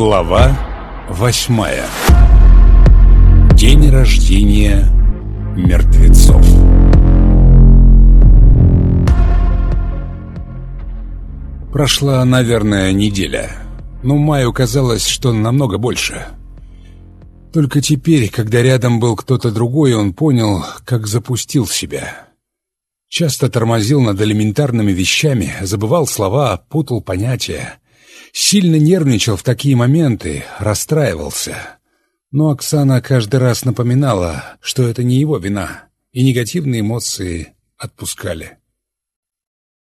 Глава восьмая День рождения мертвецов Прошла, наверное, неделя, но Маю казалось, что намного больше. Только теперь, когда рядом был кто-то другой, он понял, как запустил себя. Часто тормозил над элементарными вещами, забывал слова, путал понятия. Сильно нервничал в такие моменты, расстраивался. Но Оксана каждый раз напоминала, что это не его вина, и негативные эмоции отпускали.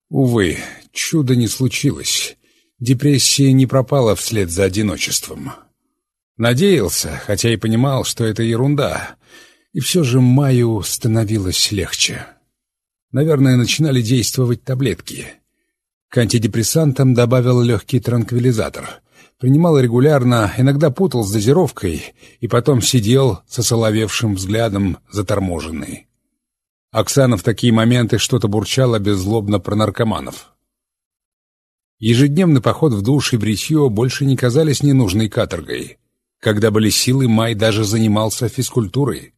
Увы, чудо не случилось. Депрессия не пропала вслед за одиночеством. Надеялся, хотя и понимал, что это ерунда, и все же Маю становилось легче. Наверное, начинали действовать таблетки. К антидепрессантам добавил легкий транквилизатор. Принимал регулярно, иногда путал с дозировкой, и потом сидел со соловевшим взглядом заторможенный. Оксана в такие моменты что-то бурчала беззлобно про наркоманов. Ежедневный поход в душ и бритье больше не казались ненужной каторгой. Когда были силы, Май даже занимался физкультурой.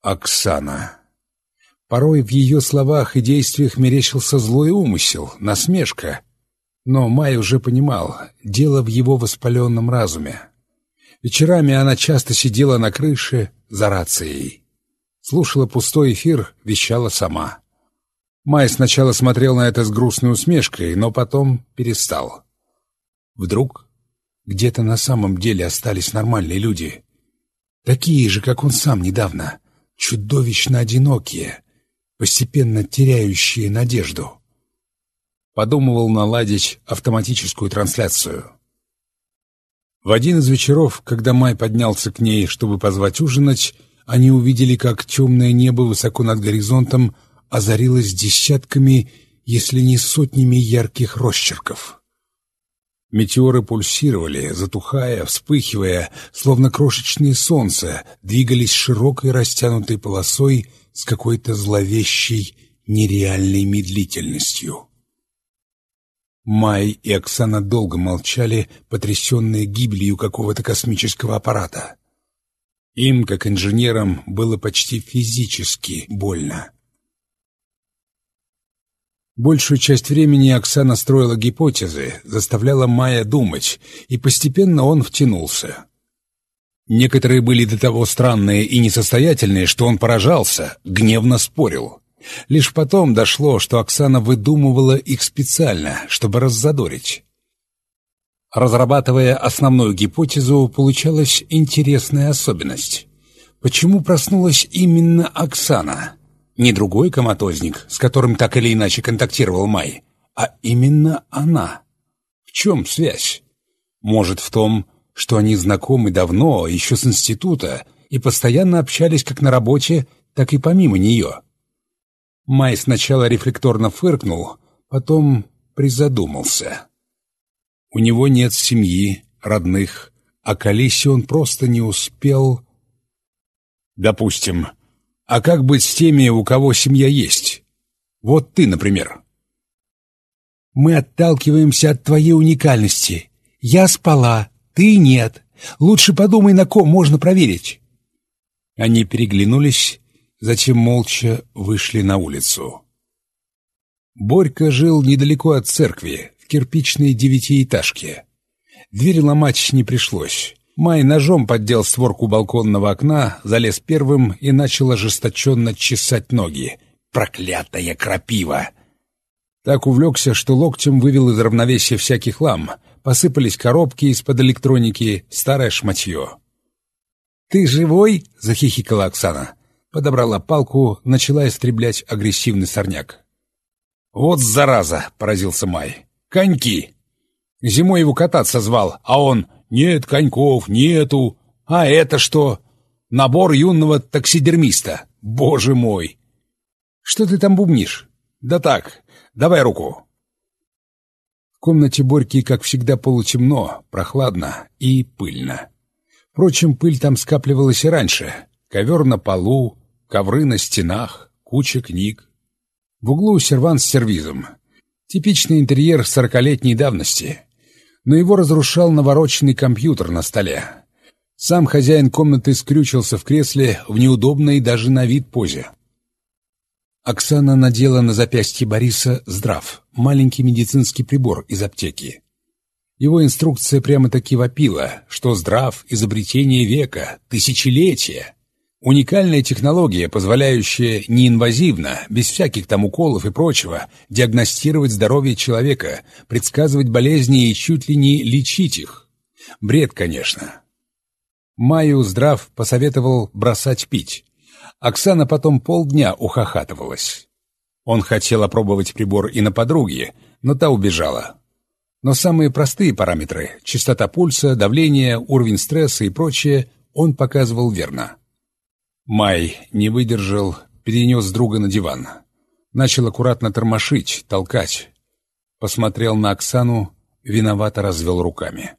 Оксана. Порой в ее словах и действиях мерещился злой умысел, насмешка. Но Май уже понимал, дело в его воспаленном разуме. Вечерами она часто сидела на крыше за рацией. Слушала пустой эфир, вещала сама. Май сначала смотрел на это с грустной усмешкой, но потом перестал. Вдруг где-то на самом деле остались нормальные люди. Такие же, как он сам недавно, чудовищно одинокие — постепенно теряющие надежду. Подумывал наладить автоматическую трансляцию. В один из вечеров, когда Май поднялся к ней, чтобы позвать ужинать, они увидели, как темное небо высоко над горизонтом озарилось десятками, если не сотнями ярких росчерков. Метеоры пульсировали, затухая, вспыхивая, словно крошечные солнца, двигались широкой растянутой полосой с какой-то зловещей, нереальной медлительностью. Май и Оксана долго молчали, потрясенные гибелью какого-то космического аппарата. Им, как инженерам, было почти физически больно. Большую часть времени Оксана строила гипотезы, заставляла Майя думать, и постепенно он втянулся. Некоторые были до того странные и несостоятельные, что он поражался, гневно спорил. Лишь потом дошло, что Оксана выдумывала их специально, чтобы раззадорить. Разрабатывая основную гипотезу, получалась интересная особенность. Почему проснулась именно Оксана? Не другой коматозник, с которым так или иначе контактировал Май, а именно она. В чем связь? Может, в том, что они знакомы давно, еще с института, и постоянно общались как на работе, так и помимо нее. Май сначала рефлекторно фыркнул, потом призадумался. У него нет семьи, родных, а к он просто не успел... Допустим. А как быть с теми, у кого семья есть? Вот ты, например. Мы отталкиваемся от твоей уникальности. Я спала, ты нет. Лучше подумай, на ком можно проверить. Они переглянулись, затем молча вышли на улицу. Борька жил недалеко от церкви, в кирпичной девятиэтажке. Дверь ломать не пришлось. Май ножом поддел створку балконного окна, залез первым и начал ожесточенно чесать ноги. Проклятая крапива! Так увлекся, что локтем вывел из равновесия всякий хлам — посыпались коробки из-под электроники, старое шматье. «Ты живой?» — захихикала Оксана. Подобрала палку, начала истреблять агрессивный сорняк. «Вот зараза!» — поразился Май. «Коньки!» Зимой его кататься звал, а он «Нет коньков, нету!» «А это что?» «Набор юного таксидермиста! Боже мой!» «Что ты там бубнишь?» «Да так, давай руку!» В комнате Борьки, как всегда, полутемно, прохладно и пыльно. Впрочем, пыль там скапливалась и раньше. Ковер на полу, ковры на стенах, куча книг. В углу сервант с сервизом. Типичный интерьер сорокалетней давности. но его разрушал навороченный компьютер на столе. Сам хозяин комнаты скрючился в кресле в неудобной даже на вид позе. Оксана надела на запястье Бориса здрав, маленький медицинский прибор из аптеки. Его инструкция прямо-таки вопила, что здрав — изобретение века, тысячелетия. Уникальная технология, позволяющая неинвазивно, без всяких там уколов и прочего, диагностировать здоровье человека, предсказывать болезни и чуть ли не лечить их. Бред, конечно. Майю здрав посоветовал бросать пить. Оксана потом полдня ухахатывалась. Он хотел опробовать прибор и на подруге, но та убежала. Но самые простые параметры — частота пульса, давление, уровень стресса и прочее — он показывал верно. Май не выдержал, перенес друга на диван. Начал аккуратно тормошить, толкать. Посмотрел на Оксану, виновато развел руками.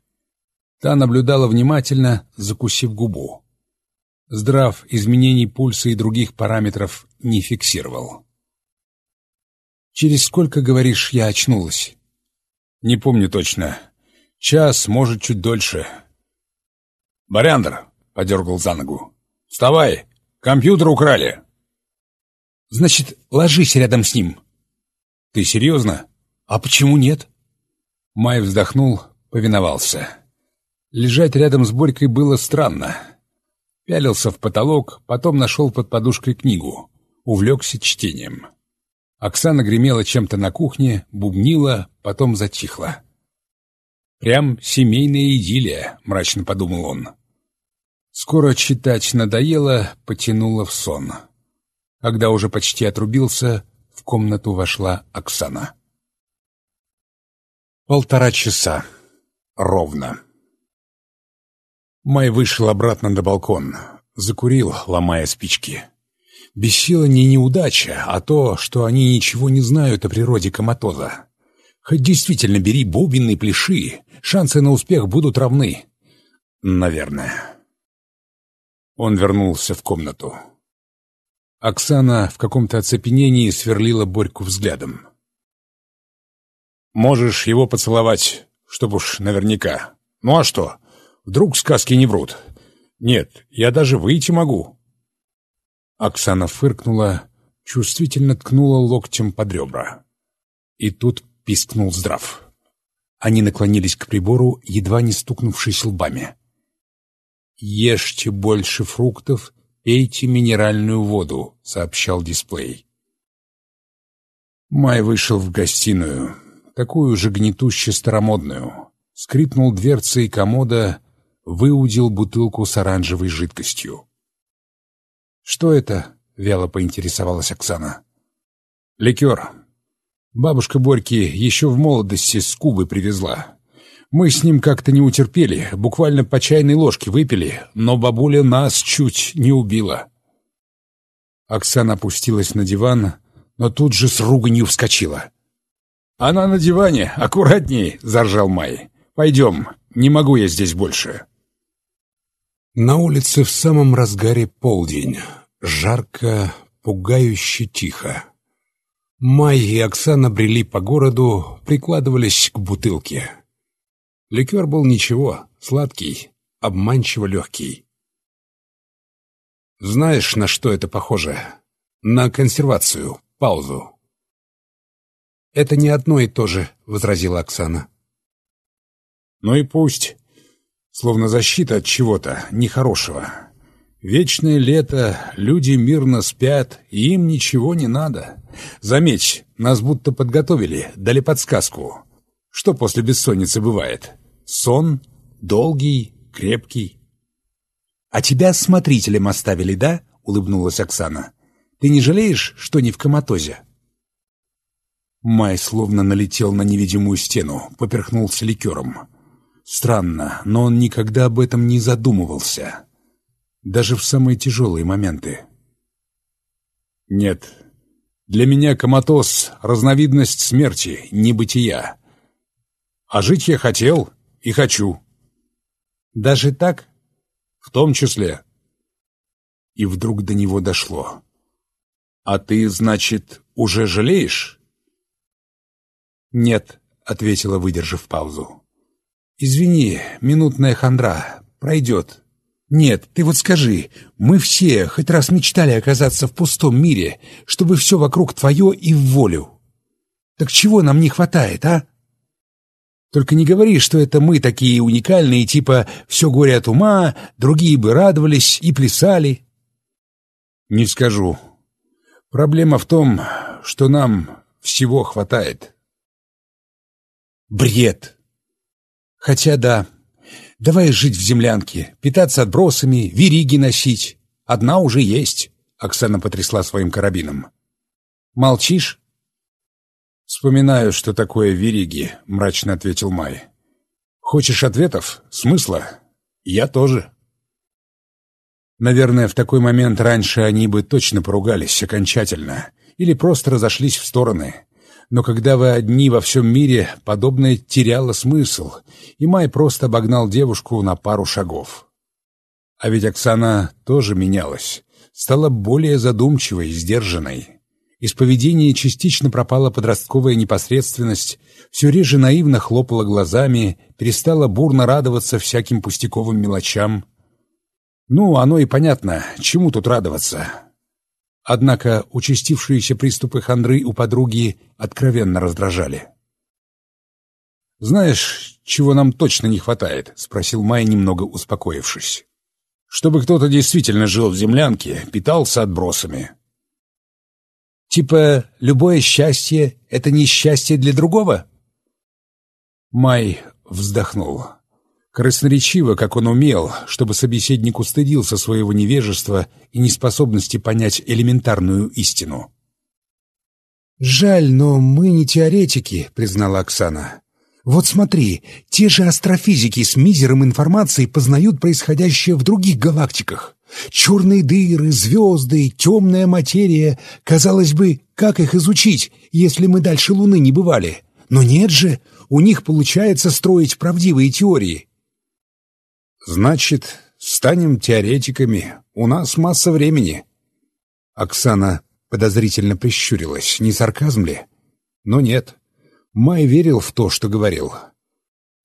Та наблюдала внимательно, закусив губу. Здрав изменений пульса и других параметров не фиксировал. «Через сколько, говоришь, я очнулась?» «Не помню точно. Час, может, чуть дольше». «Баряндр!» — подергал за ногу. «Вставай! Компьютер украли!» «Значит, ложись рядом с ним». «Ты серьезно? А почему нет?» Май вздохнул, повиновался. Лежать рядом с Борькой было странно. Пялился в потолок, потом нашел под подушкой книгу. Увлекся чтением. Оксана гремела чем-то на кухне, бубнила, потом затихла. «Прям семейная идиллия», — мрачно подумал он. Скоро читать надоело, потянуло в сон. Когда уже почти отрубился, в комнату вошла Оксана. Полтора часа. Ровно. Май вышел обратно на балкон. Закурил, ломая спички. Бесила не неудача, а то, что они ничего не знают о природе коматоза. Хоть действительно бери бубен и шансы на успех будут равны. Наверное. Он вернулся в комнату. Оксана в каком-то оцепенении сверлила Борьку взглядом. «Можешь его поцеловать, чтоб уж наверняка. Ну а что? Вдруг сказки не врут. Нет, я даже выйти могу». Оксана фыркнула, чувствительно ткнула локтем под ребра. И тут пискнул здрав. Они наклонились к прибору, едва не стукнувшись лбами. «Ешьте больше фруктов, пейте минеральную воду», — сообщал дисплей. Май вышел в гостиную, такую же гнетуще старомодную. Скрипнул дверцей комода, выудил бутылку с оранжевой жидкостью. «Что это?» — вяло поинтересовалась Оксана. «Ликер. Бабушка Борьки еще в молодости с Кубы привезла. Мы с ним как-то не утерпели, буквально по чайной ложке выпили, но бабуля нас чуть не убила». Оксана опустилась на диван, но тут же с руганью вскочила. «Она на диване, аккуратней!» — заржал Май. «Пойдем, не могу я здесь больше». На улице в самом разгаре полдень. Жарко, пугающе тихо. Май и Оксана брели по городу, прикладывались к бутылке. Ликер был ничего, сладкий, обманчиво легкий. Знаешь, на что это похоже? На консервацию, паузу. «Это не одно и то же», — возразила Оксана. «Ну и пусть словно защита от чего-то нехорошего. Вечное лето, люди мирно спят, и им ничего не надо. Заметь, нас будто подготовили, дали подсказку. Что после бессонницы бывает? Сон долгий, крепкий. «А тебя смотрителем оставили, да?» — улыбнулась Оксана. «Ты не жалеешь, что не в коматозе?» Май словно налетел на невидимую стену, поперхнулся ликером. Странно, но он никогда об этом не задумывался. Даже в самые тяжелые моменты. Нет, для меня коматоз — разновидность смерти, небытия. А жить я хотел и хочу. Даже так? В том числе. И вдруг до него дошло. А ты, значит, уже жалеешь? Нет, — ответила, выдержав паузу. «Извини, минутная хандра. Пройдет. Нет, ты вот скажи, мы все хоть раз мечтали оказаться в пустом мире, чтобы все вокруг твое и в волю. Так чего нам не хватает, а?» Только не говори, что это мы такие уникальные, типа «все горе от ума», другие бы радовались и плясали. Не скажу. Проблема в том, что нам всего хватает. Бред. Хотя да, давай жить в землянке, питаться отбросами, вериги носить. Одна уже есть, Оксана потрясла своим карабином. Молчишь? «Вспоминаю, что такое вериги», — мрачно ответил Май. «Хочешь ответов? Смысла? Я тоже». Наверное, в такой момент раньше они бы точно поругались окончательно или просто разошлись в стороны. Но когда вы одни во всем мире, подобное теряло смысл, и Май просто обогнал девушку на пару шагов. А ведь Оксана тоже менялась, стала более задумчивой, сдержанной. Из поведения частично пропала подростковая непосредственность, все реже наивно хлопала глазами, перестала бурно радоваться всяким пустяковым мелочам. Ну, оно и понятно, чему тут радоваться. Однако участившиеся приступы хандры у подруги откровенно раздражали. «Знаешь, чего нам точно не хватает?» — спросил Май, немного успокоившись. «Чтобы кто-то действительно жил в землянке, питался отбросами, Типа, любое счастье — это не счастье для другого? Май вздохнул. Красноречиво, как он умел, чтобы собеседник устыдился своего невежества и неспособности понять элементарную истину. «Жаль, но мы не теоретики», — признала Оксана. «Вот смотри, те же астрофизики с мизером информации познают происходящее в других галактиках. Черные дыры, звезды, темная материя. Казалось бы, как их изучить, если мы дальше Луны не бывали? Но нет же, у них получается строить правдивые теории. Значит, станем теоретиками. У нас масса времени. Оксана подозрительно прищурилась. Не сарказм ли? Но нет. Май верил в то, что говорил.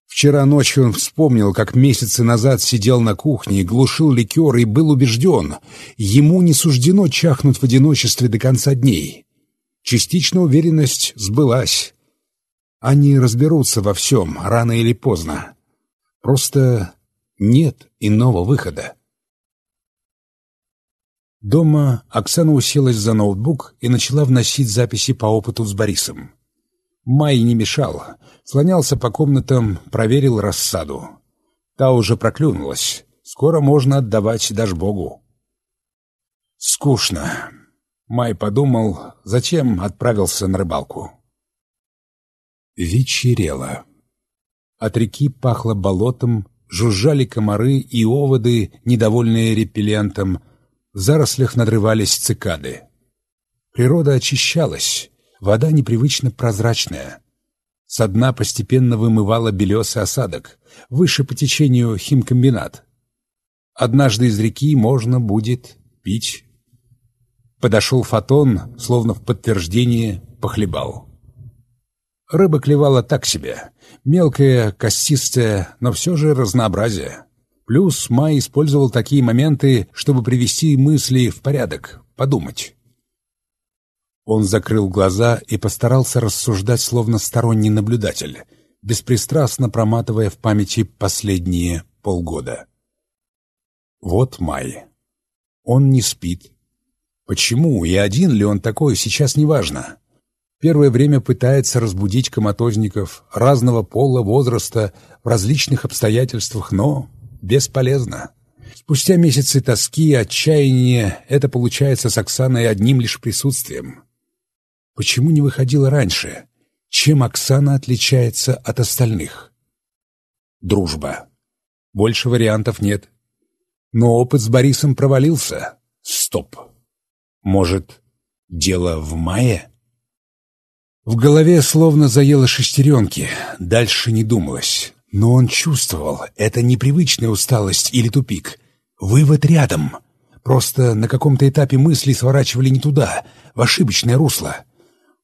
Вчера ночью он вспомнил, как месяцы назад сидел на кухне, глушил ликер и был убежден, ему не суждено чахнуть в одиночестве до конца дней. Частично уверенность сбылась. Они разберутся во всем, рано или поздно. Просто нет иного выхода. Дома Оксана уселась за ноутбук и начала вносить записи по опыту с Борисом. Май не мешал, слонялся по комнатам, проверил рассаду. Та уже проклюнулась, скоро можно отдавать даже Богу. Скучно. Май подумал, зачем отправился на рыбалку. Вечерело. От реки пахло болотом, жужжали комары и оводы, недовольные репеллентом, в зарослях надрывались цикады. Природа очищалась, Вода непривычно прозрачная. Со дна постепенно вымывала белесый осадок, выше по течению химкомбинат. Однажды из реки можно будет пить. Подошел фотон, словно в подтверждение, похлебал. Рыба клевала так себе. Мелкая, костистая, но все же разнообразие. Плюс Май использовал такие моменты, чтобы привести мысли в порядок, подумать. Он закрыл глаза и постарался рассуждать словно сторонний наблюдатель, беспристрастно проматывая в памяти последние полгода. Вот май. Он не спит. Почему и один ли он такой, сейчас неважно. Первое время пытается разбудить коматозников разного пола, возраста, в различных обстоятельствах, но бесполезно. Спустя месяцы тоски и отчаяния это получается с Оксаной одним лишь присутствием. Почему не выходила раньше? Чем Оксана отличается от остальных? Дружба. Больше вариантов нет. Но опыт с Борисом провалился. Стоп. Может, дело в мае? В голове словно заело шестеренки. Дальше не думалось. Но он чувствовал, это непривычная усталость или тупик. Вывод рядом. Просто на каком-то этапе мысли сворачивали не туда, в ошибочное русло.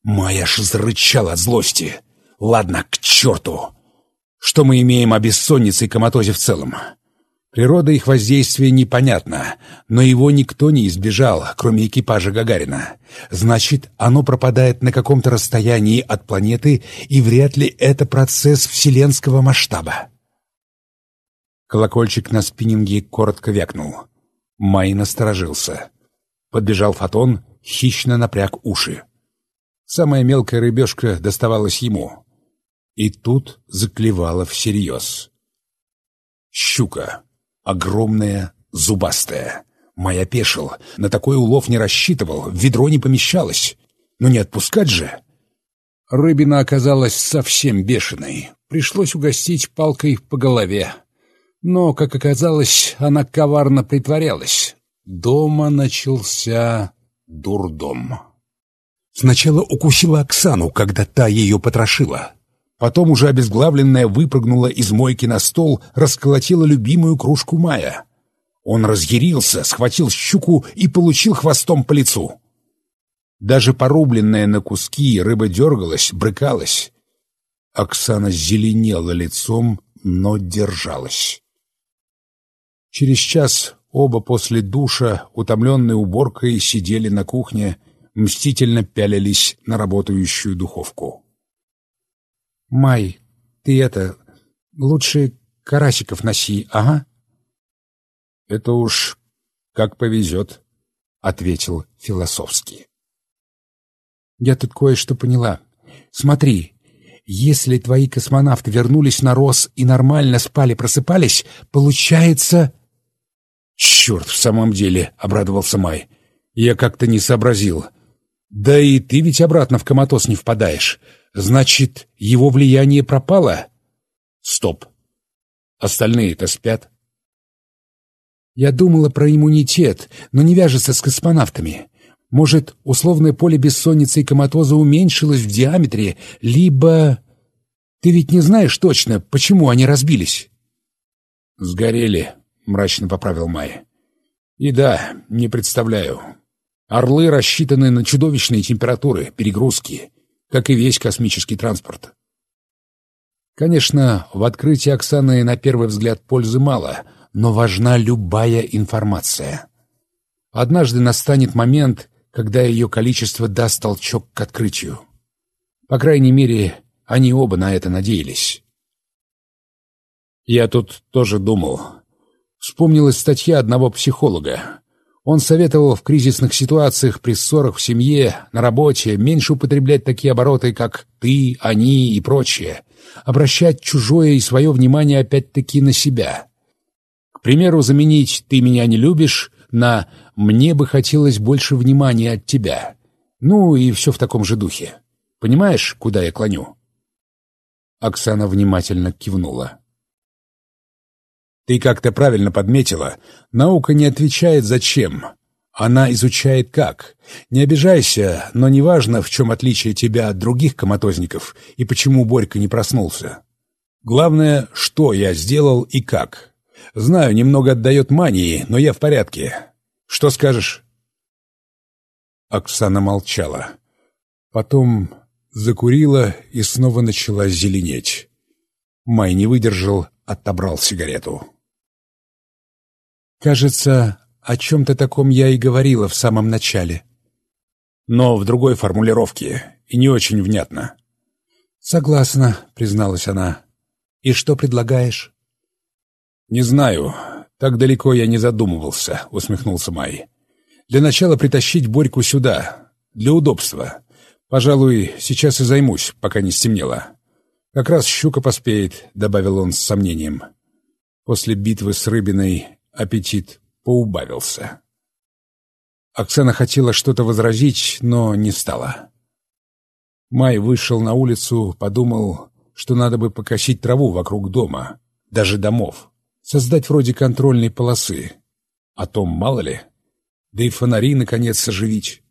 Майя аж зарычал от злости. «Ладно, к черту!» Что мы имеем о бессоннице и коматозе в целом? Природа их воздействия непонятна, но его никто не избежал, кроме экипажа Гагарина. Значит, оно пропадает на каком-то расстоянии от планеты, и вряд ли это процесс вселенского масштаба. Колокольчик на спиннинге коротко вякнул. Май насторожился. Подбежал Фотон, хищно напряг уши. Самая мелкая рыбешка доставалась ему. И тут заклевала всерьез. Щука. Огромная, зубастая. Майя пешил. На такой улов не рассчитывал, в ведро не помещалось. Но не отпускать же. Рыбина оказалась совсем бешеной. Пришлось угостить палкой по голове. Но, как оказалось, она коварно притворялась. Дома начался дурдом. Сначала укусила Оксану, когда та ее потрошила. Потом уже обезглавленная выпрыгнула из мойки на стол, расколотила любимую кружку Мая. Он разъярился, схватил щуку и получил хвостом по лицу. Даже порубленная на куски рыба дергалась, брыкалась. Оксана зеленела лицом, но держалась. Через час оба после душа, утомленные уборкой, сидели на кухне, мстительно пялились на работающую духовку. «Май, ты это... Лучше карасиков носи, ага?» «Это уж как повезет», — ответил философски. «Я тут кое-что поняла. Смотри, если твои космонавты вернулись на Рос и нормально спали-просыпались, получается...» «Черт, в самом деле!» — обрадовался Май. «Я как-то не сообразил. Да и ты ведь обратно в коматоз не впадаешь. Значит, его влияние пропало? Стоп. Остальные-то спят. Я думала про иммунитет, но не вяжется с космонавтами. Может, условное поле бессонницы и коматоза уменьшилось в диаметре, либо... Ты ведь не знаешь точно, почему они разбились? «Сгорели», — мрачно поправил Май. «И да, не представляю. Орлы рассчитаны на чудовищные температуры, перегрузки как и весь космический транспорт. Конечно, в открытии Оксаны на первый взгляд пользы мало, но важна любая информация. Однажды настанет момент, когда ее количество даст толчок к открытию. По крайней мере, они оба на это надеялись. Я тут тоже думал. Вспомнилась статья одного психолога. Он советовал в кризисных ситуациях при ссорах в семье, на работе меньше употреблять такие обороты, как «ты», «они» и прочее, обращать чужое и свое внимание опять-таки на себя. К примеру, заменить «ты меня не любишь» на «мне бы хотелось больше внимания от тебя». Ну и все в таком же духе. Понимаешь, куда я клоню?» Оксана внимательно кивнула. Ты как-то правильно подметила, наука не отвечает «зачем», она изучает как. Не обижайся, но неважно, в чем отличие тебя от других коматозников и почему Борька не проснулся. Главное, что я сделал и как. Знаю, немного отдает мании, но я в порядке. Что скажешь?» Оксана молчала. Потом закурила и снова начала зеленеть. Май не выдержал, отобрал сигарету. «Кажется, о чем-то таком я и говорила в самом начале». «Но в другой формулировке, и не очень внятно». «Согласна», — призналась она. «И что предлагаешь?» «Не знаю. Так далеко я не задумывался», — усмехнулся Май. «Для начала притащить Борьку сюда. Для удобства. Пожалуй, сейчас и займусь, пока не стемнело. Как раз щука поспеет», — добавил он с сомнением. После битвы с Рыбиной аппетит поубавился. Оксана хотела что-то возразить, но не стала. Май вышел на улицу, подумал, что надо бы покосить траву вокруг дома, даже домов, создать вроде контрольной полосы. А том мало ли, да и фонари, наконец, оживить.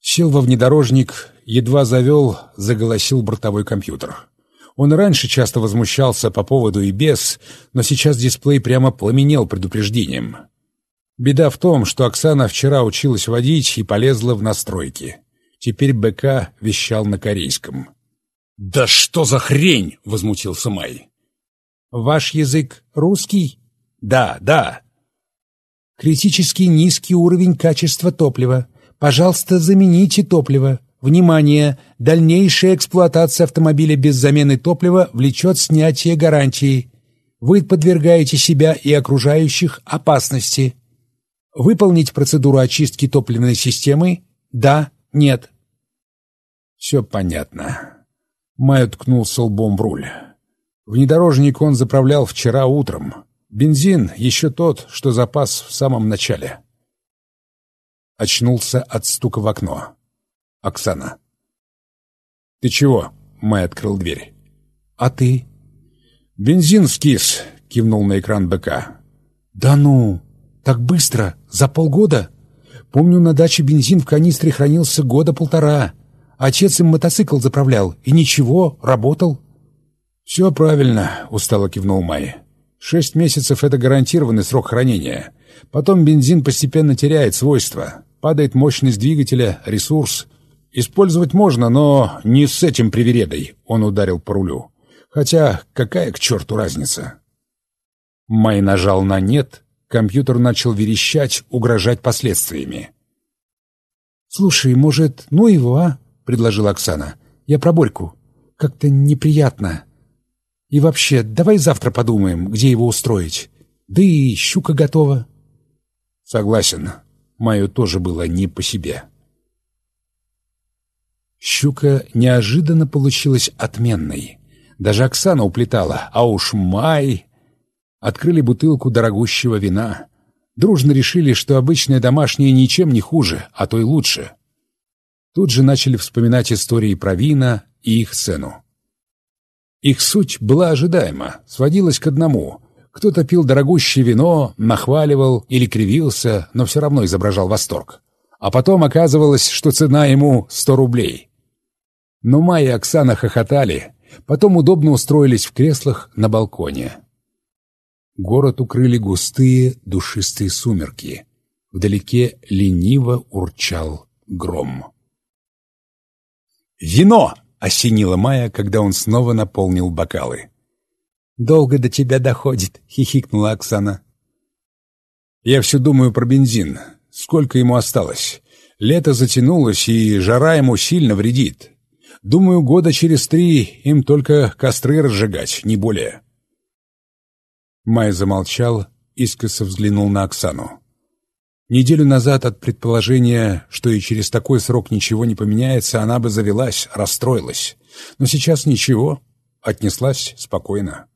Сел во внедорожник, едва завел, заголосил бортовой компьютер. Он раньше часто возмущался по поводу и без, но сейчас дисплей прямо пламенел предупреждением. Беда в том, что Оксана вчера училась водить и полезла в настройки. Теперь БК вещал на корейском. «Да что за хрень!» — возмутился Май. «Ваш язык русский?» «Да, да». «Критически низкий уровень качества топлива. Пожалуйста, замените топливо. Внимание! Дальнейшая эксплуатация автомобиля без замены топлива влечет снятие гарантии. Вы подвергаете себя и окружающих опасности. Выполнить процедуру очистки топливной системы? Да, нет. Все понятно. Май ткнулся лбом в руль. Внедорожник он заправлял вчера утром. Бензин еще тот, что запас в самом начале. Очнулся от стука в окно. Оксана. «Ты чего?» — Май открыл дверь. «А ты?» «Бензин скис», — кивнул на экран БК. «Да ну! Так быстро? За полгода? Помню, на даче бензин в канистре хранился года полтора. Отец им мотоцикл заправлял, и ничего, работал». «Все правильно», — устало кивнул Май. «Шесть месяцев — это гарантированный срок хранения. Потом бензин постепенно теряет свойства. Падает мощность двигателя, ресурс. Использовать можно, но не с этим привередой, он ударил по рулю. Хотя какая к черту разница? Май нажал на «нет», компьютер начал верещать, угрожать последствиями. «Слушай, может, ну его, а?» — предложила Оксана. «Я про Борьку. Как-то неприятно. И вообще, давай завтра подумаем, где его устроить. Да и щука готова». «Согласен. Маю тоже было не по себе». Щука неожиданно получилась отменной. Даже Оксана уплетала, а уж Май... Открыли бутылку дорогущего вина. Дружно решили, что обычное домашнее ничем не хуже, а то и лучше. Тут же начали вспоминать истории про вина и их цену. Их суть была ожидаема, сводилась к одному. Кто-то пил дорогущее вино, нахваливал или кривился, но все равно изображал восторг. А потом оказывалось, что цена ему сто рублей. Но Майя и Оксана хохотали, потом удобно устроились в креслах на балконе. Город укрыли густые душистые сумерки. Вдалеке лениво урчал гром. «Вино!» — осенила Майя, когда он снова наполнил бокалы. «Долго до тебя доходит», — хихикнула Оксана. «Я все думаю про бензин. Сколько ему осталось? Лето затянулось, и жара ему сильно вредит. Думаю, года через три им только костры разжигать, не более. Май замолчал, искоса взглянул на Оксану. Неделю назад от предположения, что и через такой срок ничего не поменяется, она бы завелась, расстроилась. Но сейчас ничего, отнеслась спокойно.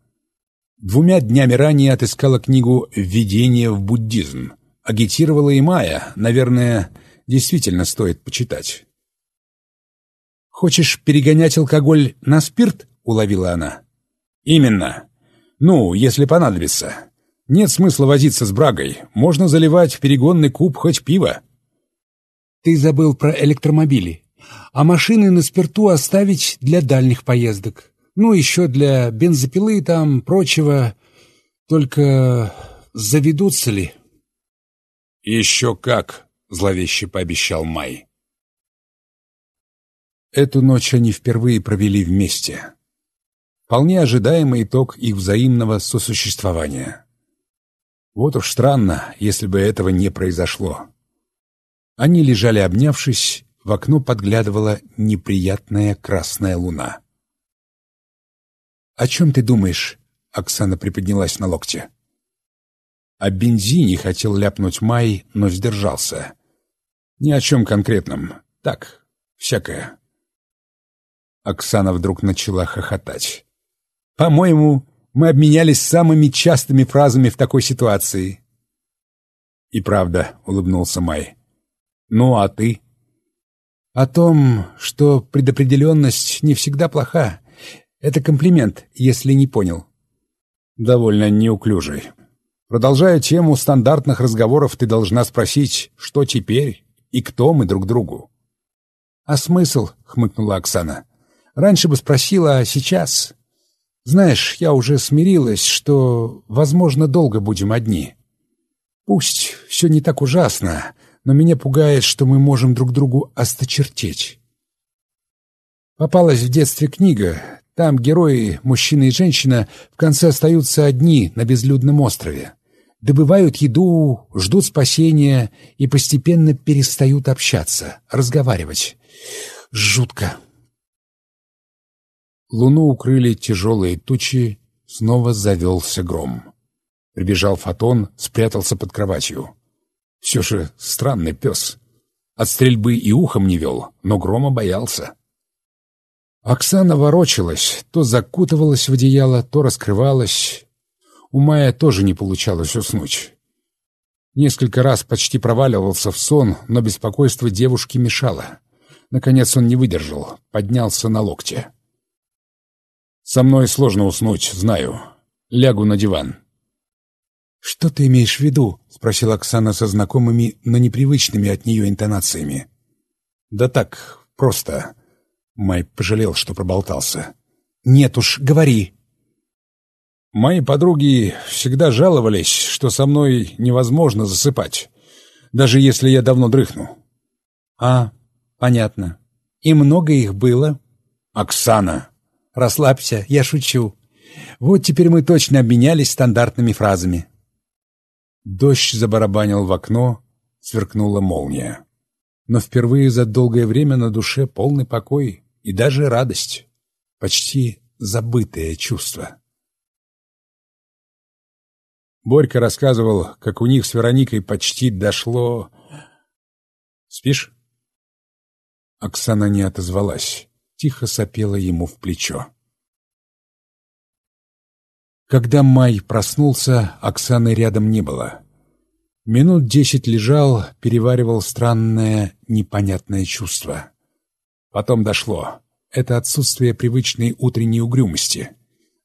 Двумя днями ранее отыскала книгу «Введение в буддизм». Агитировала и Майя, наверное, действительно стоит почитать. «Хочешь перегонять алкоголь на спирт?» — уловила она. «Именно. Ну, если понадобится. Нет смысла возиться с брагой. Можно заливать в перегонный куб хоть пиво». «Ты забыл про электромобили. А машины на спирту оставить для дальних поездок. Ну, еще для бензопилы там, прочего. Только заведутся ли?» «Еще как», — зловеще пообещал Май. Эту ночь они впервые провели вместе. Вполне ожидаемый итог их взаимного сосуществования. Вот уж странно, если бы этого не произошло. Они лежали обнявшись, в окно подглядывала неприятная красная луна. «О чем ты думаешь?» — Оксана приподнялась на локте. О бензине хотел ляпнуть Май, но сдержался. Ни о чем конкретном. Так, всякое. Оксана вдруг начала хохотать. «По-моему, мы обменялись самыми частыми фразами в такой ситуации». «И правда», — улыбнулся Май. «Ну, а ты?» «О том, что предопределенность не всегда плоха. Это комплимент, если не понял». «Довольно неуклюжий. Продолжая тему стандартных разговоров, ты должна спросить, что теперь и кто мы друг другу». «А смысл?» — хмыкнула Оксана. Раньше бы спросила, а сейчас... Знаешь, я уже смирилась, что, возможно, долго будем одни. Пусть все не так ужасно, но меня пугает, что мы можем друг другу осточертеть. Попалась в детстве книга. Там герои, мужчина и женщина, в конце остаются одни на безлюдном острове. Добывают еду, ждут спасения и постепенно перестают общаться, разговаривать. Жутко. Луну укрыли тяжелые тучи, снова завелся гром. Прибежал Фотон, спрятался под кроватью. Все же странный пес. От стрельбы и ухом не вел, но грома боялся. Оксана ворочалась, то закутывалась в одеяло, то раскрывалась. У Майя тоже не получалось уснуть. Несколько раз почти проваливался в сон, но беспокойство девушки мешало. Наконец он не выдержал, поднялся на локте. «Со мной сложно уснуть, знаю. Лягу на диван». «Что ты имеешь в виду?» — спросила Оксана со знакомыми, но непривычными от нее интонациями. «Да так, просто...» Май пожалел, что проболтался. «Нет уж, говори». Мои подруги всегда жаловались, что со мной невозможно засыпать, даже если я давно дрыхну. «А, понятно. И много их было?» «Оксана!» «Расслабься, я шучу. Вот теперь мы точно обменялись стандартными фразами». Дождь забарабанил в окно, сверкнула молния. Но впервые за долгое время на душе полный покой и даже радость, почти забытое чувство. Борька рассказывал, как у них с Вероникой почти дошло... «Спишь?» Оксана не отозвалась, тихо сопела ему в плечо. Когда Май проснулся, Оксаны рядом не было. Минут десять лежал, переваривал странное, непонятное чувство. Потом дошло. Это отсутствие привычной утренней угрюмости.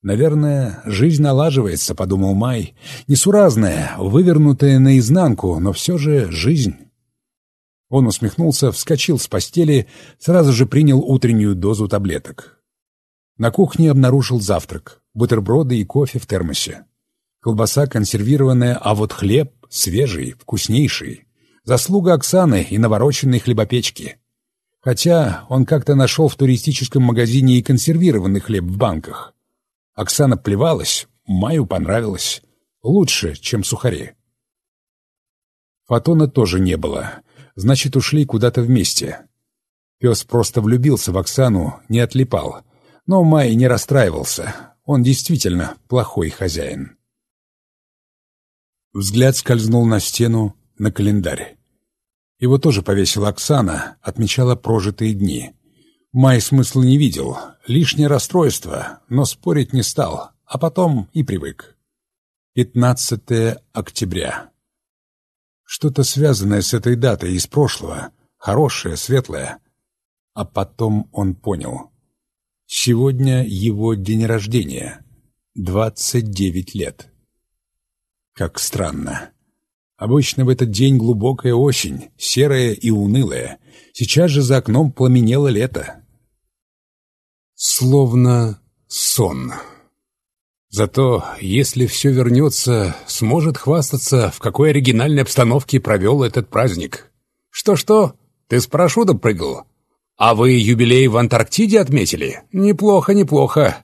«Наверное, жизнь налаживается», — подумал Май. «Несуразная, вывернутая наизнанку, но все же жизнь». Он усмехнулся, вскочил с постели, сразу же принял утреннюю дозу таблеток. На кухне обнаружил завтрак, бутерброды и кофе в термосе. Колбаса консервированная, а вот хлеб свежий, вкуснейший. Заслуга Оксаны и навороченной хлебопечки. Хотя он как-то нашел в туристическом магазине и консервированный хлеб в банках. Оксана плевалась, Маю понравилось. Лучше, чем сухари. Фотона тоже не было. Значит, ушли куда-то вместе. Пес просто влюбился в Оксану, не отлипал. Но Май не расстраивался. Он действительно плохой хозяин. Взгляд скользнул на стену, на календарь. Его тоже повесила Оксана, отмечала прожитые дни. Май смысла не видел, лишнее расстройство, но спорить не стал, а потом и привык. 15 октября. Что-то связанное с этой датой из прошлого, хорошее, светлое. А потом он понял. Сегодня его день рождения. 29 лет. Как странно. Обычно в этот день глубокая осень, серая и унылая. Сейчас же за окном пламенело лето. Словно сон. Зато, если все вернется, сможет хвастаться, в какой оригинальной обстановке провел этот праздник. Что-что, ты с парашютом прыгал? А вы юбилей в Антарктиде отметили? Неплохо, неплохо.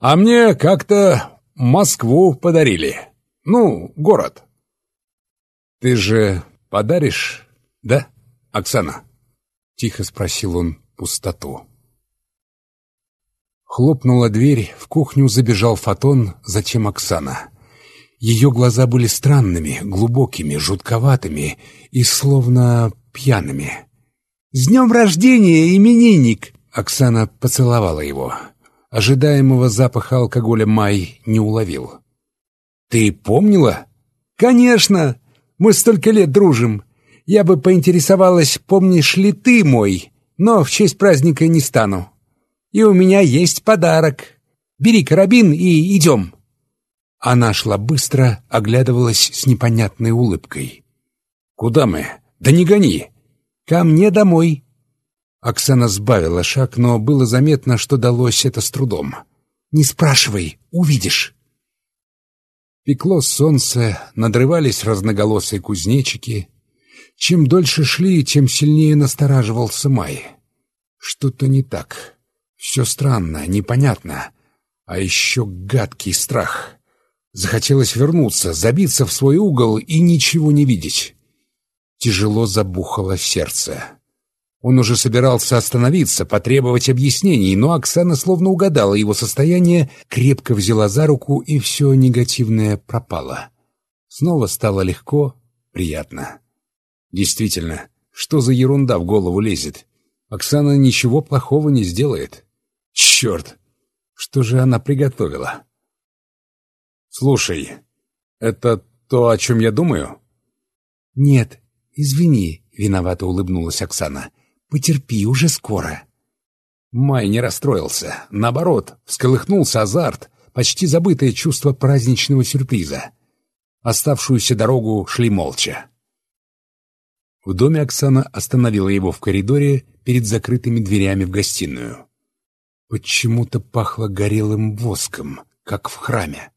А мне как-то Москву подарили. Ну, город. «Ты же подаришь, да, Оксана?» — тихо спросил он пустоту. Хлопнула дверь, в кухню забежал Фотон, затем Оксана. Ее глаза были странными, глубокими, жутковатыми и словно пьяными. «С днем рождения, именинник!» Оксана поцеловала его. Ожидаемого запаха алкоголя Май не уловил. «Ты помнила?» «Конечно! Мы столько лет дружим. Я бы поинтересовалась, помнишь ли ты мой, но в честь праздника не стану. И у меня есть подарок. Бери карабин и идем». Она шла быстро, оглядывалась с непонятной улыбкой. «Куда мы? Да не гони!» «Ко мне домой!» Оксана сбавила шаг, но было заметно, что далось это с трудом. «Не спрашивай, увидишь!» Пекло солнце, надрывались разноголосые кузнечики. Чем дольше шли, тем сильнее настораживался Май. Что-то не так. Все странно, непонятно. А еще гадкий страх. Захотелось вернуться, забиться в свой угол и ничего не видеть. Тяжело забухало сердце. Он уже собирался остановиться, потребовать объяснений, но Оксана словно угадала его состояние, крепко взяла за руку, и все негативное пропало. Снова стало легко, приятно. Действительно, что за ерунда в голову лезет? Оксана ничего плохого не сделает. Черт! Что же она приготовила? «Слушай, это то, о чем я думаю?» «Нет, извини», — виновато улыбнулась Оксана. «Потерпи, уже скоро». Май не расстроился. Наоборот, всколыхнулся азарт, почти забытое чувство праздничного сюрприза. Оставшуюся дорогу шли молча. В доме Оксана остановила его в коридоре перед закрытыми дверями в гостиную. Почему-то пахло горелым воском, как в храме.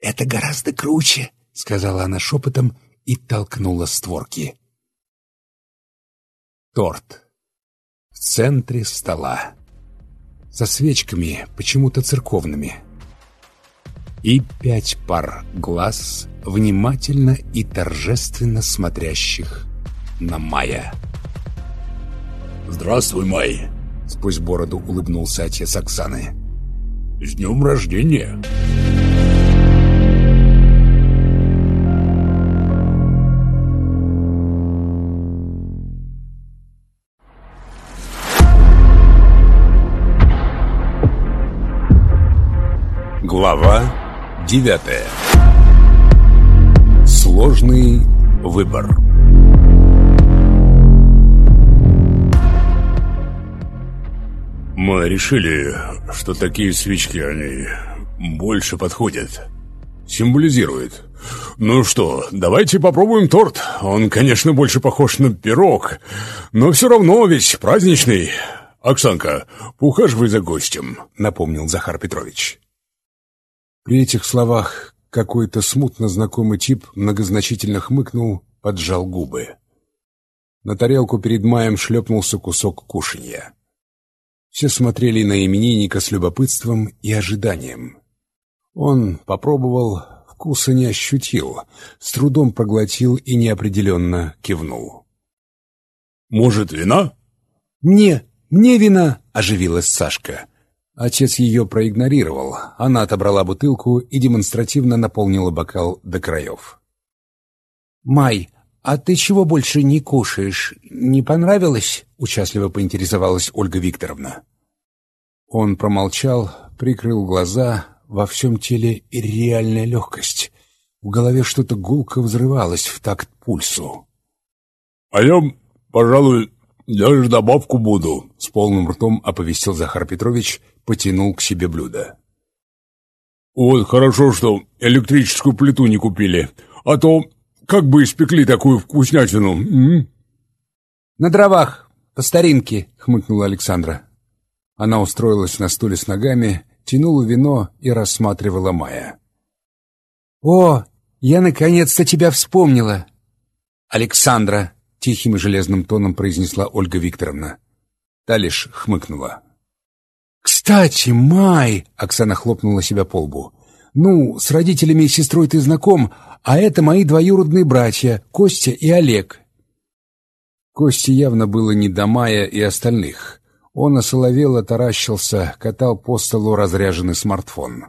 «Это гораздо круче», — сказала она шепотом и толкнула створки. Торт. В центре стола. Со свечками, почему-то церковными. И пять пар глаз, внимательно и торжественно смотрящих на Майя. «Здравствуй, Май!» — сквозь бороду улыбнулся отец Оксаны. «С днем рождения!» Глава девятая Сложный выбор Мы решили, что такие свечки, они больше подходят. Символизируют. Ну что, давайте попробуем торт. Он, конечно, больше похож на пирог, но все равно весь праздничный. Оксанка, ухаживай за гостем, напомнил Захар Петрович. При этих словах какой-то смутно знакомый тип многозначительно хмыкнул, поджал губы. На тарелку перед Маем шлепнулся кусок кушанья. Все смотрели на именинника с любопытством и ожиданием. Он попробовал, вкуса не ощутил, с трудом проглотил и неопределенно кивнул. «Может, вина?» «Мне, мне вина!» — оживилась Сашка. Отец ее проигнорировал. Она отобрала бутылку и демонстративно наполнила бокал до краев. «Май, а ты чего больше не кушаешь? Не понравилось?» — участливо поинтересовалась Ольга Викторовна. Он промолчал, прикрыл глаза, во всем теле реальная легкость. В голове что-то гулко взрывалось в такт пульсу. «А я, пожалуй, даже добавку буду», — с полным ртом оповестил Захар Петрович, потянул к себе блюдо. «Вот хорошо, что электрическую плиту не купили, а то как бы испекли такую вкуснятину, м, «На дровах, по старинке», — хмыкнула Александра. Она устроилась на стуле с ногами, тянула вино и рассматривала Майя. «О, я наконец-то тебя вспомнила!» «Александра!» — тихим и железным тоном произнесла Ольга Викторовна. Та лишь хмыкнула. «Кстати, Май!» — Оксана хлопнула себя по лбу. «Ну, с родителями и сестрой ты знаком, а это мои двоюродные братья, Костя и Олег». Косте явно было не до Мая и остальных. Он осоловело таращился, катал по столу разряженный смартфон.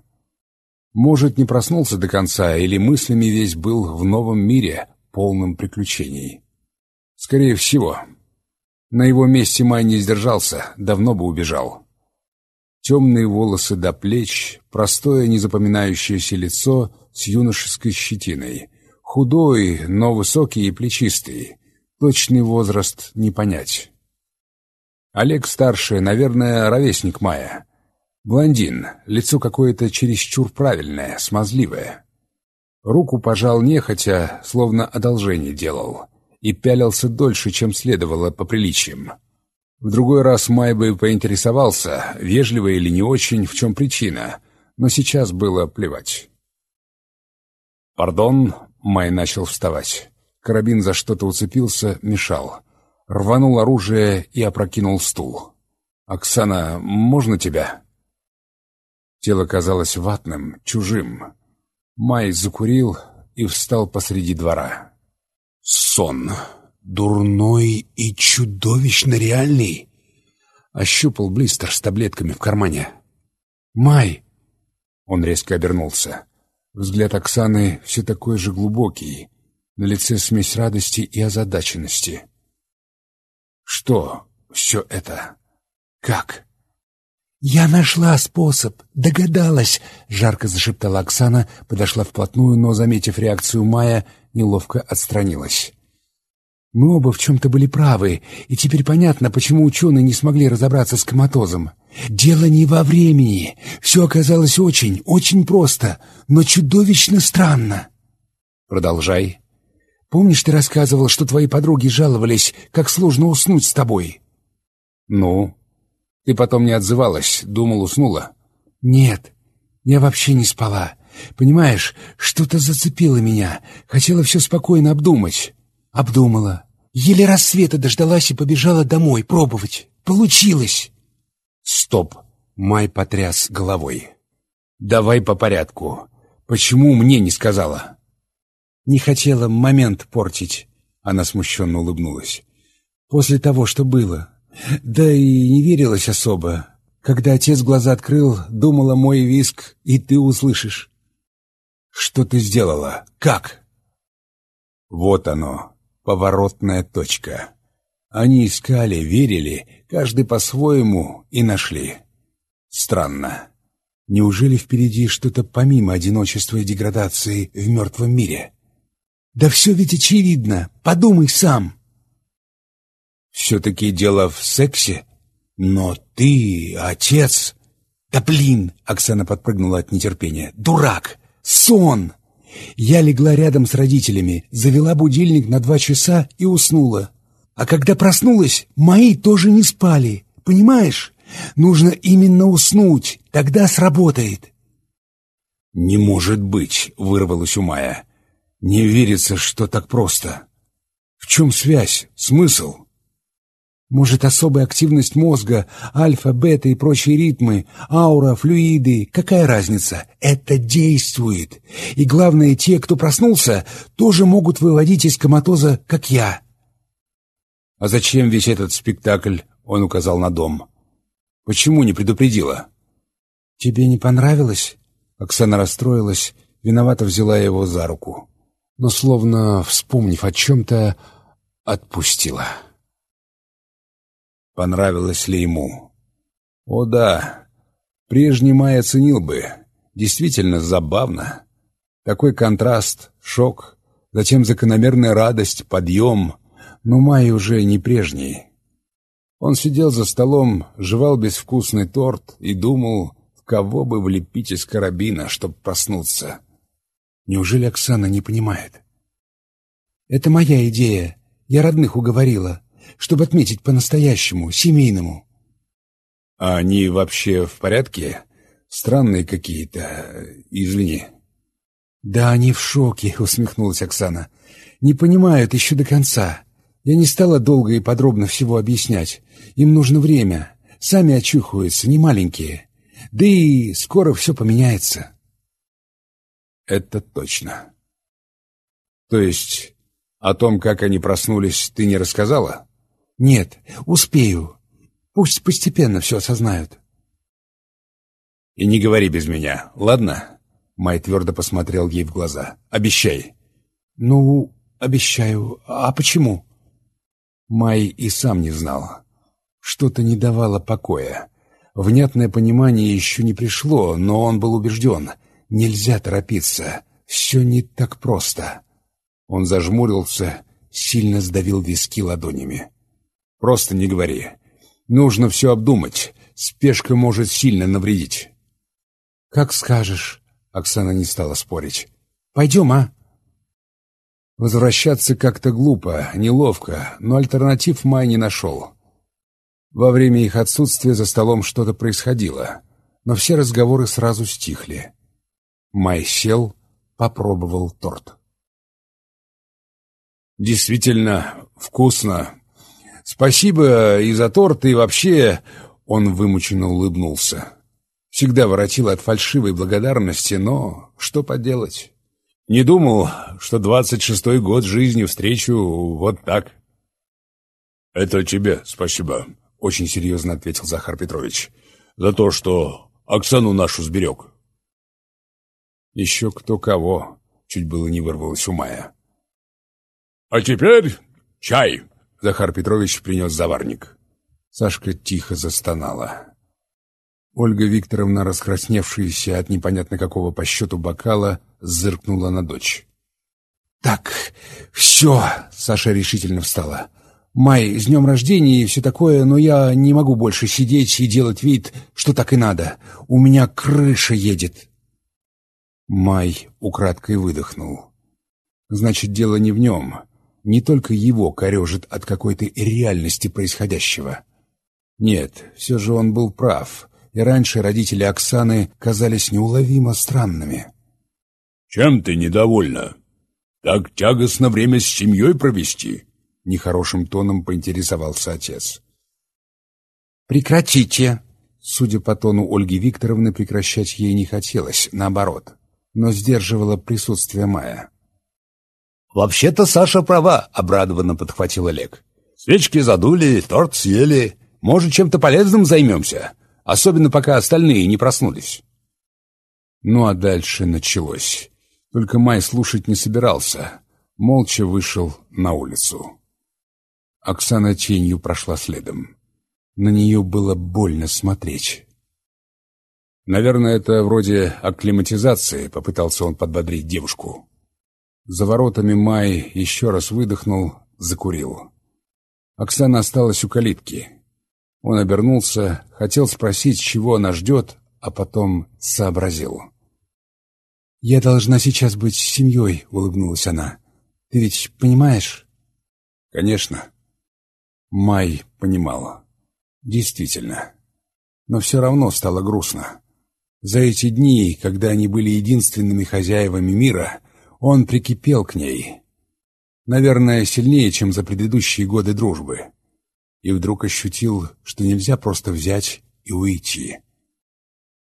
Может, не проснулся до конца, или мыслями весь был в новом мире, полном приключений. Скорее всего. На его месте Май не сдержался, давно бы убежал. Темные волосы до плеч, простое незапоминающееся лицо с юношеской щетиной. Худой, но высокий и плечистый. Точный возраст не понять. Олег старший, наверное, ровесник Мая. Блондин, лицо какое-то чересчур правильное, смазливое. Руку пожал нехотя, словно одолжение делал, и пялился дольше, чем следовало по приличиям. В другой раз Май бы поинтересовался, вежливо или не очень, в чем причина, но сейчас было плевать. «Пардон», — Май начал вставать. Карабин за что-то уцепился, мешал рванул оружие и опрокинул стул. «Оксана, можно тебя?» Тело казалось ватным, чужим. Май закурил и встал посреди двора. «Сон. Дурной и чудовищно реальный!» Ощупал блистер с таблетками в кармане. «Май!» Он резко обернулся. Взгляд Оксаны все такой же глубокий, на лице смесь радости и озадаченности. «Что все это? Как?» «Я нашла способ, догадалась!» — жарко зашептала Оксана, подошла вплотную, но, заметив реакцию Мая, неловко отстранилась. «Мы оба в чем-то были правы, и теперь понятно, почему ученые не смогли разобраться с коматозом. Дело не во времени. Все оказалось очень, очень просто, но чудовищно странно». «Продолжай». «Помнишь, ты рассказывал, что твои подруги жаловались, как сложно уснуть с тобой?» «Ну?» Ты потом не отзывалась, думал, уснула. Нет, я вообще не спала. Понимаешь, что-то зацепило меня. Хотела все спокойно обдумать. Обдумала. Еле рассвета дождалась и побежала домой пробовать. Получилось. Стоп. Май потряс головой. Давай по порядку. Почему мне не сказала? Не хотела момент портить. Она смущенно улыбнулась. После того, что было, да и не верилось особо. Когда отец глаза открыл, думала мой виск, и ты услышишь. Что ты сделала? Как? Вот оно, поворотная точка. Они искали, верили, каждый по-своему, и нашли. Странно. Неужели впереди что-то помимо одиночества и деградации в мертвом мире? Да все ведь очевидно. Подумай сам. Все-таки дело в сексе? Но ты, отец... Да блин! Оксана подпрыгнула от нетерпения. Дурак! Сон! Я легла рядом с родителями, завела будильник на два часа и уснула. А когда проснулась, мои тоже не спали. Понимаешь? Нужно именно уснуть, тогда сработает. «Не может быть!» — вырвалось у Мая. «Не верится, что так просто. В чем связь, смысл?» Может, особая активность мозга, альфа, бета и прочие ритмы, аура, флюиды, какая разница? Это действует. И главное, те, кто проснулся, тоже могут выводить из коматоза, как я. А зачем весь этот спектакль? Он указал на дом. Почему не предупредила? Тебе не понравилось? Оксана расстроилась, виновато взяла его за руку. Но, словно вспомнив о чем-то, отпустила. Понравилось ли ему? О да, прежний Май оценил бы. Действительно забавно. Такой контраст, шок, затем закономерная радость, подъем. Но Май уже не прежний. Он сидел за столом, жевал безвкусный торт и думал, в кого бы влепить из карабина, чтобы проснуться. Неужели Оксана не понимает? «Это моя идея. Я родных уговорила чтобы отметить по-настоящему, семейному. А они вообще в порядке? Странные какие-то, извини. Да они в шоке, усмехнулась Оксана. Не понимают еще до конца. Я не стала долго и подробно всего объяснять. Им нужно время. Сами очухаются, не маленькие. Да и скоро все поменяется. Это точно. То есть о том, как они проснулись, ты не рассказала? Нет, успею. Пусть постепенно все осознают. И не говори без меня, ладно? Май твердо посмотрел ей в глаза. Обещай. Ну, обещаю. А почему? Май и сам не знал. Что-то не давало покоя. Внятное понимание еще не пришло, но он был убежден. Нельзя торопиться. Все не так просто. Он зажмурился, сильно сдавил виски ладонями. Просто не говори. Нужно все обдумать. Спешка может сильно навредить. «Как скажешь», — Оксана не стала спорить. «Пойдем, а?» Возвращаться как-то глупо, неловко, но альтернатив Май не нашел. Во время их отсутствия за столом что-то происходило, но все разговоры сразу стихли. Май сел, попробовал торт. «Действительно вкусно», Спасибо и за торт, и вообще Он вымученно улыбнулся. Всегда воротил от фальшивой благодарности, но что поделать? Не думал, что двадцать шестой год жизни встречу вот так. «Это тебе спасибо», — очень серьезно ответил Захар Петрович, «за то, что Оксану нашу сберег». «Еще кто кого», — чуть было не вырвалось у Мая. «А теперь чай!» — Захар Петрович принес заварник. Сашка тихо застонала. Ольга Викторовна, раскрасневшаяся от непонятно какого по счету бокала, зыркнула на дочь. «Так, все!» — Саша решительно встала. «Май, с днем рождения и все такое, но я не могу больше сидеть и делать вид, что так и надо. У меня крыша едет!» Май украдкой выдохнул. «Значит, дело не в нем. Не только его корежит от какой-то реальности происходящего». Нет, все же он был прав, и раньше родители Оксаны казались неуловимо странными. «Чем ты недовольна? Так тягостно время с семьей провести?» Нехорошим тоном поинтересовался отец. «Прекратите!» Судя по тону Ольги Викторовны, прекращать ей не хотелось, наоборот, но сдерживала присутствие Мая. «Вообще-то Саша права», — обрадованно подхватил Олег. «Свечки задули, торт съели. Может, чем-то полезным займемся? Особенно, пока остальные не проснулись». Ну а дальше началось. Только Май слушать не собирался. Молча вышел на улицу. Оксана тенью прошла следом. На нее было больно смотреть. «Наверное, это вроде акклиматизации», — попытался он подбодрить девушку. За воротами Май еще раз выдохнул, закурил. Оксана осталась у калитки. Он обернулся, хотел спросить, чего она ждет, а потом сообразил. «Я должна сейчас быть с семьей», — улыбнулась она. «Ты ведь понимаешь?» «Конечно». Май понимала. Действительно. Но все равно стало грустно. За эти дни, когда они были единственными хозяевами мира, он прикипел к ней. Наверное, сильнее, чем за предыдущие годы дружбы и вдруг ощутил, что нельзя просто взять и уйти.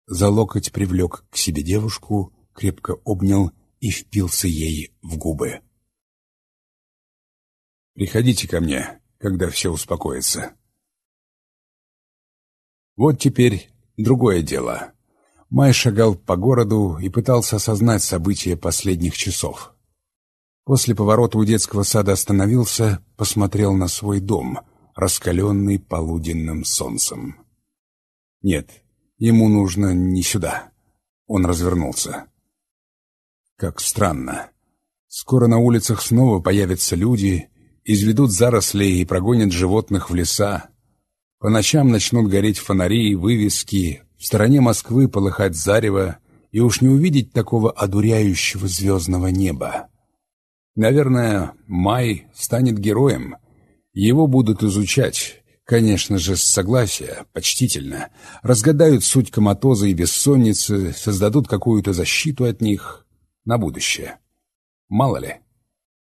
За локоть привлек к себе девушку, крепко обнял и впился ей в губы. «Приходите ко мне, когда все успокоится». Вот теперь другое дело. Май шагал по городу и пытался осознать события последних часов. После поворота у детского сада остановился, посмотрел на свой дом — раскаленный полуденным солнцем. Нет, ему нужно не сюда. Он развернулся. Как странно. Скоро на улицах снова появятся люди, изведут заросли и прогонят животных в леса. По ночам начнут гореть фонари и вывески, в стороне Москвы полыхать зарево, и уж не увидеть такого одуряющего звездного неба. Наверное, май станет героем, его будут изучать, конечно же, с согласия, почтительно. Разгадают суть коматоза и бессонницы, создадут какую-то защиту от них на будущее. Мало ли.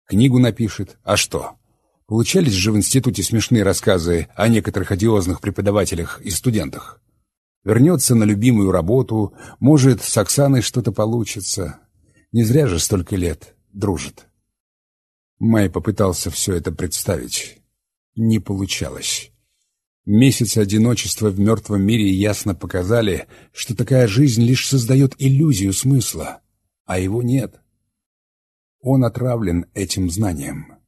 Книгу напишет. А что? Получались же в институте смешные рассказы о некоторых одиозных преподавателях и студентах. Вернется на любимую работу, может, с Оксаной что-то получится. Не зря же столько лет дружит. Май попытался все это представить не получалось. Месяцы одиночества в мертвом мире ясно показали, что такая жизнь лишь создает иллюзию смысла, а его нет. Он отравлен этим знанием.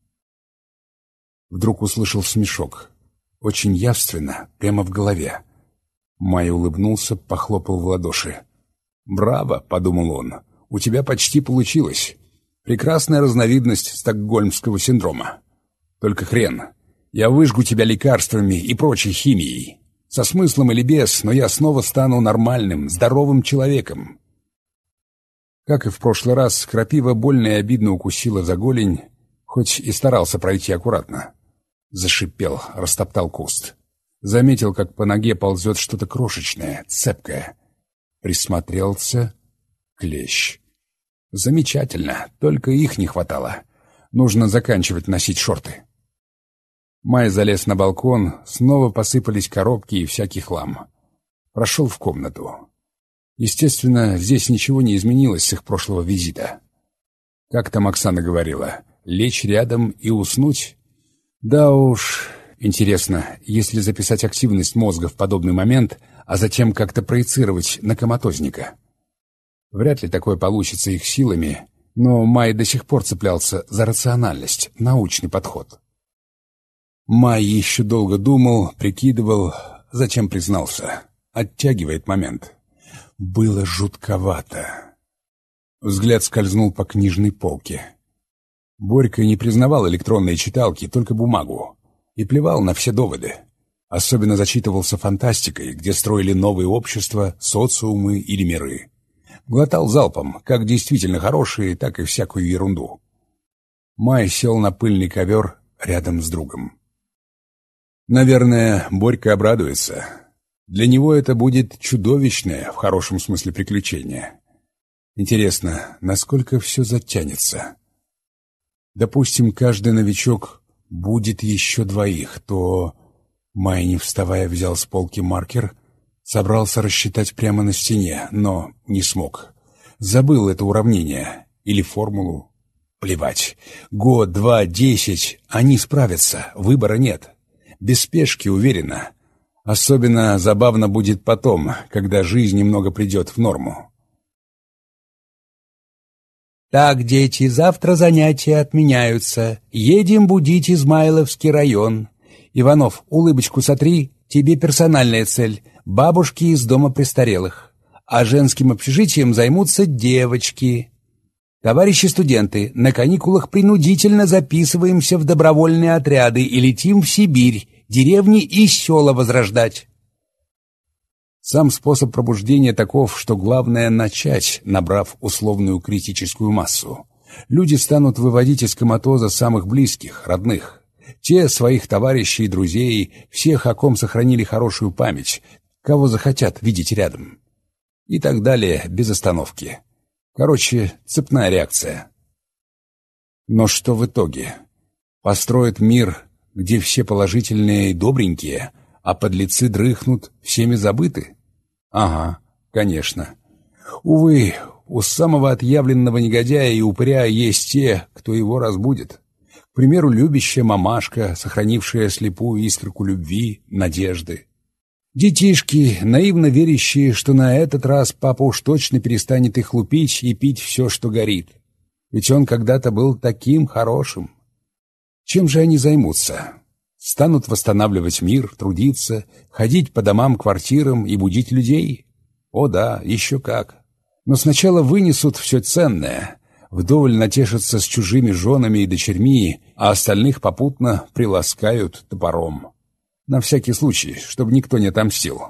Вдруг услышал смешок. Очень явственно, прямо в голове. Май улыбнулся, похлопал в ладоши. «Браво!» — подумал он. «У тебя почти получилось. Прекрасная разновидность стокгольмского синдрома. Только хрен, я выжгу тебя лекарствами и прочей химией. Со смыслом или без, но я снова стану нормальным, здоровым человеком. Как и в прошлый раз, крапива больно и обидно укусила за голень, хоть и старался пройти аккуратно. Зашипел, растоптал куст. Заметил, как по ноге ползет что-то крошечное, цепкое. Присмотрелся. Клещ. Замечательно, только их не хватало. Нужно заканчивать носить шорты. Май залез на балкон, снова посыпались коробки и всякий хлам. Прошел в комнату. Естественно, здесь ничего не изменилось с их прошлого визита. Как там Оксана говорила, лечь рядом и уснуть? Да уж, интересно, если записать активность мозга в подобный момент, а затем как-то проецировать на коматозника. Вряд ли такое получится их силами, но Май до сих пор цеплялся за рациональность, научный подход. Май еще долго думал, прикидывал, затем признался. Оттягивает момент. Было жутковато. Взгляд скользнул по книжной полке. Борька не признавал электронные читалки, только бумагу. И плевал на все доводы. Особенно зачитывался фантастикой, где строили новые общества, социумы или миры. Глотал залпом, как действительно хорошие, так и всякую ерунду. Май сел на пыльный ковер рядом с другом. Наверное, Борька обрадуется. Для него это будет чудовищное, в хорошем смысле, приключение. Интересно, насколько все затянется? Допустим, каждый новичок будет еще двоих, то... Май, не вставая, взял с полки маркер, собрался рассчитать прямо на стене, но не смог. Забыл это уравнение или формулу. Плевать. Год, два, десять. Они справятся. Выбора нет без спешки, уверенно. Особенно забавно будет потом, когда жизнь немного придет в норму. «Так, дети, завтра занятия отменяются. Едем будить Измайловский район. Иванов, улыбочку сотри, тебе персональная цель. Бабушки из дома престарелых. А женским общежитием займутся девочки. Товарищи студенты, на каникулах принудительно записываемся в добровольные отряды и летим в Сибирь, деревни и села возрождать. Сам способ пробуждения таков, что главное начать, набрав условную критическую массу. Люди станут выводить из коматоза самых близких, родных. Те своих товарищей и друзей, всех, о ком сохранили хорошую память, кого захотят видеть рядом. И так далее, без остановки. Короче, цепная реакция. Но что в итоге? Построят мир, где все положительные и добренькие, а подлецы дрыхнут, всеми забыты? Ага, конечно. Увы, у самого отъявленного негодяя и упыря есть те, кто его разбудит. К примеру, любящая мамашка, сохранившая слепую искорку любви, надежды. Детишки, наивно верящие, что на этот раз папа уж точно перестанет их лупить и пить все, что горит. Ведь он когда-то был таким хорошим. Чем же они займутся? Станут восстанавливать мир, трудиться, ходить по домам, квартирам и будить людей? О да, еще как. Но сначала вынесут все ценное, вдоволь натешатся с чужими женами и дочерьми, а остальных попутно приласкают топором. На всякий случай, чтобы никто не отомстил.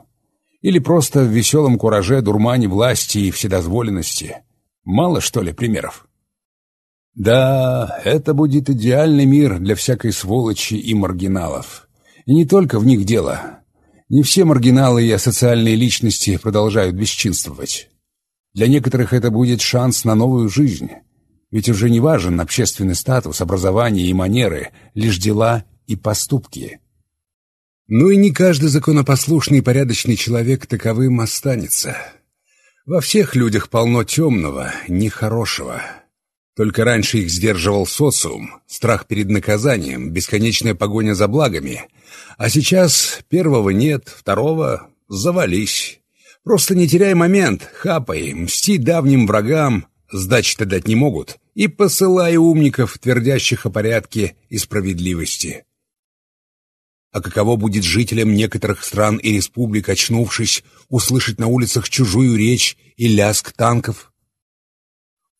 Или просто в веселом кураже дурмане власти и вседозволенности. Мало, что ли, примеров? Да, это будет идеальный мир для всякой сволочи и маргиналов. И не только в них дело. Не все маргиналы и асоциальные личности продолжают бесчинствовать. Для некоторых это будет шанс на новую жизнь. Ведь уже не важен общественный статус, образование и манеры, лишь дела и поступки. Ну и не каждый законопослушный и порядочный человек таковым останется. Во всех людях полно темного, нехорошего. Только раньше их сдерживал социум, страх перед наказанием, бесконечная погоня за благами. А сейчас первого нет, второго — завались. Просто не теряй момент, хапай, мсти давним врагам, сдачи-то дать не могут, и посылай умников, твердящих о порядке и справедливости. А каково будет жителям некоторых стран и республик, очнувшись, услышать на улицах чужую речь и лязг танков?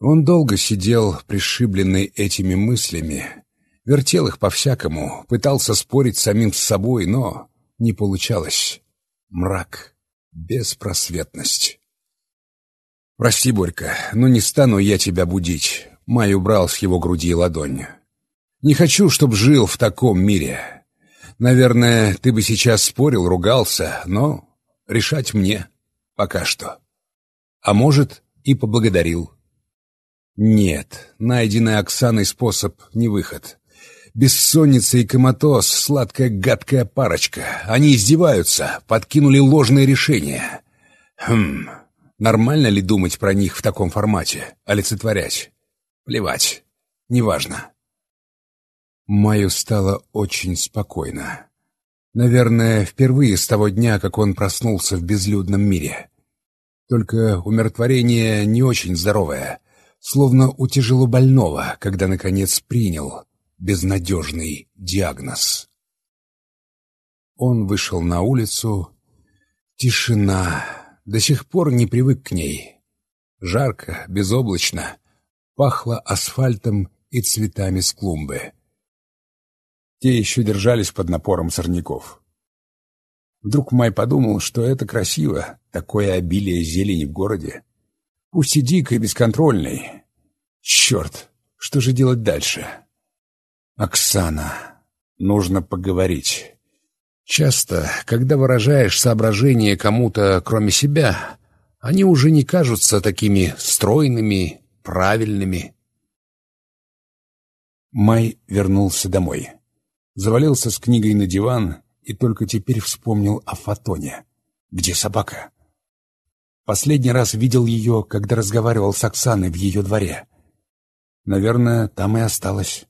Он долго сидел, пришибленный этими мыслями, вертел их по-всякому, пытался спорить с самим с собой, но не получалось. Мрак, беспросветность. «Прости, Борька, но не стану я тебя будить», — Май убрал с его груди ладонь. «Не хочу, чтоб жил в таком мире». Наверное, ты бы сейчас спорил, ругался, но решать мне пока что. А может, и поблагодарил. Нет, найденный Оксаной способ не выход. Бессонница и коматоз — сладкая гадкая парочка. Они издеваются, подкинули ложные решения. Хм, нормально ли думать про них в таком формате, олицетворять? Плевать, неважно. Маю стало очень спокойно. Наверное, впервые с того дня, как он проснулся в безлюдном мире. Только умиротворение не очень здоровое, словно у тяжелобольного, когда, наконец, принял безнадежный диагноз. Он вышел на улицу. Тишина. До сих пор не привык к ней. Жарко, безоблачно. Пахло асфальтом и цветами с клумбы. Те еще держались под напором сорняков. Вдруг Май подумал, что это красиво, такое обилие зелени в городе. Пусть и дикой, бесконтрольной. Черт, что же делать дальше? Оксана, нужно поговорить. Часто, когда выражаешь соображения кому-то, кроме себя, они уже не кажутся такими стройными, правильными. Май вернулся домой. Завалился с книгой на диван и только теперь вспомнил о Фотоне. Где собака? Последний раз видел ее, когда разговаривал с Оксаной в ее дворе. Наверное, там и осталась.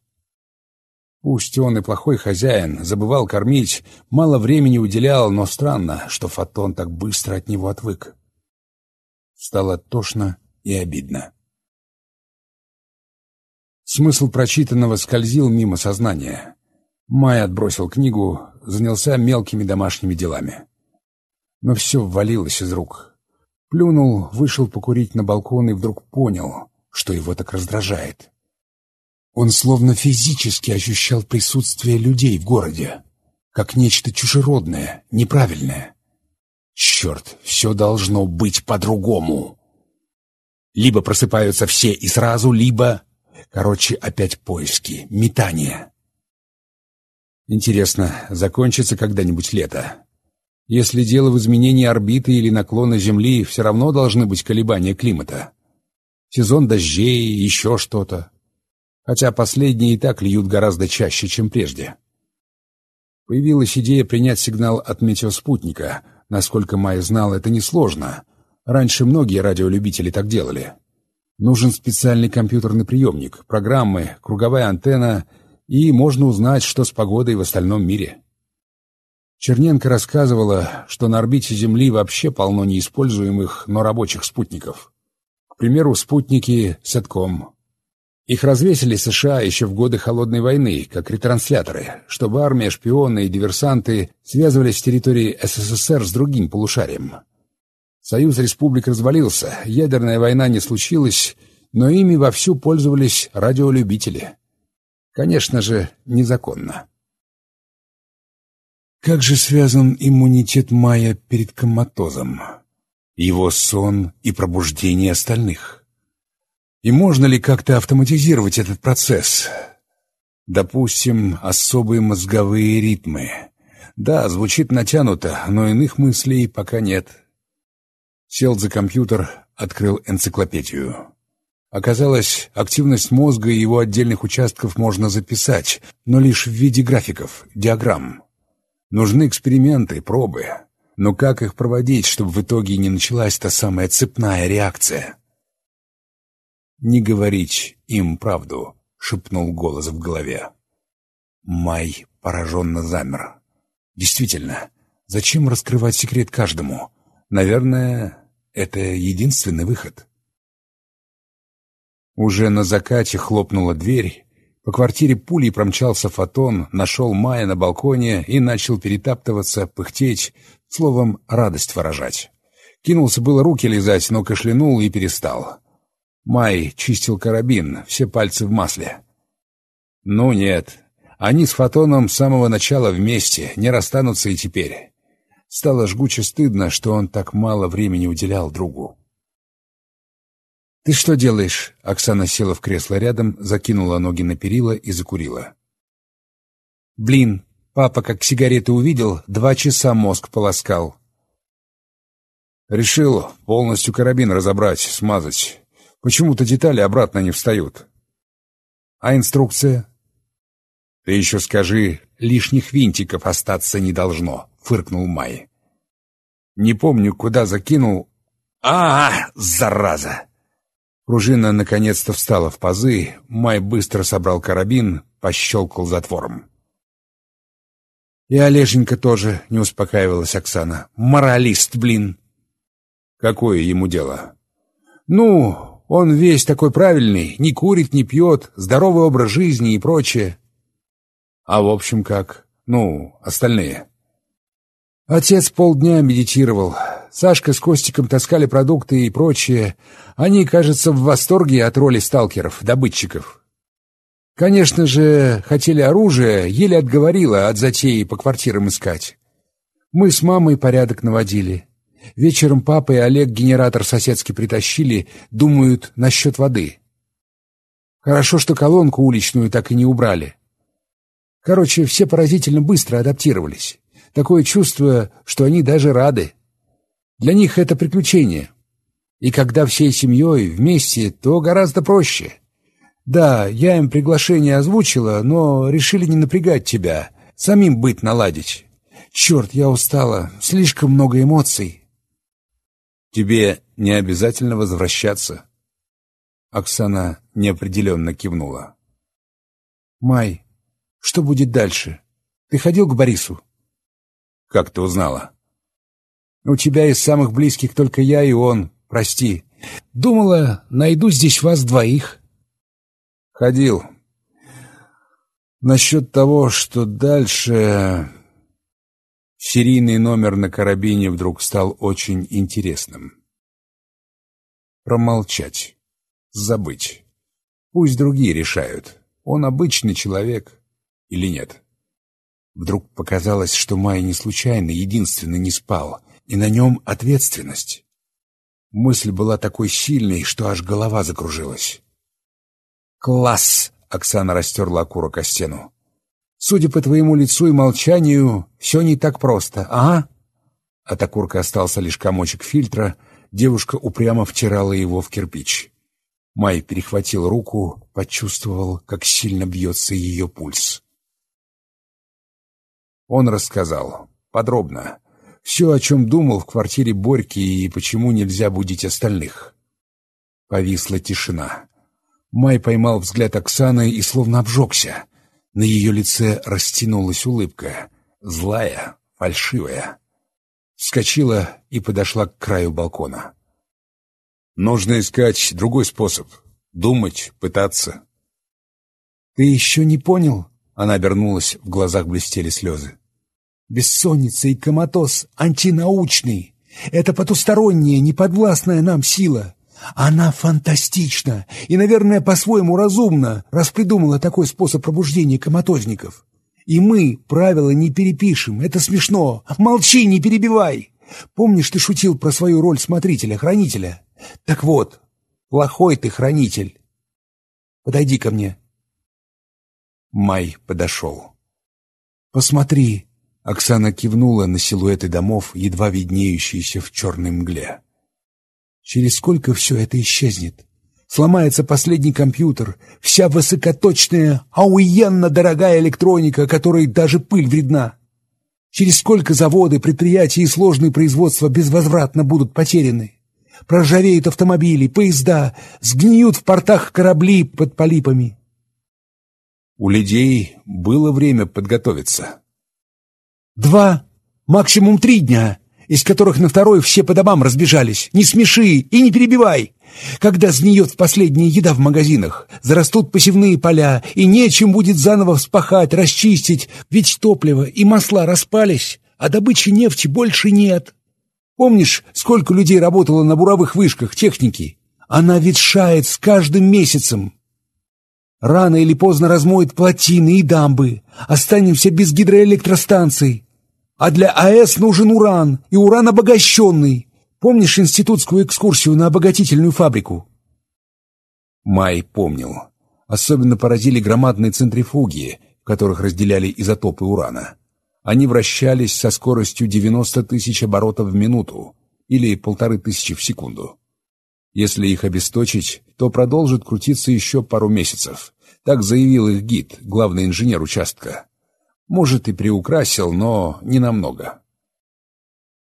Пусть он и плохой хозяин, забывал кормить, мало времени уделял, но странно, что Фотон так быстро от него отвык. Стало тошно и обидно. Смысл прочитанного скользил мимо сознания. Май отбросил книгу, занялся мелкими домашними делами. Но все ввалилось из рук. Плюнул, вышел покурить на балкон и вдруг понял, что его так раздражает. Он словно физически ощущал присутствие людей в городе, как нечто чужеродное, неправильное. Черт, все должно быть по-другому. Либо просыпаются все и сразу, либо... Короче, опять поиски, метания. Интересно, закончится когда-нибудь лето? Если дело в изменении орбиты или наклона Земли, все равно должны быть колебания климата. Сезон дождей, еще что-то хотя последние и так льют гораздо чаще, чем прежде. Появилась идея принять сигнал от метеоспутника. Насколько Майя знал, это несложно. Раньше многие радиолюбители так делали. Нужен специальный компьютерный приемник, программы, круговая антенна, и можно узнать, что с погодой в остальном мире. Черненко рассказывала, что на орбите Земли вообще полно неиспользуемых, но рабочих спутников. Примеру, спутники Сетком, их развесили США еще в годы Холодной войны, как ретрансляторы, чтобы армия, шпионы и диверсанты связывались с территорией СССР с другим полушарием. Союз республик развалился, ядерная война не случилась, но ими вовсю пользовались радиолюбители. Конечно же, незаконно. Как же связан иммунитет Майя перед коматозом? Его сон и пробуждение остальных? И можно ли как-то автоматизировать этот процесс? Допустим, особые мозговые ритмы. Да, звучит натянуто, но иных мыслей пока нет. Сел за компьютер, открыл энциклопедию. Оказалось, активность мозга и его отдельных участков можно записать, но лишь в виде графиков, диаграмм. Нужны эксперименты, пробы. Но как их проводить, чтобы в итоге не началась та самая цепная реакция? не говорить им правду», — шепнул голос в голове. Май пораженно замер. «Действительно, зачем раскрывать секрет каждому? Наверное, это единственный выход». Уже на закате хлопнула дверь. По квартире пулей промчался фотон, нашел Майя на балконе и начал перетаптываться, пыхтеть, словом, радость выражать. Кинулся было руки лизать, но кашлянул и перестал. Май чистил карабин, все пальцы в масле. Ну нет, они с Фотоном с самого начала вместе, не расстанутся и теперь. Стало жгуче стыдно, что он так мало времени уделял другу. «Ты что делаешь?» Оксана села в кресло рядом, закинула ноги на перила и закурила. «Блин, папа как сигареты увидел, два часа мозг полоскал». «Решил полностью карабин разобрать, смазать. Почему-то детали обратно не встают. А инструкция? «Ты еще скажи, лишних винтиков остаться не должно», — фыркнул Май. «Не помню, куда закинул. А, -а, -а зараза!» Пружина наконец-то встала в пазы, Май быстро собрал карабин, пощелкал затвором. И Олеженька тоже не успокаивалась Оксана. «Моралист, блин!» «Какое ему дело?» «Ну, он весь такой правильный, не курит, не пьет, здоровый образ жизни и прочее». «А в общем как? Ну, остальные?» Отец полдня медитировал. Сашка с Костиком таскали продукты и прочее. Они, кажется, в восторге от роли сталкеров, добытчиков. Конечно же, хотели оружие, еле отговорила от затеи по квартирам искать. Мы с мамой порядок наводили. Вечером папа и Олег генератор соседский притащили, думают, насчет воды. Хорошо, что колонку уличную так и не убрали. Короче, все поразительно быстро адаптировались. Такое чувство, что они даже рады. Для них это приключение. И когда всей семьей вместе, то гораздо проще. Да, я им приглашение озвучила, но решили не напрягать тебя, самим быть наладить. Черт, я устала, слишком много эмоций. Тебе не обязательно возвращаться. Оксана неопределенно кивнула. Май, что будет дальше? Ты ходил к Борису? Как ты узнала? У тебя из самых близких только я и он, прости. Думала, найду здесь вас двоих. Ходил. Насчет того, что дальше... Серийный номер на карабине вдруг стал очень интересным. Промолчать. Забыть. Пусть другие решают, он обычный человек или нет. Вдруг показалось, что Май не случайно единственно не спал, и на нем ответственность. Мысль была такой сильной, что аж голова закружилась. «Класс!» — Оксана растерла окурок о стену. «Судя по твоему лицу и молчанию, все не так просто, ага?» От окурка остался лишь комочек фильтра, девушка упрямо втирала его в кирпич. Май перехватил руку, почувствовал, как сильно бьется ее пульс. Он рассказал, подробно, все, о чем думал в квартире Борьки и почему нельзя будить остальных. Повисла тишина. Май поймал взгляд Оксаны и словно обжегся. На ее лице растянулась улыбка. Злая, фальшивая. Вскочила и подошла к краю балкона. «Нужно искать другой способ. Думать, пытаться». «Ты еще не понял?» Она обернулась, в глазах блестели слезы. «Бессонница и коматоз антинаучный. Это потусторонняя, неподвластная нам сила. Она фантастична и, наверное, по-своему разумна, раз придумала такой способ пробуждения коматозников. И мы правила не перепишем, это смешно. Молчи, не перебивай. Помнишь, ты шутил про свою роль смотрителя-хранителя? Так вот, плохой ты хранитель. Подойди ко мне. Май подошел. «Посмотри!» — Оксана кивнула на силуэты домов, едва виднеющиеся в черной мгле. Через сколько все это исчезнет? Сломается последний компьютер, вся высокоточная, ауенно дорогая электроника, которой даже пыль вредна. Через сколько заводы, предприятия и сложные производства безвозвратно будут потеряны? Проржавеют автомобили, поезда, сгниют в портах корабли под полипами. У людей было время подготовиться. Два, максимум три дня из которых на второй все по домам разбежались. Не смеши и не перебивай. Когда сгниет последняя еда в магазинах, зарастут посевные поля, и нечем будет заново вспахать, расчистить, ведь топливо и масла распались, а добычи нефти больше нет. Помнишь, сколько людей работало на буровых вышках техники? Она ветшает с каждым месяцем. Рано или поздно размоет плотины и дамбы. Останемся без гидроэлектростанций. А для АЭС нужен уран, и уран обогащенный. Помнишь институтскую экскурсию на обогатительную фабрику?» Май помнил. Особенно поразили громадные центрифуги, в которых разделяли изотопы урана. Они вращались со скоростью 90 тысяч оборотов в минуту или полторы тысячи в секунду. Если их обесточить, то продолжит крутиться еще пару месяцев. Так заявил их гид, главный инженер участка. Может, и приукрасил, но не намного.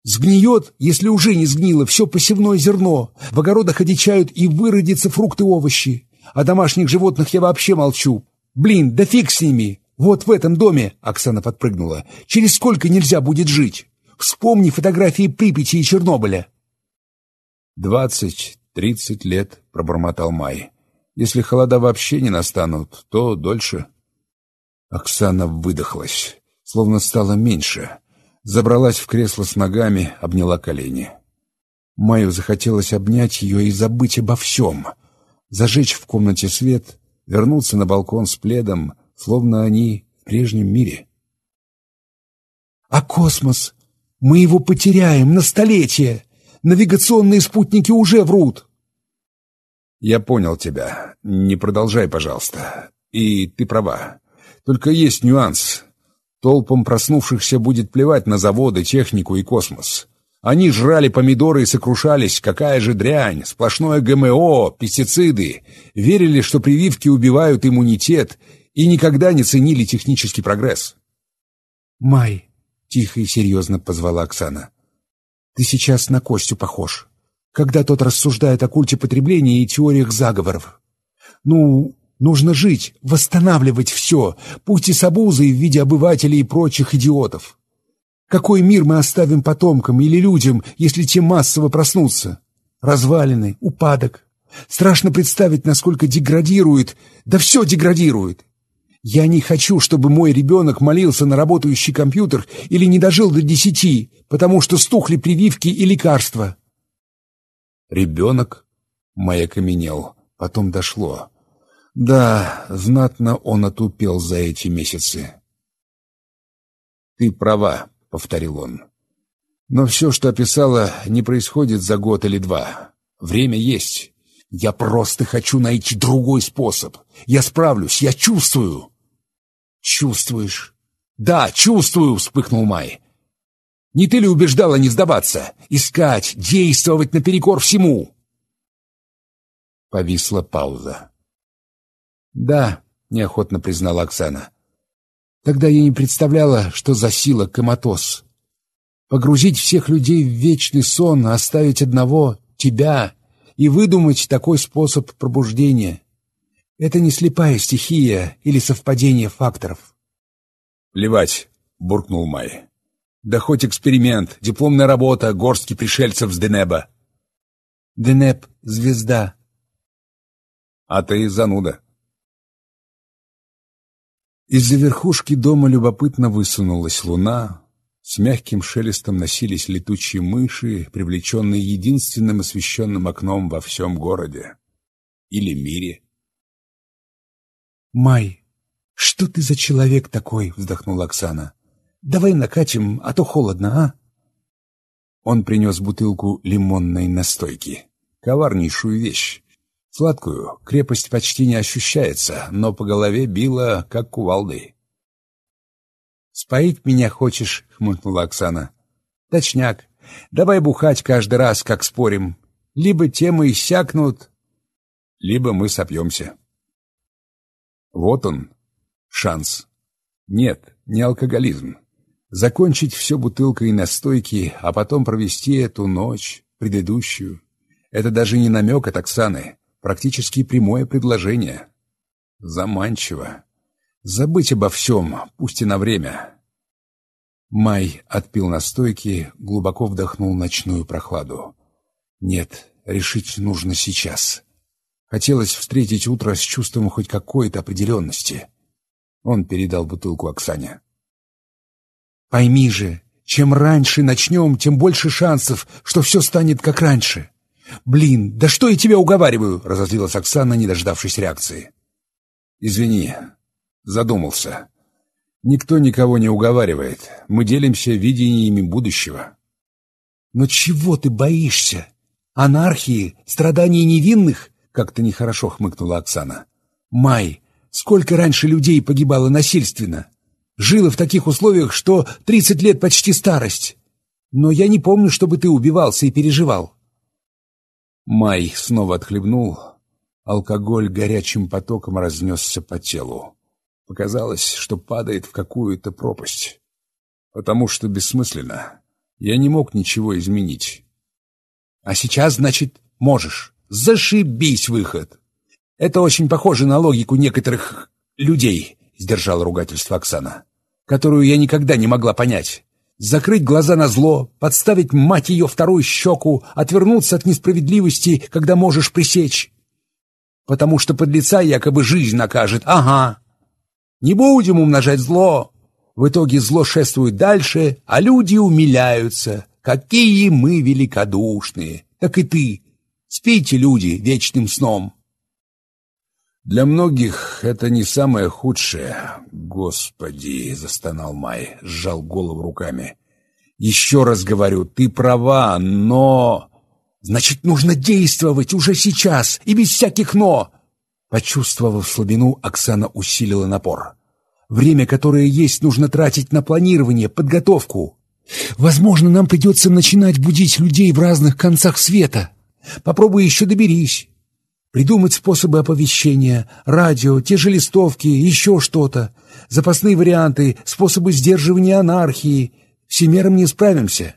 Сгниет, если уже не сгнило, все посевное зерно. В огородах одичают и выродятся фрукты овощи. О домашних животных я вообще молчу. Блин, да фиг с ними. Вот в этом доме, Оксана подпрыгнула, через сколько нельзя будет жить? Вспомни фотографии Припяти и Чернобыля. «Двадцать, тридцать лет», — пробормотал Май. «Если холода вообще не настанут, то дольше». Оксана выдохлась, словно стала меньше. Забралась в кресло с ногами, обняла колени. Майю захотелось обнять ее и забыть обо всем. Зажечь в комнате свет, вернуться на балкон с пледом, словно они в прежнем мире. «А космос? Мы его потеряем на столетие! Навигационные спутники уже врут!» «Я понял тебя. Не продолжай, пожалуйста. И ты права. Только есть нюанс. Толпам проснувшихся будет плевать на заводы, технику и космос. Они жрали помидоры и сокрушались, какая же дрянь, сплошное ГМО, пестициды. Верили, что прививки убивают иммунитет, и никогда не ценили технический прогресс. «Май», — тихо и серьезно позвала Оксана, — «ты сейчас на Костю похож, когда тот рассуждает о культе потребления и теориях заговоров. Ну, нужно жить, восстанавливать все, пусть и с обузой в виде обывателей и прочих идиотов. Какой мир мы оставим потомкам или людям, если те массово проснутся? Развалины, упадок. Страшно представить, насколько деградирует, да все деградирует. Я не хочу, чтобы мой ребенок молился на работающий компьютер или не дожил до десяти, потому что стухли прививки и лекарства. Ребенок? Майя каменел. Потом дошло. Да, знатно он отупел за эти месяцы. Ты права, повторил он. Но все, что описала, не происходит за год или два. Время есть. Я просто хочу найти другой способ. Я справлюсь, я чувствую. «Чувствуешь?» «Да, чувствую!» — вспыхнул Май. «Не ты ли убеждала не сдаваться? Искать, действовать наперекор всему!» Повисла пауза. «Да», — неохотно признала Оксана. «Тогда я не представляла, что за сила коматоз. Погрузить всех людей в вечный сон, оставить одного, тебя, и выдумать такой способ пробуждения. Это не слепая стихия или совпадение факторов. «Плевать», — буркнул Май. «Да хоть эксперимент, дипломная работа, горстки пришельцев с Денеба». «Денеб — звезда». «А ты зануда». Из-за верхушки дома любопытно высунулась луна, с мягким шелестом носились летучие мыши, привлеченные единственным освещенным окном во всем городе. Или мире. «Май, что ты за человек такой?» — вздохнула Оксана. «Давай накатим, а то холодно, а?» Он принес бутылку лимонной настойки. Коварнейшую вещь. Сладкую, крепость почти не ощущается, но по голове била, как кувалдой. «Споить меня хочешь?» — хмыкнула Оксана. «Точняк. Давай бухать каждый раз, как спорим. Либо темы иссякнут, либо мы сопьемся». Вот он, шанс. Нет, не алкоголизм. Закончить все бутылкой настойки, а потом провести эту ночь, предыдущую. Это даже не намек от Оксаны, практически прямое предложение. Заманчиво. Забыть обо всем, пусть и на время. Май отпил настойки, глубоко вдохнул ночную прохладу. Нет, решить нужно сейчас. Хотелось встретить утро с чувством хоть какой-то определенности. Он передал бутылку Оксане. «Пойми же, чем раньше начнем, тем больше шансов, что все станет как раньше. Блин, да что я тебя уговариваю?» — разозлилась Оксана, не дождавшись реакции. «Извини, задумался. Никто никого не уговаривает. Мы делимся видениями будущего». «Но чего ты боишься? Анархии, страданий невинных как-то нехорошо хмыкнула Оксана. «Май, сколько раньше людей погибало насильственно? Жило в таких условиях, что тридцать лет почти старость. Но я не помню, чтобы ты убивался и переживал». Май снова отхлебнул, Алкоголь горячим потоком разнесся по телу. Показалось, что падает в какую-то пропасть. Потому что бессмысленно. Я не мог ничего изменить. А сейчас, значит, можешь. Зашибись выход. Это очень похоже на логику некоторых людей, сдержала ругательство Оксана, которую я никогда не могла понять. Закрыть глаза на зло, подставить мать ее вторую щеку, отвернуться от несправедливости, когда можешь пресечь. Потому что подлеца якобы жизнь накажет. Ага. Не будем умножать зло. В итоге зло шествует дальше, а люди умиляются. Какие мы великодушные. Так и ты. Спите, люди, вечным сном. Для многих это не самое худшее. Господи, застонал Май, сжал голову руками. Еще раз говорю, ты права, но... Значит, нужно действовать уже сейчас и без всяких «но». Почувствовав слабину, Оксана усилила напор. Время, которое есть, нужно тратить на планирование, подготовку. Возможно, нам придется начинать будить людей в разных концах света. Попробуй еще доберись. Придумать способы оповещения, радио, те же листовки, еще что-то. Запасные варианты, способы сдерживания анархии. Всемером не справимся.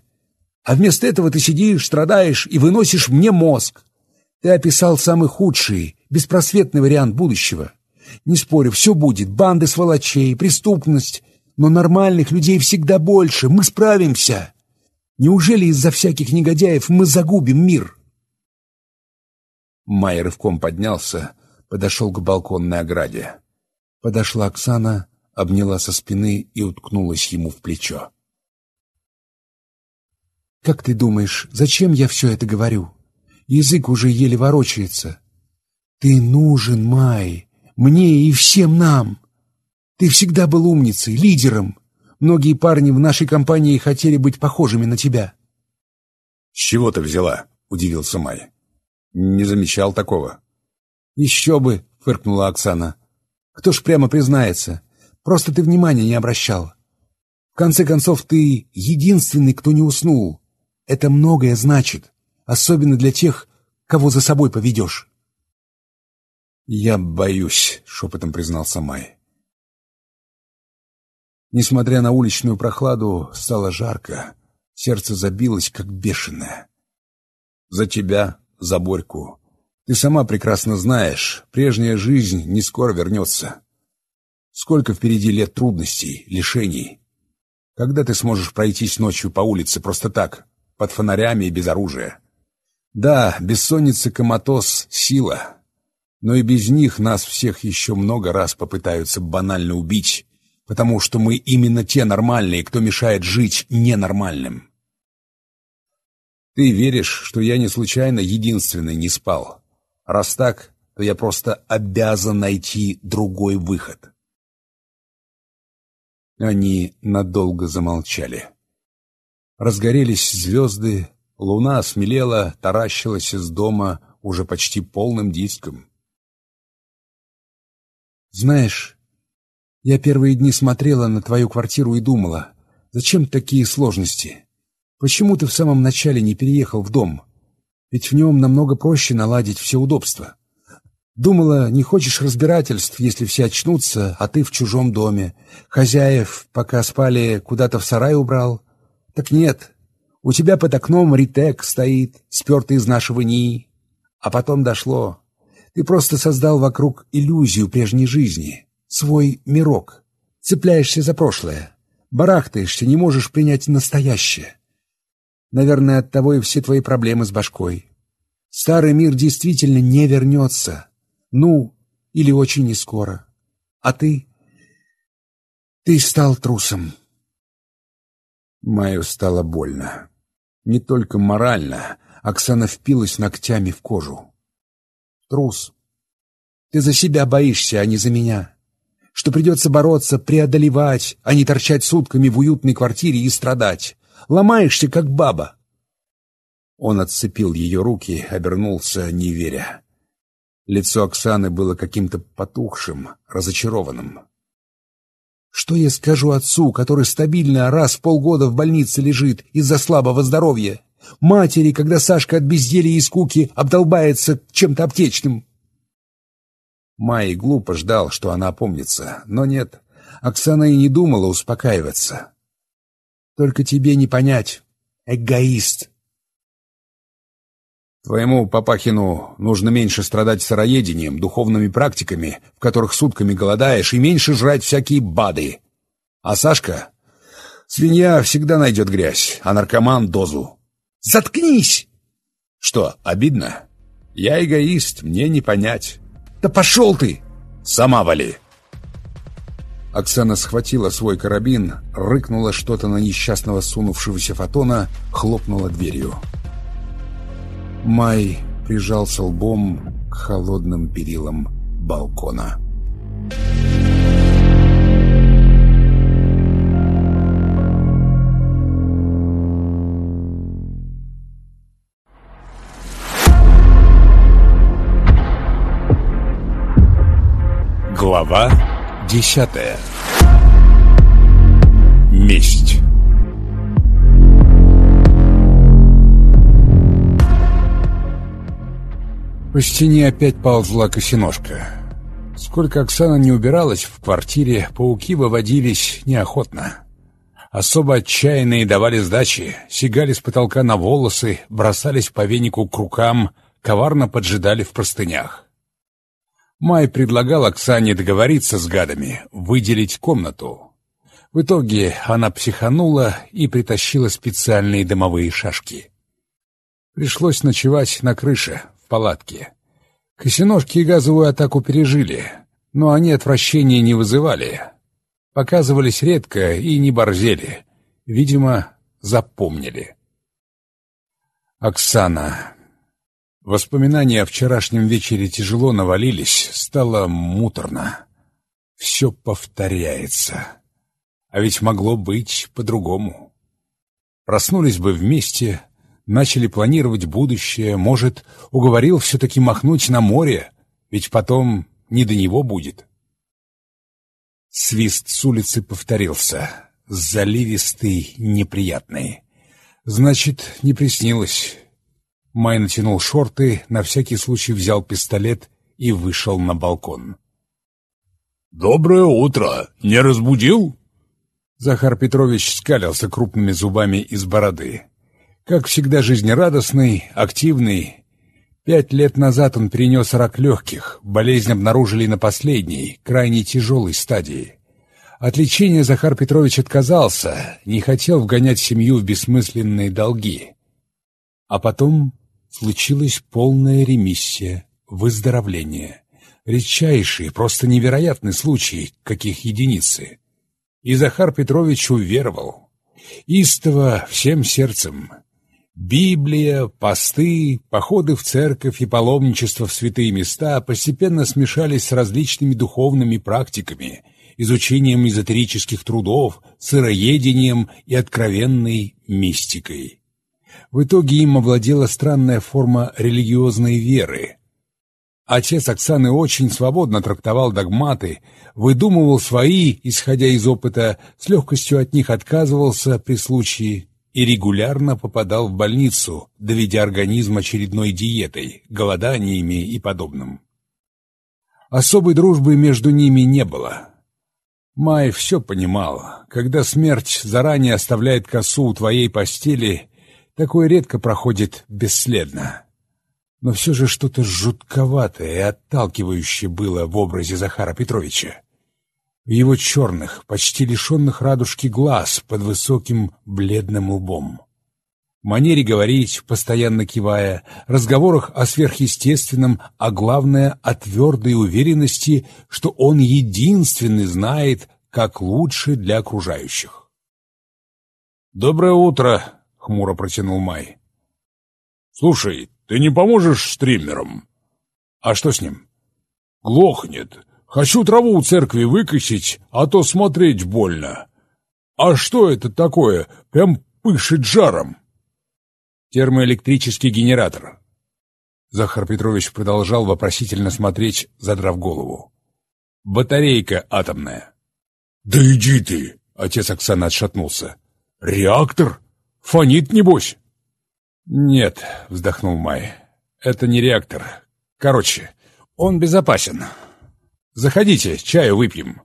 А вместо этого ты сидишь, страдаешь и выносишь мне мозг. Ты описал самый худший, беспросветный вариант будущего. Не спорю, все будет, банды сволочей, преступность. Но нормальных людей всегда больше, мы справимся. Неужели из-за всяких негодяев мы загубим мир?» Майя рывком поднялся, подошел к балконной ограде. Подошла Оксана, обняла со спины и уткнулась ему в плечо. «Как ты думаешь, зачем я все это говорю? Язык уже еле ворочается. Ты нужен, Май, мне и всем нам. Ты всегда был умницей, лидером. Многие парни в нашей компании хотели быть похожими на тебя». «С чего ты взяла?» — удивился Май. Не замечал такого. «Еще бы!» — фыркнула Оксана. «Кто ж прямо признается? Просто ты внимания не обращал. В конце концов, ты единственный, кто не уснул. Это многое значит, особенно для тех, кого за собой поведешь». «Я боюсь», — шепотом признался Май. Несмотря на уличную прохладу, стало жарко. Сердце забилось, как бешеное. «За тебя, за Борьку. Ты сама прекрасно знаешь, прежняя жизнь не скоро вернется. Сколько впереди лет трудностей, лишений. Когда ты сможешь пройтись ночью по улице просто так, под фонарями и без оружия? Да, бессонница, коматоз — сила. Но и без них нас всех еще много раз попытаются банально убить, потому что мы именно те нормальные, кто мешает жить ненормальным. Ты веришь, что я не случайно единственный не спал? Раз так, то я просто обязан найти другой выход. Они надолго замолчали. Разгорелись звезды, луна смелела, таращилась из дома уже почти полным диском. «Знаешь, я первые дни смотрела на твою квартиру и думала, зачем такие сложности?» Почему ты в самом начале не переехал в дом? Ведь в нем намного проще наладить все удобства. Думала, не хочешь разбирательств, если все очнутся, а ты в чужом доме. Хозяев, пока спали, куда-то в сарай убрал. Так нет, у тебя под окном ритек стоит, спертый из нашего НИИ. А потом дошло. Ты просто создал вокруг иллюзию прежней жизни, свой мирок. Цепляешься за прошлое, барахтаешься, не можешь принять настоящее. Наверное, оттого и все твои проблемы с башкой. Старый мир действительно не вернется. Ну, или очень нескоро. А ты? Ты стал трусом. Маю стало больно. Не только морально. Оксана впилась ногтями в кожу. Трус. Ты за себя боишься, а не за меня. Что придется бороться, преодолевать, а не торчать сутками в уютной квартире и страдать. Ломаешься, как баба. Он отцепил ее руки, обернулся, не веря. Лицо Оксаны было каким-то потухшим, разочарованным. «Что я скажу отцу, который стабильно раз в полгода в больнице лежит из-за слабого здоровья? Матери, когда Сашка от безделья и скуки обдолбается чем-то аптечным?» Май глупо ждал, что она опомнится, но нет. Оксана и не думала успокаиваться. «Только тебе не понять. Эгоист!» Твоему Папахину нужно меньше страдать сыроедением, духовными практиками, в которых сутками голодаешь, и меньше жрать всякие БАДы. А Сашка? Свинья всегда найдет грязь, а наркоман — дозу. Заткнись! Что, обидно? Я эгоист, мне не понять. Да пошел ты! Сама вали! Оксана схватила свой карабин, рыкнула что-то на несчастного сунувшегося фотона, хлопнула дверью. Май прижался лбом к холодным перилам балкона. Глава десятая Месть По стене опять ползла косиножка. Сколько Оксана не убиралась в квартире, пауки выводились неохотно. Особо отчаянные давали сдачи, сигали с потолка на волосы, бросались по венику к рукам, коварно поджидали в простынях. Май предлагал Оксане договориться с гадами, выделить комнату. В итоге она психанула и притащила специальные дымовые шашки. Пришлось ночевать на крыше, палатке. Косиножки газовую атаку пережили, но они отвращения не вызывали. Показывались редко и не борзели. Видимо, запомнили. Оксана. Воспоминания о вчерашнем вечере тяжело навалились, стало муторно. Все повторяется. А ведь могло быть по-другому. Проснулись бы вместе, начали планировать будущее, может, уговорил все-таки махнуть на море, ведь потом не до него будет. Свист с улицы повторился, заливистый, неприятный. Значит, не приснилось. Май натянул шорты, на всякий случай взял пистолет и вышел на балкон. «Доброе утро! Не разбудил?» Захар Петрович скалился крупными зубами из бороды. Как всегда жизнерадостный, активный. Пять лет назад он перенес рак легких, болезнь обнаружили на последней, крайне тяжелой стадии. От лечения Захар Петрович отказался, не хотел вгонять семью в бессмысленные долги. А потом случилась полная ремиссия, выздоровление. Редчайший, просто невероятный случай, каких единицы. И Захар Петрович уверовал. Истово, всем сердцем. Библия, посты, походы в церковь и паломничество в святые места постепенно смешались с различными духовными практиками, изучением эзотерических трудов, сыроедением и откровенной мистикой. В итоге им овладела странная форма религиозной веры. Отец Оксаны очень свободно трактовал догматы, выдумывал свои, исходя из опыта, с легкостью от них отказывался при случае и регулярно попадал в больницу, доведя организм очередной диетой, голоданиями и подобным. Особой дружбы между ними не было. Май все понимал. Когда смерть заранее оставляет косу у твоей постели, такое редко проходит бесследно. Но все же что-то жутковатое и отталкивающее было в образе Захара Петровича в его черных, почти лишенных радужки глаз под высоким бледным лбом. Манере говорить, постоянно кивая, разговорах о сверхъестественном, а главное, о твердой уверенности, что он единственный знает, как лучше для окружающих. «Доброе утро!» — хмуро протянул Май. «Слушай, ты не поможешь стримерам?» «А что с ним?» «Глохнет. Хочу траву у церкви выкосить, а то смотреть больно. А что это такое? Прям пышет жаром. Термоэлектрический генератор. Захар Петрович продолжал вопросительно смотреть, задрав голову. Батарейка атомная. Да иди ты! Отец Оксаны отшатнулся. Реактор? Фонит, небось? Нет, вздохнул Май. Это не реактор. Короче, он безопасен. Заходите, чаю выпьем».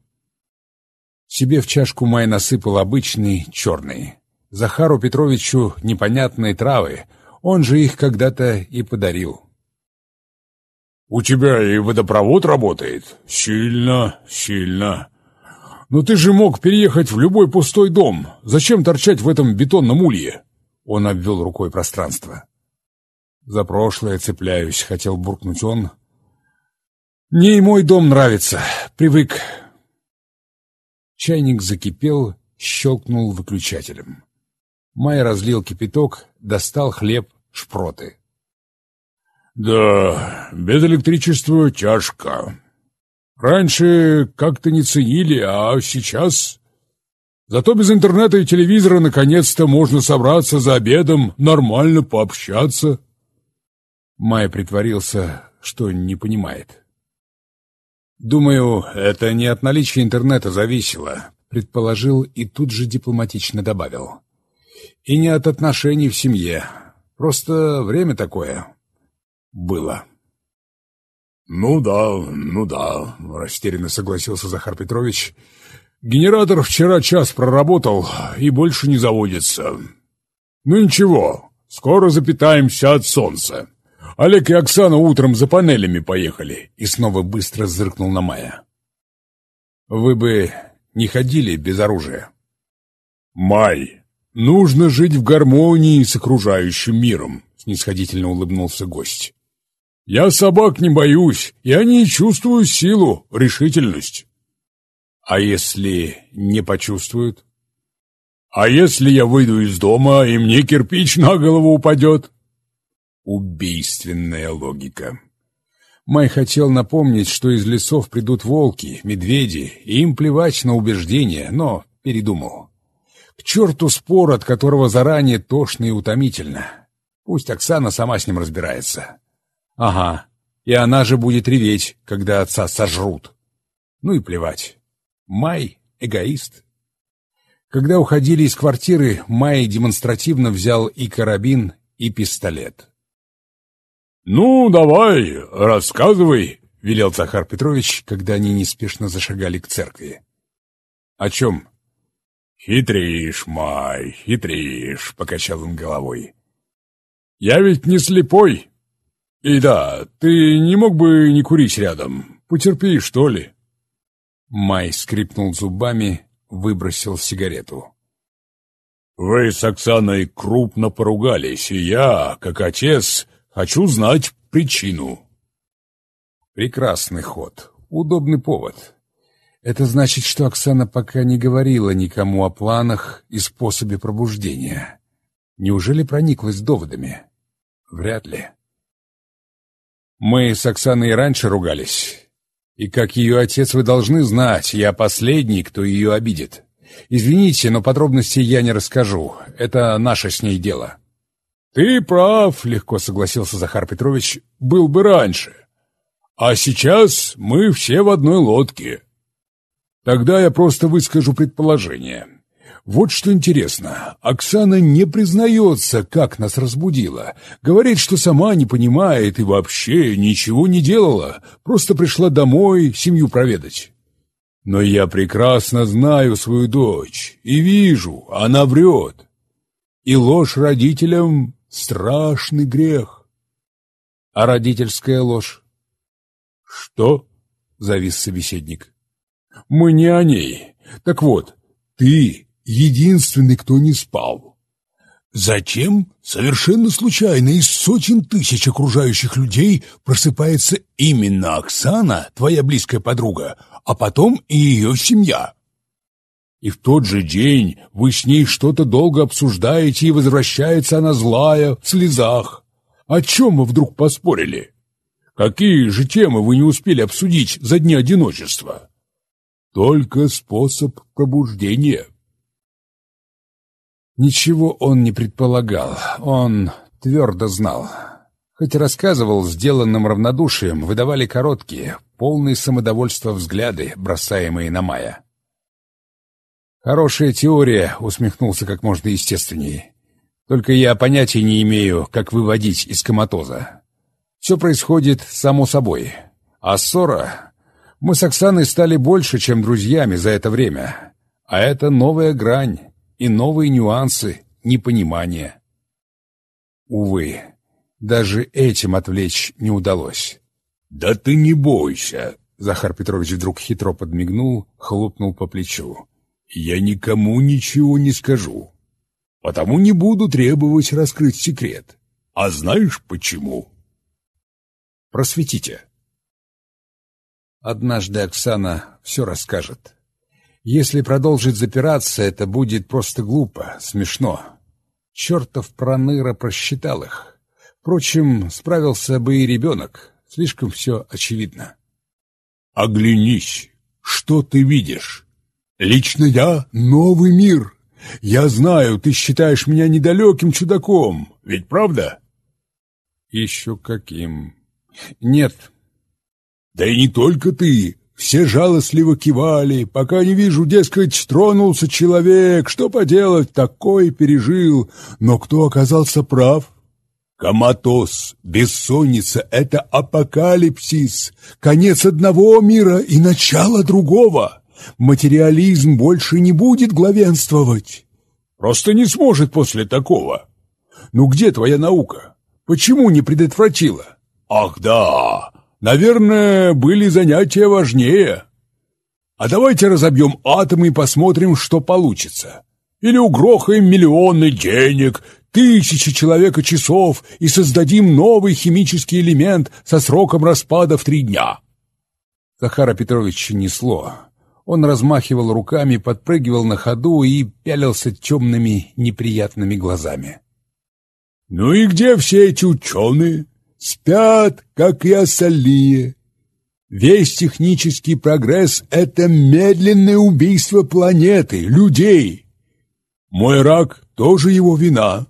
Себе в чашку Май насыпал обычный черный. Захару Петровичу непонятные травы, он же их когда-то и подарил. «У тебя и водопровод работает? Сильно, сильно. Но ты же мог переехать в любой пустой дом. Зачем торчать в этом бетонном улье?» Он обвел рукой пространство. «За прошлое цепляюсь», — хотел буркнуть он. «Мне и мой дом нравится. Привык». Чайник закипел, щелкнул выключателем. Май разлил кипяток, достал хлеб, шпроты. «Да, без электричества тяжко. Раньше как-то не ценили, а сейчас...» Зато без интернета и телевизора наконец-то можно собраться за обедом, нормально пообщаться. Май притворился, что не понимает. «Думаю, это не от наличия интернета зависело», — предположил и тут же дипломатично добавил и не от отношений в семье. Просто время такое было. «Ну да, ну да», — растерянно согласился Захар Петрович. «Генератор вчера час проработал и больше не заводится. Ну ничего, скоро запитаемся от солнца. Олег и Оксана утром за панелями поехали». И снова быстро зыркнул на Майя. «Вы бы не ходили без оружия?» «Май, «Нужно жить в гармонии с окружающим миром», — снисходительно улыбнулся гость. «Я собак не боюсь, я не чувствую силу, решительность». «А если не почувствуют?» «А если я выйду из дома, и мне кирпич на голову упадет?» Убийственная логика. Май хотел напомнить, что из лесов придут волки, медведи, и им плевать на убеждения, но передумал. К черту спор, от которого заранее тошно и утомительно. Пусть Оксана сама с ним разбирается. Ага, и она же будет реветь, когда отца сожрут. Ну и плевать. Май — эгоист. Когда уходили из квартиры, Май демонстративно взял и карабин, и пистолет. «Ну, давай, рассказывай», — велел Захар Петрович, когда они неспешно зашагали к церкви. «О чем?» «Хитришь, Май, хитришь», — покачал он головой. «Я ведь не слепой. И да, ты не мог бы не курить рядом. Потерпи, что ли?» Май скрипнул зубами, выбросил сигарету. «Вы с Оксаной крупно поругались, и я, как отец, хочу знать причину». «Прекрасный ход, удобный повод. Это значит, что Оксана пока не говорила никому о планах и способе пробуждения. Неужели прониклась доводами? Вряд ли. Мы с Оксаной раньше ругались. И как ее отец вы должны знать, я последний, кто ее обидит. Извините, но подробностей я не расскажу. Это наше с ней дело. Ты прав, легко согласился Захар Петрович, был бы раньше. А сейчас мы все в одной лодке. Тогда я просто выскажу предположение. Вот что интересно, Оксана не признается, как нас разбудила. Говорит, что сама не понимает и вообще ничего не делала, просто пришла домой семью проведать. Но я прекрасно знаю свою дочь и вижу, она врет. И ложь родителям — страшный грех. А родительская ложь? Что? — завис собеседник. Мы не о ней. Так вот, ты единственный, кто не спал. Затем, совершенно случайно, из сотен тысяч окружающих людей просыпается именно Оксана, твоя близкая подруга, а потом и ее семья. И в тот же день вы с ней что-то долго обсуждаете, и возвращается она злая, в слезах. О чем вы вдруг поспорили? Какие же темы вы не успели обсудить за дни одиночества? только способ пробуждения. Ничего он не предполагал, он твердо знал. Хоть рассказывал сделанным равнодушием, выдавали короткие, полные самодовольства взгляды, бросаемые на Мая. «Хорошая теория», — усмехнулся как можно естественнее. «Только я понятия не имею, как выводить из коматоза. Все происходит само собой, а ссора Мы с Оксаной стали больше, чем друзьями за это время. А это новая грань и новые нюансы непонимания. Увы, даже этим отвлечь не удалось. «Да ты не бойся!» Захар Петрович вдруг хитро подмигнул, хлопнул по плечу. «Я никому ничего не скажу, потому не буду требовать раскрыть секрет. А знаешь почему?» «Просветите». Однажды Оксана все расскажет. Если продолжить запираться, это будет просто глупо, смешно. Чертов проныра просчитал их. Впрочем, справился бы и ребенок. Слишком все очевидно. «Оглянись! Что ты видишь? Лично я — новый мир. Я знаю, ты считаешь меня недалеким чудаком, ведь правда?» «Еще каким?» «Нет». «Да и не только ты. Все жалостливо кивали, пока не вижу, дескать, тронулся человек, что поделать, такое пережил. Но кто оказался прав? Коматоз, бессонница — это апокалипсис, конец одного мира и начало другого. Материализм больше не будет главенствовать. Просто не сможет после такого. Ну где твоя наука? Почему не предотвратила? Ах да, Наверное, были занятия важнее. А давайте разобьем атомы и посмотрим, что получится. Или угрохаем миллионы денег, тысячи человека часов и создадим новый химический элемент со сроком распада в три дня. Захара Петровича несло. Он размахивал руками, подпрыгивал на ходу и пялился темными неприятными глазами. «Ну и где все эти ученые? Спят, как и остальные. Весь технический прогресс — это медленное убийство планеты, людей. Мой рак — тоже его вина.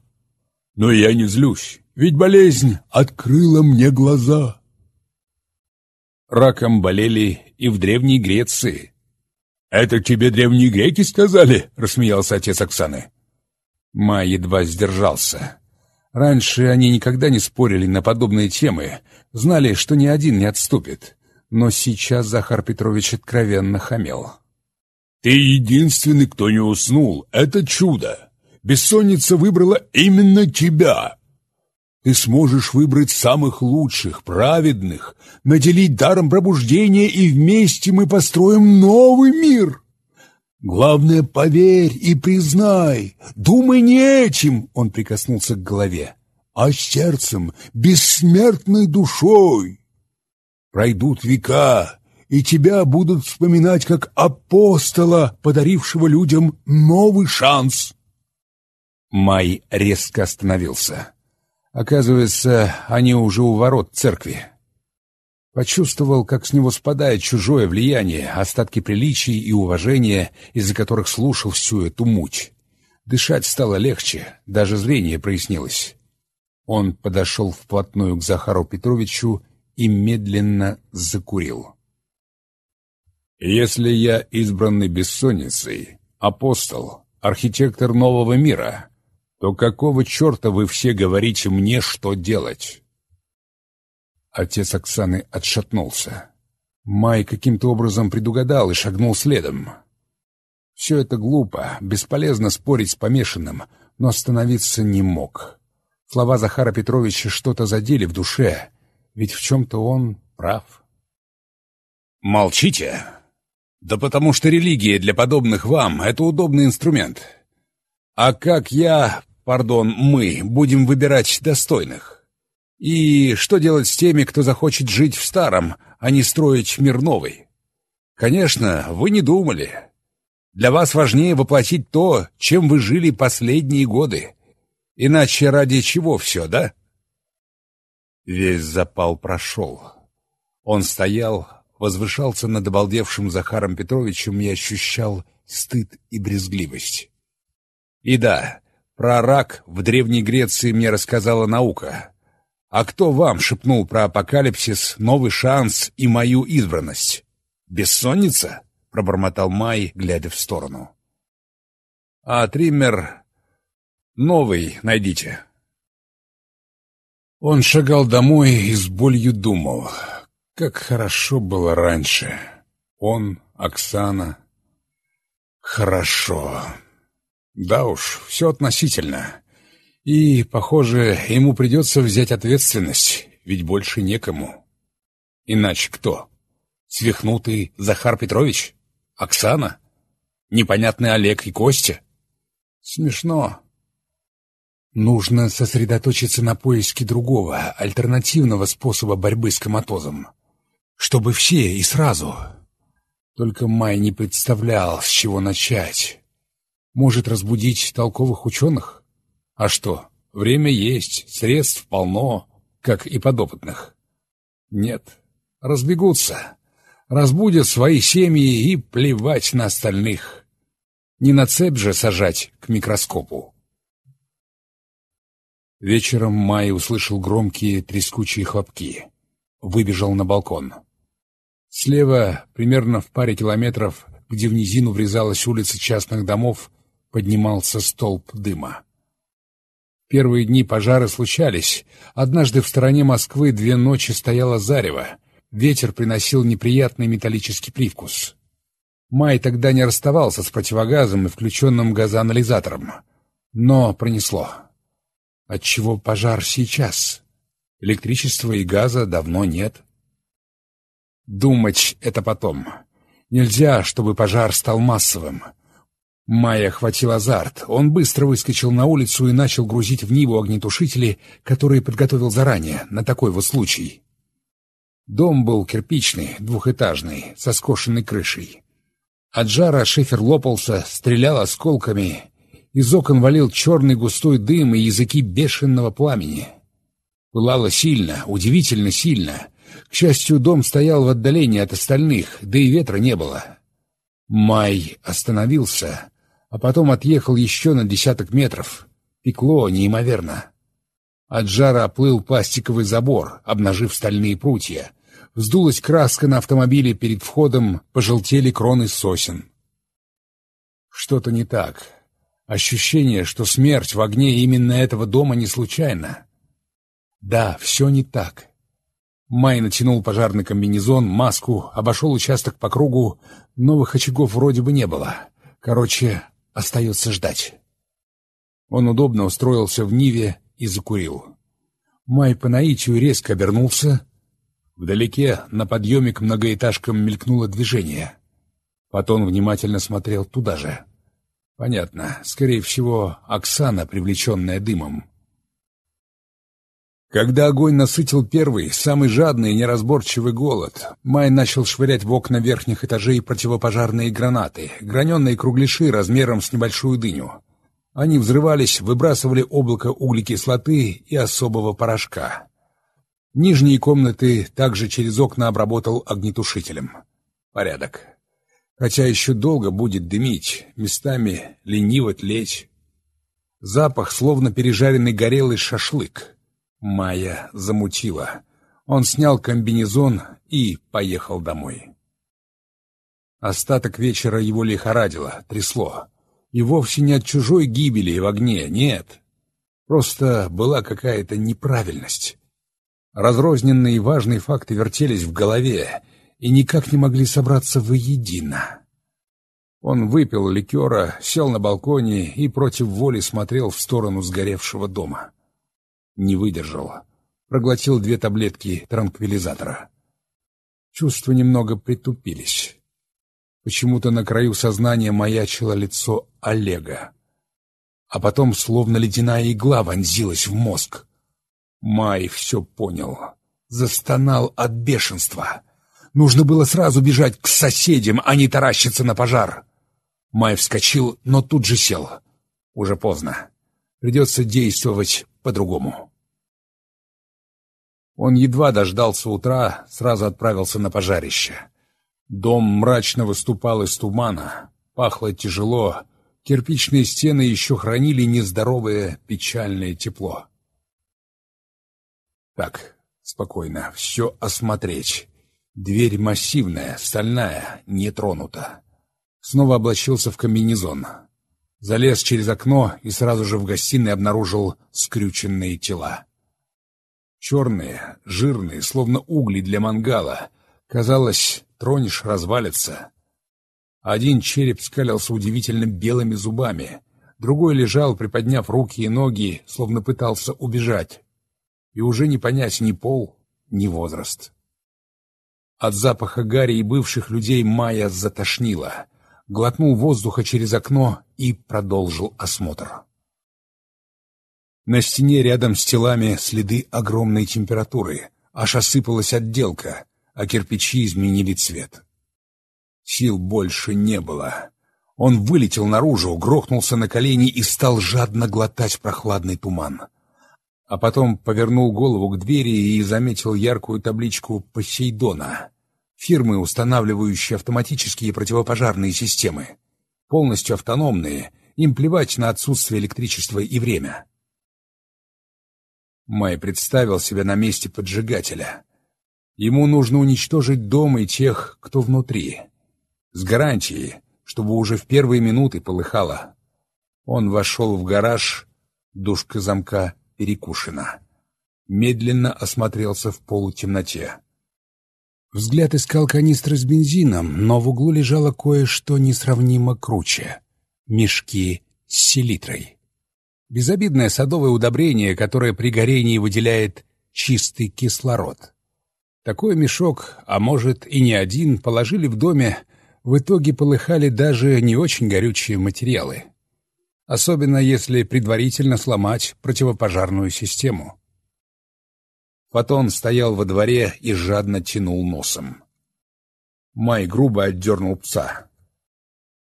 Но я не злюсь, ведь болезнь открыла мне глаза. Раком болели и в Древней Греции. «Это тебе древние греки сказали?» — рассмеялся отец Оксаны. Ма едва сдержался. Раньше они никогда не спорили на подобные темы, знали, что ни один не отступит. Но сейчас Захар Петрович откровенно хамел. «Ты единственный, кто не уснул. Это чудо. Бессонница выбрала именно тебя. Ты сможешь выбрать самых лучших, праведных, наделить даром пробуждения, и вместе мы построим новый мир. Главное, поверь и признай, думай не этим, он прикоснулся к голове, а сердцем, бессмертной душой. Пройдут века, и тебя будут вспоминать как апостола, подарившего людям новый шанс. Май резко остановился. Оказывается, они уже у ворот церкви. Почувствовал, как с него спадает чужое влияние, остатки приличий и уважения, из-за которых слушал всю эту муть. Дышать стало легче, даже зрение прояснилось. Он подошел вплотную к Захару Петровичу и медленно закурил. «Если я избранный бессонницей, апостол, архитектор нового мира, то какого черта вы все говорите мне, что делать?» Отец Оксаны отшатнулся. Май каким-то образом предугадал и шагнул следом. Все это глупо, бесполезно спорить с помешанным, но остановиться не мог. Слова Захара Петровича что-то задели в душе, ведь в чем-то он прав. «Молчите! Да потому что религия для подобных вам — это удобный инструмент. А как я, пардон, мы, будем выбирать достойных?» И что делать с теми, кто захочет жить в старом, а не строить мир новый? Конечно, вы не думали. Для вас важнее воплотить то, чем вы жили последние годы. Иначе ради чего все, да? Весь запал прошел. Он стоял, возвышался над обалдевшим Захаром Петровичем и ощущал стыд и брезгливость. И да, про рак в Древней Греции мне рассказала наука. А кто вам шепнул про апокалипсис, новый шанс и мою избранность? Бессонница? Пробормотал Май, глядя в сторону. А триммер новый найдите. Он шагал домой и с болью думал, как хорошо было раньше. Он, Оксана. Хорошо. Да уж, все относительно. И, похоже, ему придется взять ответственность, ведь больше некому. Иначе кто? Свихнутый Захар Петрович? Оксана? Непонятный Олег и Костя? Смешно. Нужно сосредоточиться на поиске другого, альтернативного способа борьбы с коматозом. Чтобы все и сразу. Только Май не представлял, с чего начать. Может разбудить толковых ученых? А что, время есть, средств полно, как и подопытных. Нет, разбегутся, разбудят свои семьи и плевать на остальных. Не на цепь же сажать к микроскопу. Вечером Май услышал громкие трескучие хлопки. Выбежал на балкон. Слева, примерно в паре километров, где в низину врезалась улица частных домов, поднимался столб дыма. Первые дни пожары случались. Однажды в стороне Москвы две ночи стояло зарево. Ветер приносил неприятный металлический привкус. Май тогда не расставался с противогазом и включенным газоанализатором. Но пронесло. Отчего пожар сейчас? Электричества и газа давно нет. Думать — это потом. Нельзя, чтобы пожар стал массовым. Майя охватил азарт. Он быстро выскочил на улицу и начал грузить в Ниву огнетушители, которые подготовил заранее, на такой вот случай. Дом был кирпичный, двухэтажный, со скошенной крышей. От жара шифер лопался, стрелял осколками. Из окон валил черный густой дым и языки бешеного пламени. Пылало сильно, удивительно сильно. К счастью, дом стоял в отдалении от остальных, да и ветра не было. Май остановился, а потом отъехал еще на десяток метров. Пекло неимоверно. От жара оплыл пластиковый забор, обнажив стальные прутья. Вздулась краска на автомобиле перед входом, пожелтели кроны сосен. Что-то не так. Ощущение, что смерть в огне именно этого дома не случайно. Да, все не так. Май натянул пожарный комбинезон, маску, обошел участок по кругу. Новых очагов вроде бы не было. Короче, остается ждать. Он удобно устроился в Ниве и закурил. Май по наитию резко обернулся. Вдалеке на подъеме к многоэтажкам мелькнуло движение. Потом внимательно смотрел туда же. Понятно, скорее всего, Оксана, привлеченная дымом. Когда огонь насытил первый, самый жадный и неразборчивый голод, Май начал швырять в окна верхних этажей противопожарные гранаты, граненые кругляши размером с небольшую дыню. Они взрывались, выбрасывали облако углекислоты и особого порошка. Нижние комнаты также через окна обработал огнетушителем. Порядок. Хотя еще долго будет дымить, местами лениво тлеть. Запах, словно пережаренный горелый шашлык. Майя замутила. Он снял комбинезон и поехал домой. Остаток вечера его лихорадило, трясло. И вовсе не от чужой гибели в огне, нет. Просто была какая-то неправильность. Разрозненные важные факты вертелись в голове и никак не могли собраться воедино. Он выпил ликера, сел на балконе и против воли смотрел в сторону сгоревшего дома не выдержал. Проглотил две таблетки транквилизатора. Чувства немного притупились. Почему-то на краю сознания маячило лицо Олега. А потом словно ледяная игла вонзилась в мозг. Май все понял. Застонал от бешенства. Нужно было сразу бежать к соседям, а не таращиться на пожар. Май вскочил, но тут же сел. Уже поздно. Придется действовать по-другому. Он едва дождался утра, сразу отправился на пожарище. Дом мрачно выступал из тумана, пахло тяжело, кирпичные стены еще хранили нездоровое печальное тепло. Так, спокойно, все осмотреть. Дверь массивная, стальная, не тронута. Снова облачился в комбинезон. Залез через окно и сразу же в гостиной обнаружил скрюченные тела. Черные, жирные, словно угли для мангала, Казалось, тронешь — развалится. Один череп скалился удивительно белыми зубами, другой лежал, приподняв руки и ноги, словно пытался убежать. И уже не понять ни пол, ни возраст. От запаха гари и бывших людей Майя затошнило. Глотнул воздуха через окно и продолжил осмотр. На стене рядом с телами следы огромной температуры, аж осыпалась отделка, а кирпичи изменили цвет. Сил больше не было. Он вылетел наружу, грохнулся на колени и стал жадно глотать прохладный туман. А потом повернул голову к двери и заметил яркую табличку «Посейдона» фирмы, устанавливающие автоматические противопожарные системы. Полностью автономные, им плевать на отсутствие электричества и время. Май представил себя на месте поджигателя. Ему нужно уничтожить дом и тех, кто внутри. С гарантией, чтобы уже в первые минуты полыхало. Он вошел в гараж, душка замка перекушена. Медленно осмотрелся в полутемноте. Взгляд искал канистры с бензином, но в углу лежало кое-что несравнимо круче — мешки с селитрой. Безобидное садовое удобрение, которое при горении выделяет чистый кислород. Такой мешок, а может и не один, положили в доме, в итоге полыхали даже не очень горючие материалы. Особенно если предварительно сломать противопожарную систему. Фотон стоял во дворе и жадно тянул носом. Май грубо отдернул пса.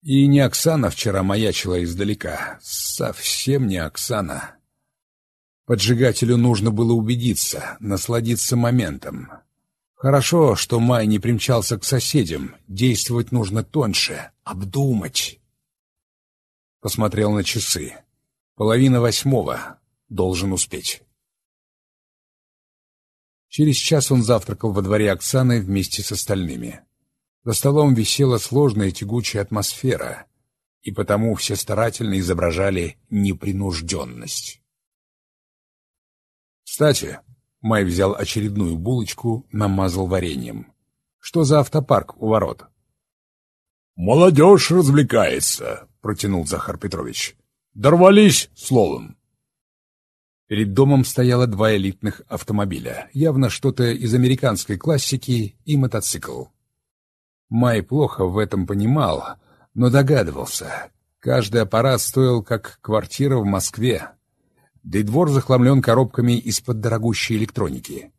И не Оксана вчера маячила издалека. Совсем не Оксана. Поджигателю нужно было убедиться, насладиться моментом. Хорошо, что Май не примчался к соседям. Действовать нужно тоньше, обдумать. Посмотрел на часы. Половина восьмого. Должен успеть. Через час он завтракал во дворе Оксаны вместе с остальными. За столом висела сложная тягучая атмосфера, и потому все старательно изображали непринужденность. «Кстати», — Май взял очередную булочку, намазал вареньем. «Что за автопарк у ворот?» «Молодежь развлекается», — протянул Захар Петрович. «Дорвались словом». Перед домом стояло два элитных автомобиля, явно что-то из американской классики и мотоцикл. Май плохо в этом понимал, но догадывался. Каждый аппарат стоил как квартира в Москве. Да и двор захламлен коробками из-под дорогущей электроники.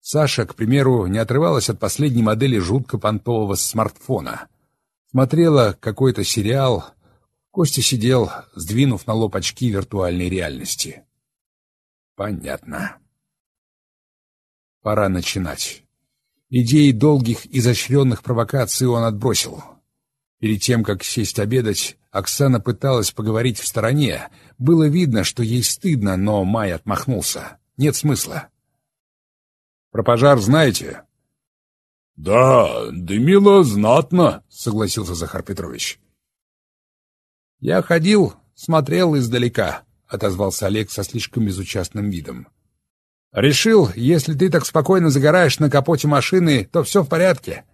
Саша, к примеру, не отрывалась от последней модели жутко понтового смартфона. Смотрела какой-то сериал. Костя сидел, сдвинув на лоб очки виртуальной реальности. Понятно. Пора начинать. Идеи долгих, изощренных провокаций он отбросил. Перед тем, как сесть обедать, Оксана пыталась поговорить в стороне. Было видно, что ей стыдно, но Май отмахнулся. Нет смысла. «Про пожар знаете?» «Да, дымило знатно», — согласился Захар Петрович. «Я ходил, смотрел издалека», — отозвался Олег со слишком безучастным видом. Решил, если ты так спокойно загораешь на капоте машины, то все в порядке.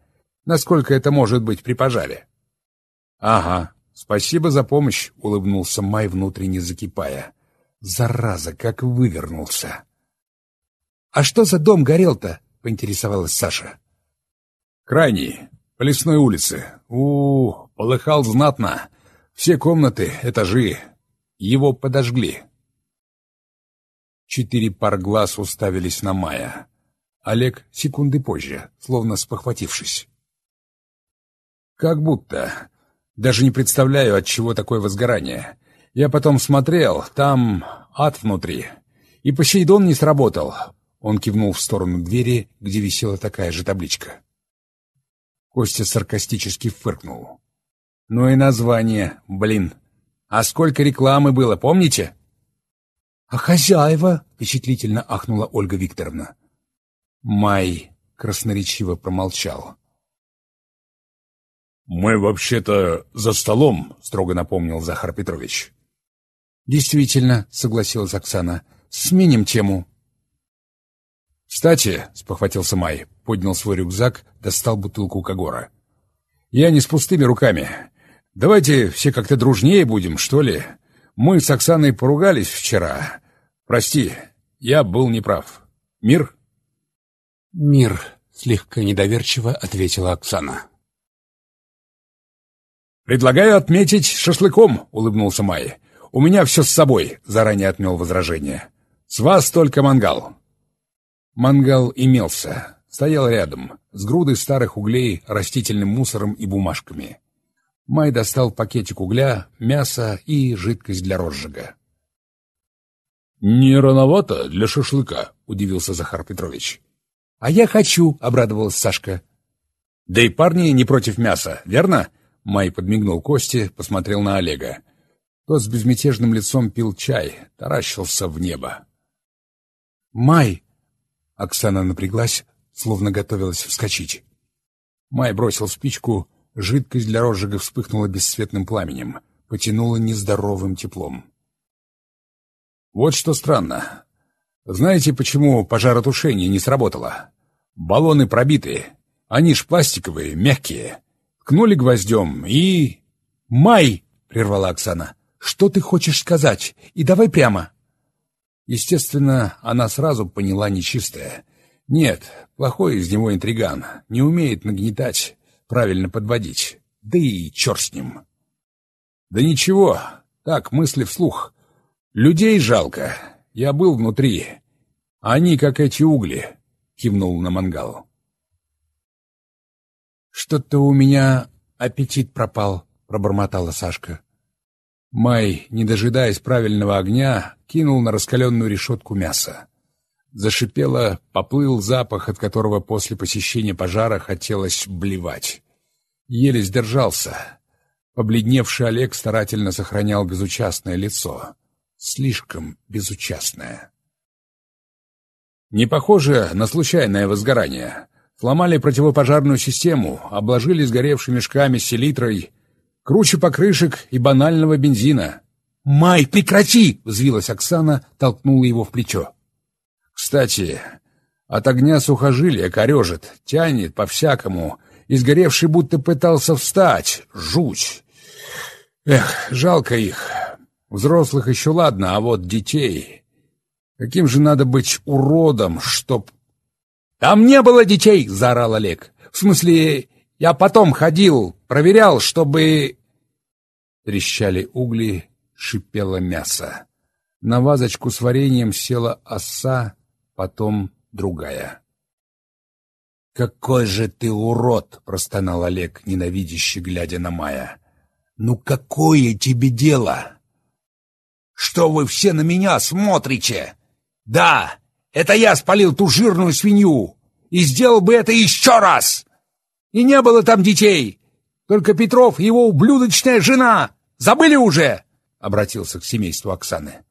Насколько это может быть при пожаре? — Ага, спасибо за помощь, — улыбнулся Май, внутренне закипая. Зараза, как вывернулся. — А что за дом горел-то? — поинтересовалась Саша. — Крайний, по лесной улице. у, -у полыхал знатно. Все комнаты, этажи. Его подожгли. Четыре пар глаз уставились на Мая. Олег секунды позже, словно спохватившись. «Как будто. Даже не представляю, от чего такое возгорание. Я потом смотрел, там ад внутри. И Посейдон не сработал». Он кивнул в сторону двери, где висела такая же табличка. Костя саркастически фыркнул. «Ну и название, блин. А сколько рекламы было, помните?» «А хозяева?» — впечатлительно ахнула Ольга Викторовна. Май красноречиво промолчал. «Мы вообще-то за столом», — строго напомнил Захар Петрович. «Действительно», — согласилась Оксана, — «сменим тему». «Кстати», — спохватился Май, поднял свой рюкзак, достал бутылку Кагора. «Я не с пустыми руками. Давайте все как-то дружнее будем, что ли? Мы с Оксаной поругались вчера. Прости, я был неправ. Мир?» «Мир», — слегка недоверчиво ответила Оксана. «Предлагаю отметить шашлыком», — улыбнулся Май. «У меня все с собой», — заранее отмел возражение. «С вас только мангал». Мангал имелся, стоял рядом, с грудой старых углей, растительным мусором и бумажками. Май достал пакетик угля, мясо и жидкость для розжига. «Не рановато для шашлыка?» — удивился Захар Петрович. «А я хочу!» — обрадовалась Сашка. «Да и парни не против мяса, верно?» Май подмигнул Косте, посмотрел на Олега. Тот с безмятежным лицом пил чай, таращился в небо. «Май!» Оксана напряглась, словно готовилась вскочить. Май бросил спичку, жидкость для розжига вспыхнула бесцветным пламенем, потянула нездоровым теплом. Вот что странно. Знаете, почему пожаротушение не сработало? Баллоны пробиты. Они ж пластиковые, мягкие. Ткнули гвоздем и... «Май!» — прервала Оксана. «Что ты хочешь сказать? И давай прямо!» Естественно, она сразу поняла нечистое. Нет, плохой из него интриган, не умеет нагнетать, правильно подводить. Да и черт с ним. Да ничего, так, мысли вслух. Людей жалко. Я был внутри. Они, как эти угли, кивнул на мангал. Что-то у меня аппетит пропал, пробормотала Сашка. Май, не дожидаясь правильного огня, кинул на раскаленную решетку мясо. Зашипело, поплыл запах, от которого после посещения пожара хотелось блевать. Еле сдержался. Побледневший Олег старательно сохранял безучастное лицо. Слишком безучастное. Не похоже на случайное возгорание. Сломали противопожарную систему, обложили сгоревшими мешками селитрой, круче покрышек и банального бензина. «Май, прекрати!» — взвилась Оксана, толкнула его в плечо. «Кстати, от огня сухожилия корежит, тянет по-всякому, изгоревший будто пытался встать. Жуть! Эх, жалко их. Взрослых еще ладно, а вот детей... Каким же надо быть уродом, чтоб... «Там не было детей!» — заорал Олег. «В смысле, я потом ходил, проверял, чтобы...» Трещали угли, шипело мясо. На вазочку с вареньем села оса, потом другая. «Какой же ты урод!» — простонал Олег, ненавидяще глядя на Мая. «Ну какое тебе дело?» «Что вы все на меня смотрите?» «Да, это я спалил ту жирную свинью, и сделал бы это еще раз!» И не было там детей. Только Петров и его ублюдочная жена. Забыли уже?» — обратился к семейству Оксаны.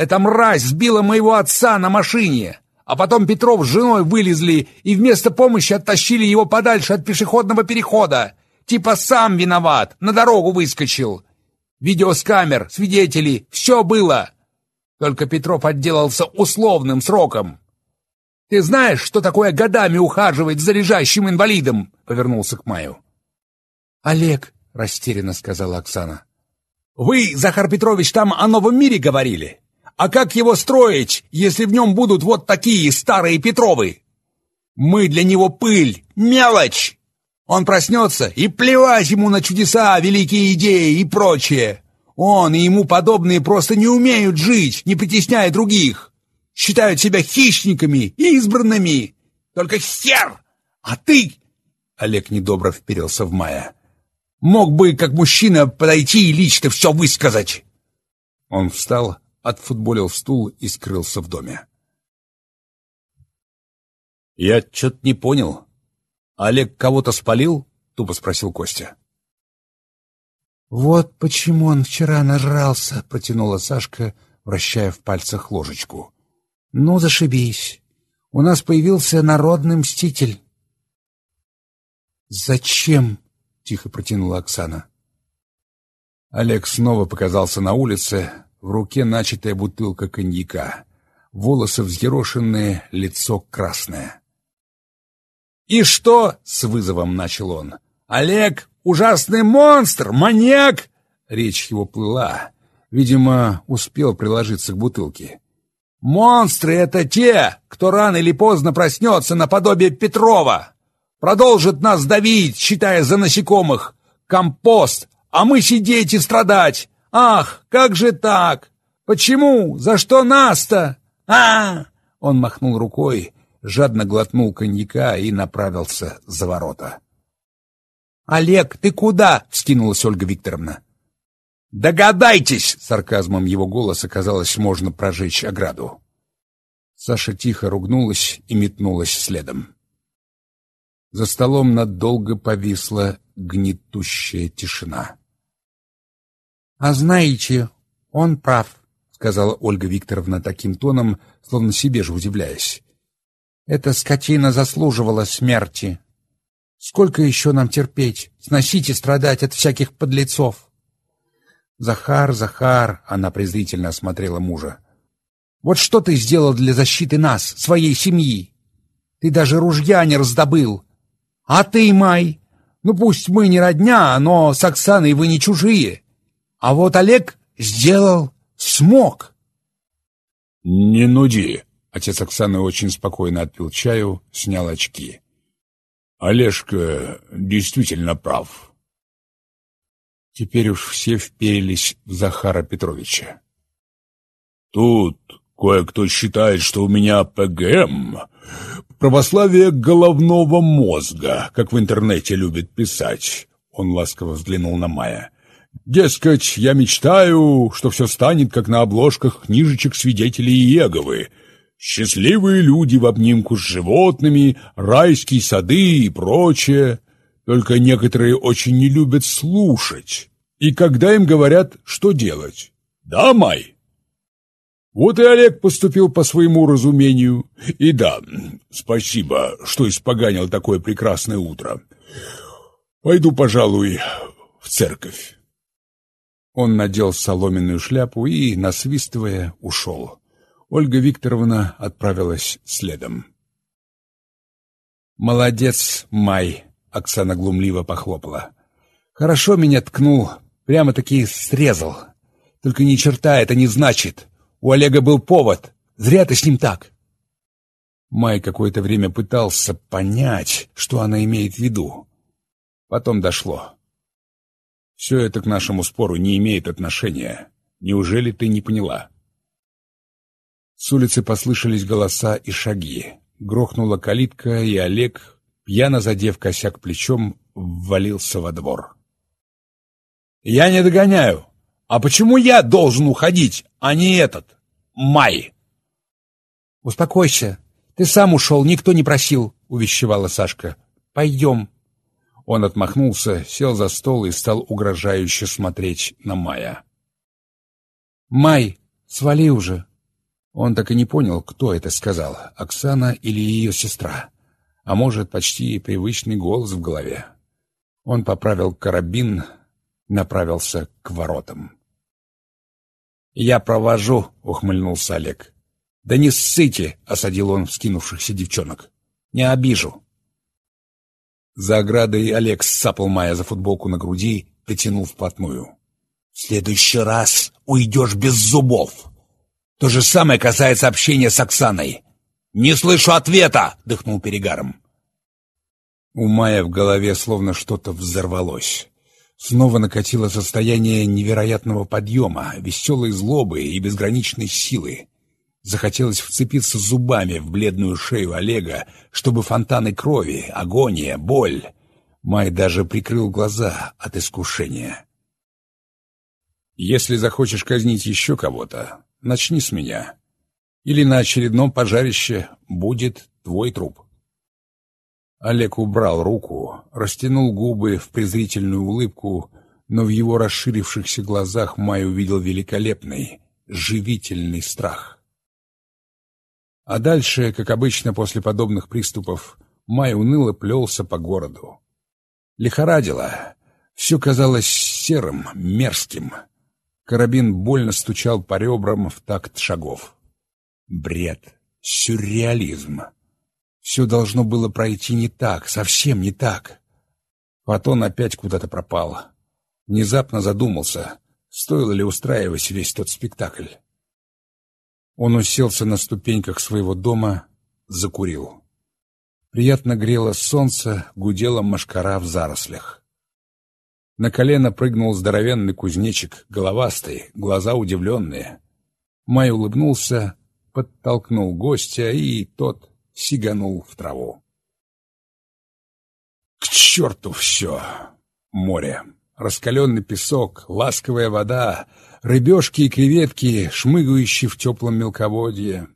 «Эта мразь сбила моего отца на машине, а потом Петров с женой вылезли и вместо помощи оттащили его подальше от пешеходного перехода. Типа сам виноват, на дорогу выскочил. Видео с камер, свидетели, все было. Только Петров отделался условным сроком. Ты знаешь, что такое годами ухаживать за лежащим инвалидом?» — повернулся к Маю. «Олег», — растерянно сказала Оксана. «Вы, Захар Петрович, там о новом мире говорили. А как его строить, если в нем будут вот такие старые Петровы? Мы для него пыль, мелочь. Он проснется, и плевать ему на чудеса, великие идеи и прочее. Он и ему подобные просто не умеют жить, не притесняя других считают себя хищниками и избранными. Только хер! А ты...» Олег недобро вперился в Мая. «Мог бы, как мужчина, подойти и лично все высказать!» Он встал, отфутболил стул и скрылся в доме. «Я что-то не понял. Олег кого-то спалил?» — тупо спросил Костя. «Вот почему он вчера нажрался», — протянула Сашка, вращая в пальцах ложечку. Ну, зашибись. У нас появился народный мститель. Зачем? Тихо протянула Оксана. Олег снова показался на улице, в руке начатая бутылка коньяка. волосы взъерошенные, лицо красное. «И что?» — с вызовом начал он. «Олег — ужасный монстр, маньяк!» Речь его плыла. Видимо, успел приложиться к бутылке. «Монстры — это те, кто рано или поздно проснется наподобие Петрова. Продолжит нас давить, считая за насекомых. Компост, а мы сидеть и страдать. Ах, как же так? Почему? За что нас-то? а Он махнул рукой, жадно глотнул коньяка и направился за ворота. «Олег, ты куда?» — вскинулась Ольга Викторовна. «Догадайтесь!» — сарказмом его голоса, казалось, можно прожечь ограду. Саша тихо ругнулась и метнулась следом. За столом надолго повисла гнетущая тишина. «А знаете, он прав», — сказала Ольга Викторовна таким тоном, словно себе же удивляясь. «Эта скотина заслуживала смерти. Сколько еще нам терпеть, сносить и страдать от всяких подлецов?» «Захар, Захар!» — она презрительно осмотрела мужа. «Вот что ты сделал для защиты нас, своей семьи? Ты даже ружья не раздобыл. А ты, Май, ну пусть мы не родня, но с Оксаной вы не чужие. А вот Олег сделал, смог. «Не нуди!» — отец Оксаны очень спокойно отпил чаю, снял очки. «Олежка действительно прав». Теперь уж все вперились в Захара Петровича. «Тут кое-кто считает, что у меня ПГМ, православие головного мозга, как в интернете любят писать». Он ласково взглянул на Майя. Дескать, я мечтаю, что все станет, как на обложках книжечек свидетелей Иеговы. Счастливые люди в обнимку с животными, райские сады и прочее. Только некоторые очень не любят слушать. И когда им говорят, что делать? Да, Май? Вот и Олег поступил по своему разумению. И да, спасибо, что испоганил такое прекрасное утро. Пойду, пожалуй, в церковь. Он надел соломенную шляпу и, насвистывая, ушел. Ольга Викторовна отправилась следом. «Молодец, Май!» — Оксана глумливо похлопала. «Хорошо меня ткнул, прямо-таки срезал. Только ни черта это не значит. У Олега был повод. Зря ты с ним так!» Май какое-то время пытался понять, что она имеет в виду. Потом дошло. Все это к нашему спору не имеет отношения. Неужели ты не поняла?» С улицы послышались голоса и шаги. Грохнула калитка, и Олег, пьяно задев косяк плечом, ввалился во двор. «Я не догоняю. А почему я должен уходить, а не этот, Май?» «Успокойся. Ты сам ушел, никто не просил», — увещевала Сашка. «Пойдем». Он отмахнулся, сел за стол и стал угрожающе смотреть на Майя. «Май, свали уже!» Он так и не понял, кто это сказал, Оксана или ее сестра. А может, почти привычный голос в голове. Он поправил карабин, направился к воротам. «Я провожу», — ухмыльнулся Олег. «Да не ссыте», — осадил он вскинувшихся девчонок. «Не обижу». За оградой Олег сцапал Майя за футболку на груди, притянул вплотную. «В следующий раз уйдешь без зубов!» «То же самое касается общения с Оксаной!» «Не слышу ответа!» — дыхнул перегаром. У Майя в голове словно что-то взорвалось. Снова накатило состояние невероятного подъема, веселой злобы и безграничной силы. Захотелось вцепиться зубами в бледную шею Олега, чтобы фонтаны крови, агония, боль. Май даже прикрыл глаза от искушения. «Если захочешь казнить еще кого-то, начни с меня. Или на очередном пожарище будет твой труп». Олег убрал руку, растянул губы в презрительную улыбку, но в его расширившихся глазах Май увидел великолепный, живительный страх. А дальше, как обычно после подобных приступов, Май уныло плелся по городу. Лихорадило. Все казалось серым, мерзким. Карабин больно стучал по ребрам в такт шагов. Бред, сюрреализм. Все должно было пройти не так, совсем не так. Потом опять куда-то пропал. Внезапно задумался, стоило ли устраивать весь тот спектакль. Он уселся на ступеньках своего дома, закурил. Приятно грело солнце, гудела машкара в зарослях. На колено прыгнул здоровенный кузнечик, головастый, глаза удивленные. Май улыбнулся, подтолкнул гостя, и тот сиганул в траву. К черту все! Море, раскаленный песок, ласковая вода, рыбешки и креветки, шмыгающие в теплом мелководье,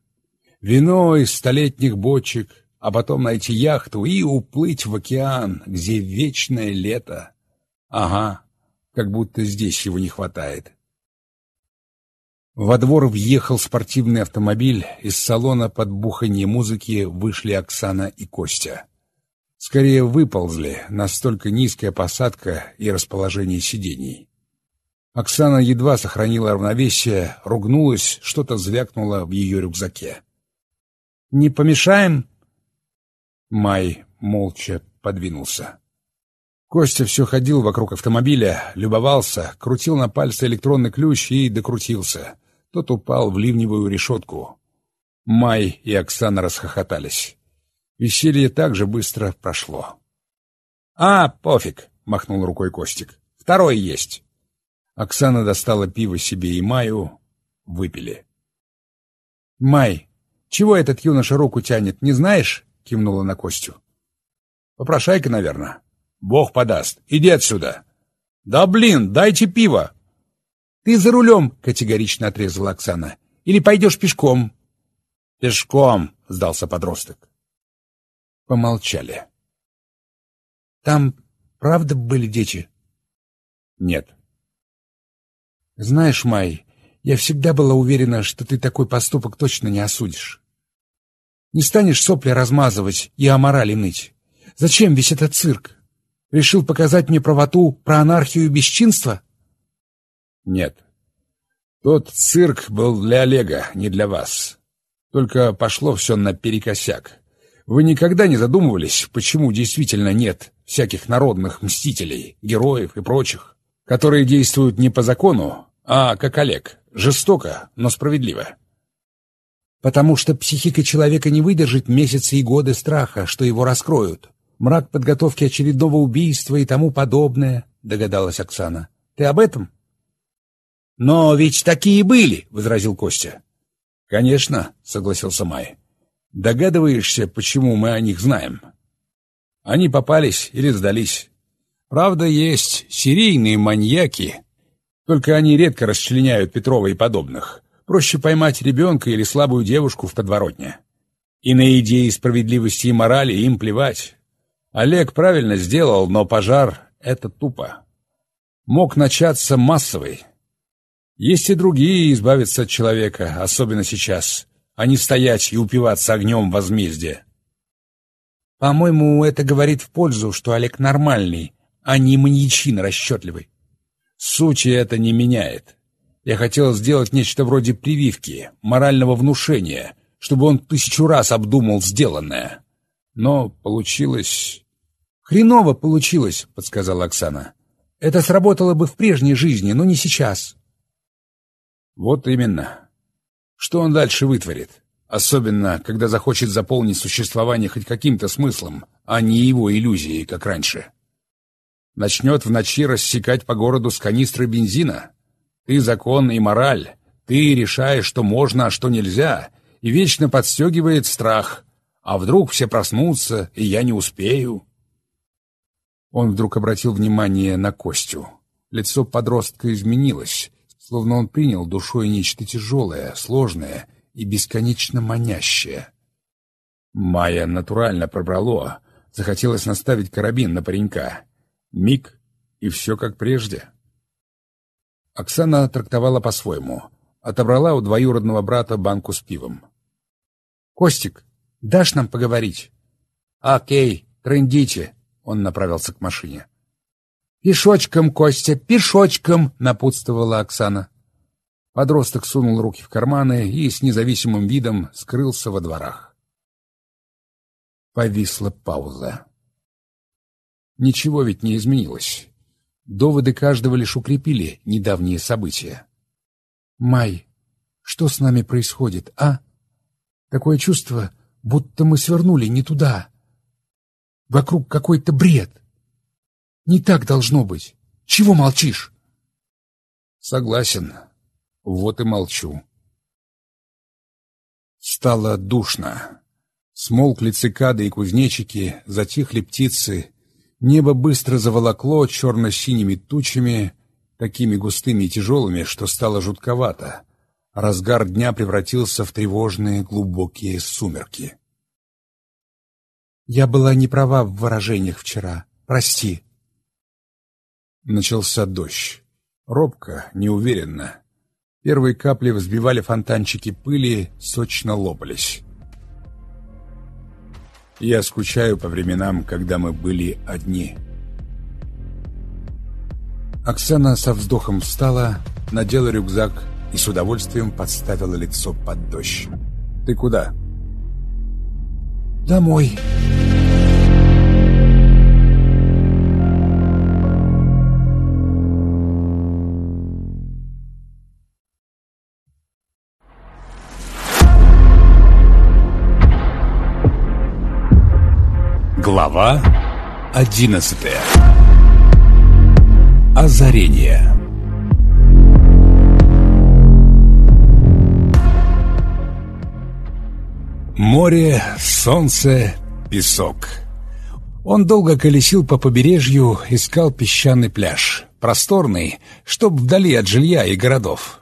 вино из столетних бочек, а потом найти яхту и уплыть в океан, где вечное лето. Ага, как будто здесь его не хватает. Во двор въехал спортивный автомобиль, из салона под буханье музыки вышли Оксана и Костя. Скорее выползли, настолько низкая посадка и расположение сидений. Оксана едва сохранила равновесие, ругнулась, что-то звякнуло в ее рюкзаке. «Не помешаем?» Май молча подвинулся. Костя все ходил вокруг автомобиля, любовался, крутил на пальце электронный ключ и докрутился. Тот упал в ливневую решетку. Май и Оксана расхохотались. Веселье так же быстро прошло. «А, пофиг!» — махнул рукой Костик. «Второй есть!» Оксана достала пиво себе и Маю. Выпили. «Май, чего этот юноша руку тянет, не знаешь?» — кивнула на Костю. «Попрошайка, наверное. Бог подаст. Иди отсюда!» «Да блин, дайте пиво!» «Ты за рулем!» — категорично отрезала Оксана. «Или пойдешь пешком?» «Пешком!» — сдался подросток. Помолчали. «Там правда были дети?» «Нет». «Знаешь, Май, я всегда была уверена, что ты такой поступок точно не осудишь. Не станешь сопли размазывать и о морали ныть. Зачем весь этот цирк? Решил показать мне правоту про анархию и бесчинство?» Нет. Тот цирк был для Олега, не для вас. Только пошло все наперекосяк. Вы никогда не задумывались, почему действительно нет всяких народных мстителей, героев и прочих, которые действуют не по закону, а как Олег, жестоко, но справедливо? Потому что психика человека не выдержит месяцы и годы страха, что его раскроют. Мрак подготовки очередного убийства и тому подобное, догадалась Оксана. Ты об этом? «Но ведь такие были», — возразил Костя. «Конечно», — согласился Май. «Догадываешься, почему мы о них знаем?» Они попались или сдались. Правда, есть серийные маньяки, только они редко расчленяют Петрова и подобных. Проще поймать ребенка или слабую девушку в подворотне. И на идеи справедливости и морали им плевать. Олег правильно сделал, но пожар — это тупо. Мог начаться массовый, есть и другие избавиться от человека, особенно сейчас, а не стоять и упиваться огнем возмездия. По-моему, это говорит в пользу, что Олег нормальный, а не маньячин расчетливый. Сути это не меняет. Я хотел сделать нечто вроде прививки, морального внушения, чтобы он тысячу раз обдумал сделанное. Но получилось... «Хреново получилось», — подсказала Оксана. «Это сработало бы в прежней жизни, но не сейчас». Вот именно. Что он дальше вытворит? Особенно, когда захочет заполнить существование хоть каким-то смыслом, а не его иллюзией, как раньше. Начнет в ночи рассекать по городу с канистры бензина. Ты закон и мораль. Ты решаешь, что можно, а что нельзя, и вечно подстегивает страх. А вдруг все проснутся, и я не успею? Он вдруг обратил внимание на Костю. Лицо подростка изменилось, словно он принял душой нечто тяжелое, сложное и бесконечно манящее. Майя натурально пробрало, захотелось наставить карабин на паренька. Миг, и все как прежде. Оксана трактовала по-своему. Отобрала у двоюродного брата банку с пивом. «Костик, дашь нам поговорить?» «Окей, трындите», — он направился к машине. «Пешочком, Костя, пешочком!» — напутствовала Оксана. Подросток сунул руки в карманы и с независимым видом скрылся во дворах. Повисла пауза. Ничего ведь не изменилось. Доводы каждого лишь укрепили недавние события. «Май, что с нами происходит, а? Такое чувство, будто мы свернули не туда. Вокруг какой-то бред. Не так должно быть. Чего молчишь?» «Согласен. Вот и молчу». Стало душно. Смолкли цикады и кузнечики, затихли птицы, Небо быстро заволокло черно-синими тучами, такими густыми и тяжелыми, что стало жутковато. Разгар дня превратился в тревожные глубокие сумерки. «Я была не права в выражениях вчера. Прости». Начался дождь. Робко, неуверенно. Первые капли взбивали фонтанчики пыли, сочно лопались. Я скучаю по временам, когда мы были одни. Оксана со вздохом встала, надела рюкзак и с удовольствием подставила лицо под дождь. «Ты куда?» «Домой». Глава одиннадцатая Озарение Море, солнце, песок. Он долго колесил по побережью, искал песчаный пляж, просторный, чтоб вдали от жилья и городов.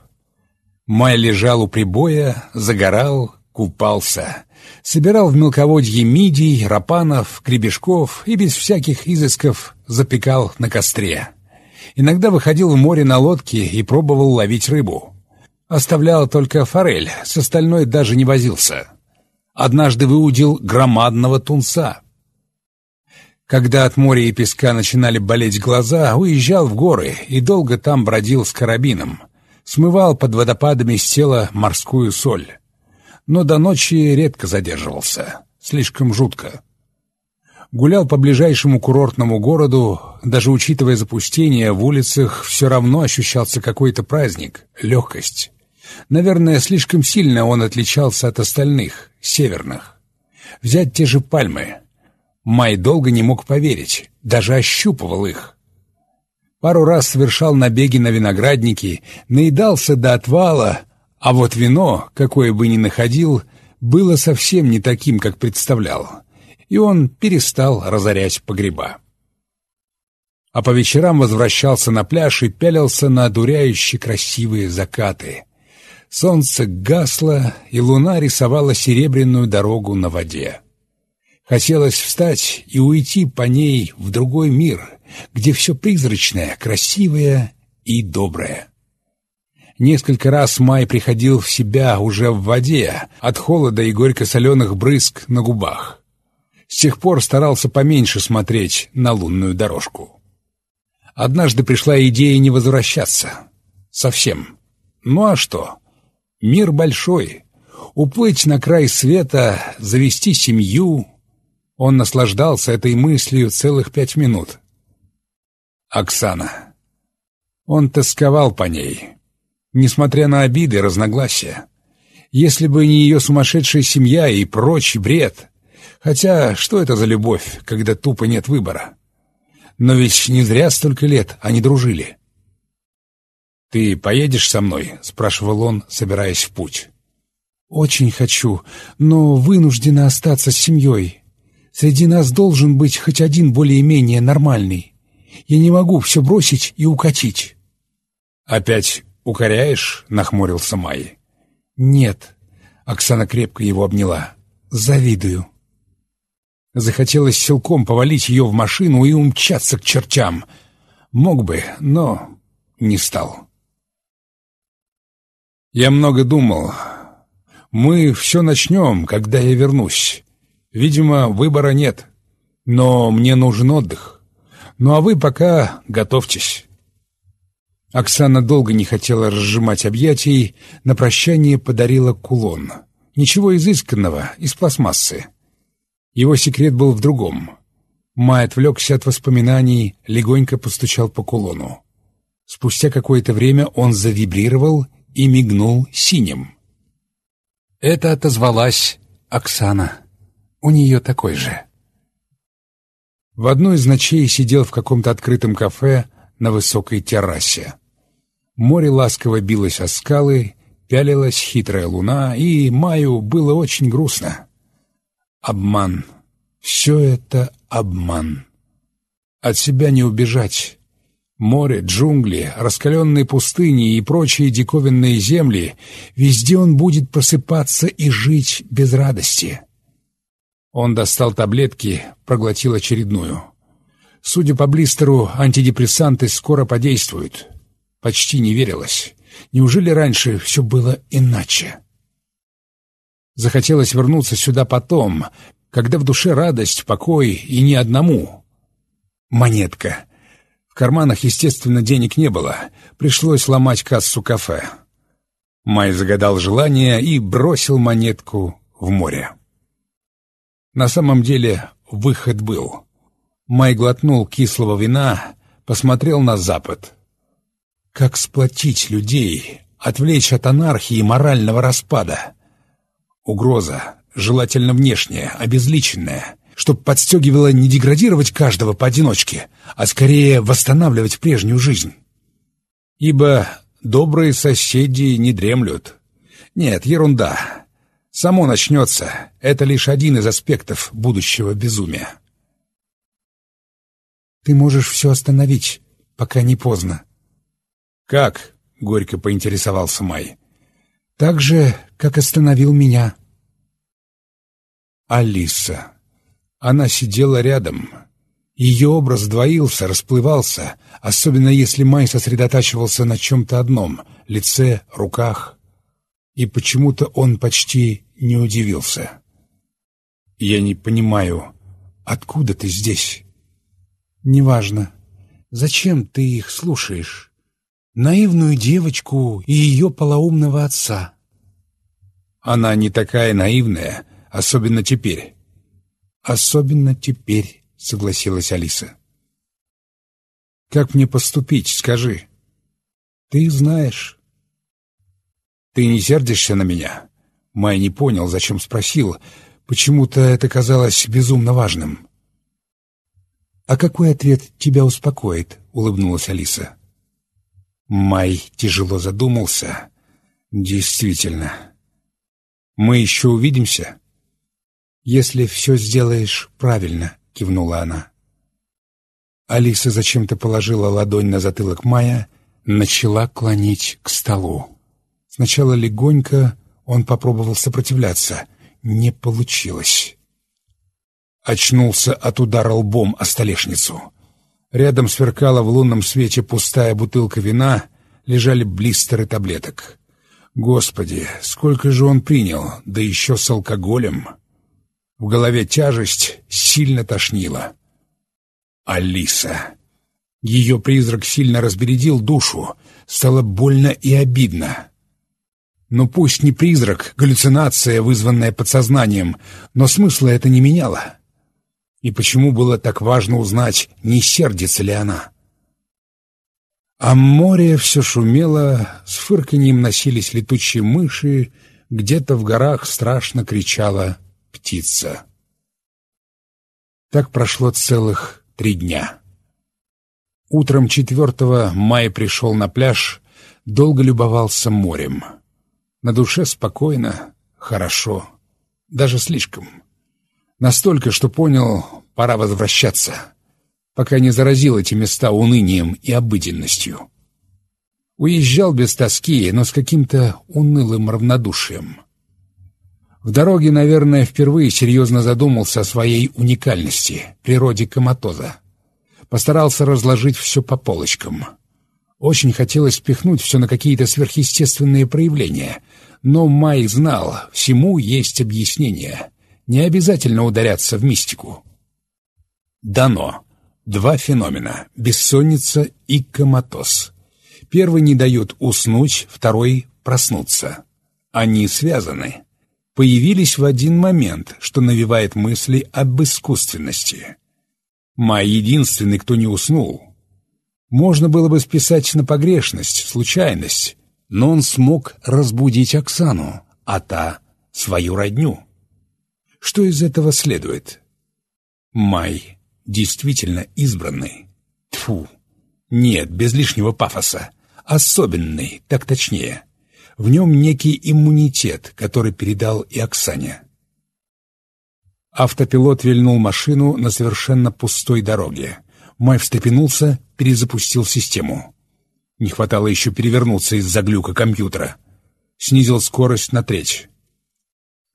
Май лежал у прибоя, загорал, купался — собирал в мелководье мидий, рапанов, гребешков и без всяких изысков запекал на костре. Иногда выходил в море на лодке и пробовал ловить рыбу. Оставлял только форель, с остальной даже не возился. Однажды выудил громадного тунца. Когда от моря и песка начинали болеть глаза, уезжал в горы и долго там бродил с карабином. Смывал под водопадами с тела морскую соль но до ночи редко задерживался. Слишком жутко. Гулял по ближайшему курортному городу, даже учитывая запустение, в улицах все равно ощущался какой-то праздник, легкость. Наверное, слишком сильно он отличался от остальных, северных. Взять те же пальмы. Май долго не мог поверить, даже ощупывал их. Пару раз совершал набеги на виноградники, наедался до отвала, а вот вино, какое бы ни находил, было совсем не таким, как представлял, и он перестал разорять погреба. А по вечерам возвращался на пляж и пялился на одуряюще красивые закаты. Солнце гасло, и луна рисовала серебряную дорогу на воде. Хотелось встать и уйти по ней в другой мир, где все призрачное, красивое и доброе. Несколько раз Май приходил в себя уже в воде, от холода и горько-соленых брызг на губах. С тех пор старался поменьше смотреть на лунную дорожку. Однажды пришла идея не возвращаться. Совсем. Ну а что? Мир большой. Уплыть на край света, завести семью. Он наслаждался этой мыслью целых пять минут. Оксана. Он тосковал по ней несмотря на обиды и разногласия. Если бы не ее сумасшедшая семья и прочий бред. Хотя, что это за любовь, когда тупо нет выбора? Но ведь не зря столько лет они дружили. «Ты поедешь со мной?» — спрашивал он, собираясь в путь. «Очень хочу, но вынуждена остаться с семьей. Среди нас должен быть хоть один более-менее нормальный. Я не могу все бросить и укатить». «Опять «Укоряешь?» — нахмурился Май. «Нет». Оксана крепко его обняла. «Завидую». Захотелось силком повалить ее в машину и умчаться к чертям. Мог бы, но не стал. Я много думал. Мы все начнем, когда я вернусь. Видимо, выбора нет. Но мне нужен отдых. Ну а вы пока готовьтесь. Оксана долго не хотела разжимать объятий, на прощание подарила кулон. Ничего изысканного, из пластмассы. Его секрет был в другом. Май отвлекся от воспоминаний, легонько постучал по кулону. Спустя какое-то время он завибрировал и мигнул синим. Это отозвалась Оксана. У нее такой же. В одной из ночей сидел в каком-то открытом кафе на высокой террасе. Море ласково билось о скалы, пялилась хитрая луна, и Маю было очень грустно. Обман. Все это обман. От себя не убежать. Море, джунгли, раскаленные пустыни и прочие диковинные земли — везде он будет просыпаться и жить без радости. Он достал таблетки, проглотил очередную. Судя по блистеру, антидепрессанты скоро подействуют. Почти не верилось. Неужели раньше все было иначе? Захотелось вернуться сюда потом, когда в душе радость, покой и ни одному. Монетка. В карманах, естественно, денег не было. Пришлось ломать кассу кафе. Май загадал желание и бросил монетку в море. На самом деле выход был. Май глотнул кислого вина, посмотрел на запад. Как сплотить людей, отвлечь от анархии и морального распада? Угроза, желательно внешняя, обезличенная, чтоб подстегивала не деградировать каждого поодиночке, а скорее восстанавливать прежнюю жизнь. Ибо добрые соседи не дремлют. Нет, ерунда. Само начнется. Это лишь один из аспектов будущего безумия. Ты можешь все остановить, пока не поздно. Как? — горько поинтересовался Май. Так же, как остановил меня. Алиса. Она сидела рядом. Ее образ двоился, расплывался, особенно если Май сосредотачивался на чем-то одном — лице, руках и почему-то он почти не удивился. «Я не понимаю, откуда ты здесь?» «Неважно. Зачем ты их слушаешь? Наивную девочку и ее полоумного отца». «Она не такая наивная, особенно теперь». «Особенно теперь», — согласилась Алиса. «Как мне поступить, скажи?» «Ты знаешь». «Ты не сердишься на меня?» Май не понял, зачем спросил. Почему-то это казалось безумно важным. «А какой ответ тебя успокоит?» — улыбнулась Алиса. Май тяжело задумался. «Действительно. Мы еще увидимся?» «Если все сделаешь правильно», — кивнула она. Алиса зачем-то положила ладонь на затылок Мая, начала клонить к столу. Сначала легонько он попробовал сопротивляться. Не получилось. Очнулся от удара лбом о столешницу. Рядом сверкала в лунном свете пустая бутылка вина, лежали блистеры таблеток. Господи, сколько же он принял, да еще с алкоголем. В голове тяжесть сильно тошнила. Алиса. Ее призрак сильно разбередил душу, стало больно и обидно. Ну пусть не призрак, галлюцинация, вызванная подсознанием, но смысла это не меняло. И почему было так важно узнать, не сердится ли она? А море все шумело, с фырканьем носились летучие мыши, где-то в горах страшно кричала птица. Так прошло целых три дня. Утром четвертого мая пришел на пляж, долго любовался морем. На душе спокойно, хорошо, даже слишком. Настолько, что понял, пора возвращаться, пока не заразил эти места унынием и обыденностью. Уезжал без тоски, но с каким-то унылым равнодушием. В дороге, наверное, впервые серьезно задумался о своей уникальности, природе коматоза. Постарался разложить все по полочкам — очень хотелось спихнуть все на какие-то сверхъестественные проявления. Но Май знал, всему есть объяснение. Не обязательно ударяться в мистику. Дано. Два феномена — бессонница и коматоз. Первый не дает уснуть, второй — проснуться. Они связаны. Появились в один момент, что навевает мысли об искусственности. Май единственный, кто не уснул. Можно было бы списать на погрешность, случайность, но он смог разбудить Оксану, а та — свою родню. Что из этого следует? Май действительно избранный. Тфу. Нет, без лишнего пафоса. Особенный, так точнее. В нем некий иммунитет, который передал и Оксане. Автопилот вильнул машину на совершенно пустой дороге. Май встрепенулся, перезапустил систему. Не хватало еще перевернуться из-за глюка компьютера. Снизил скорость на треть.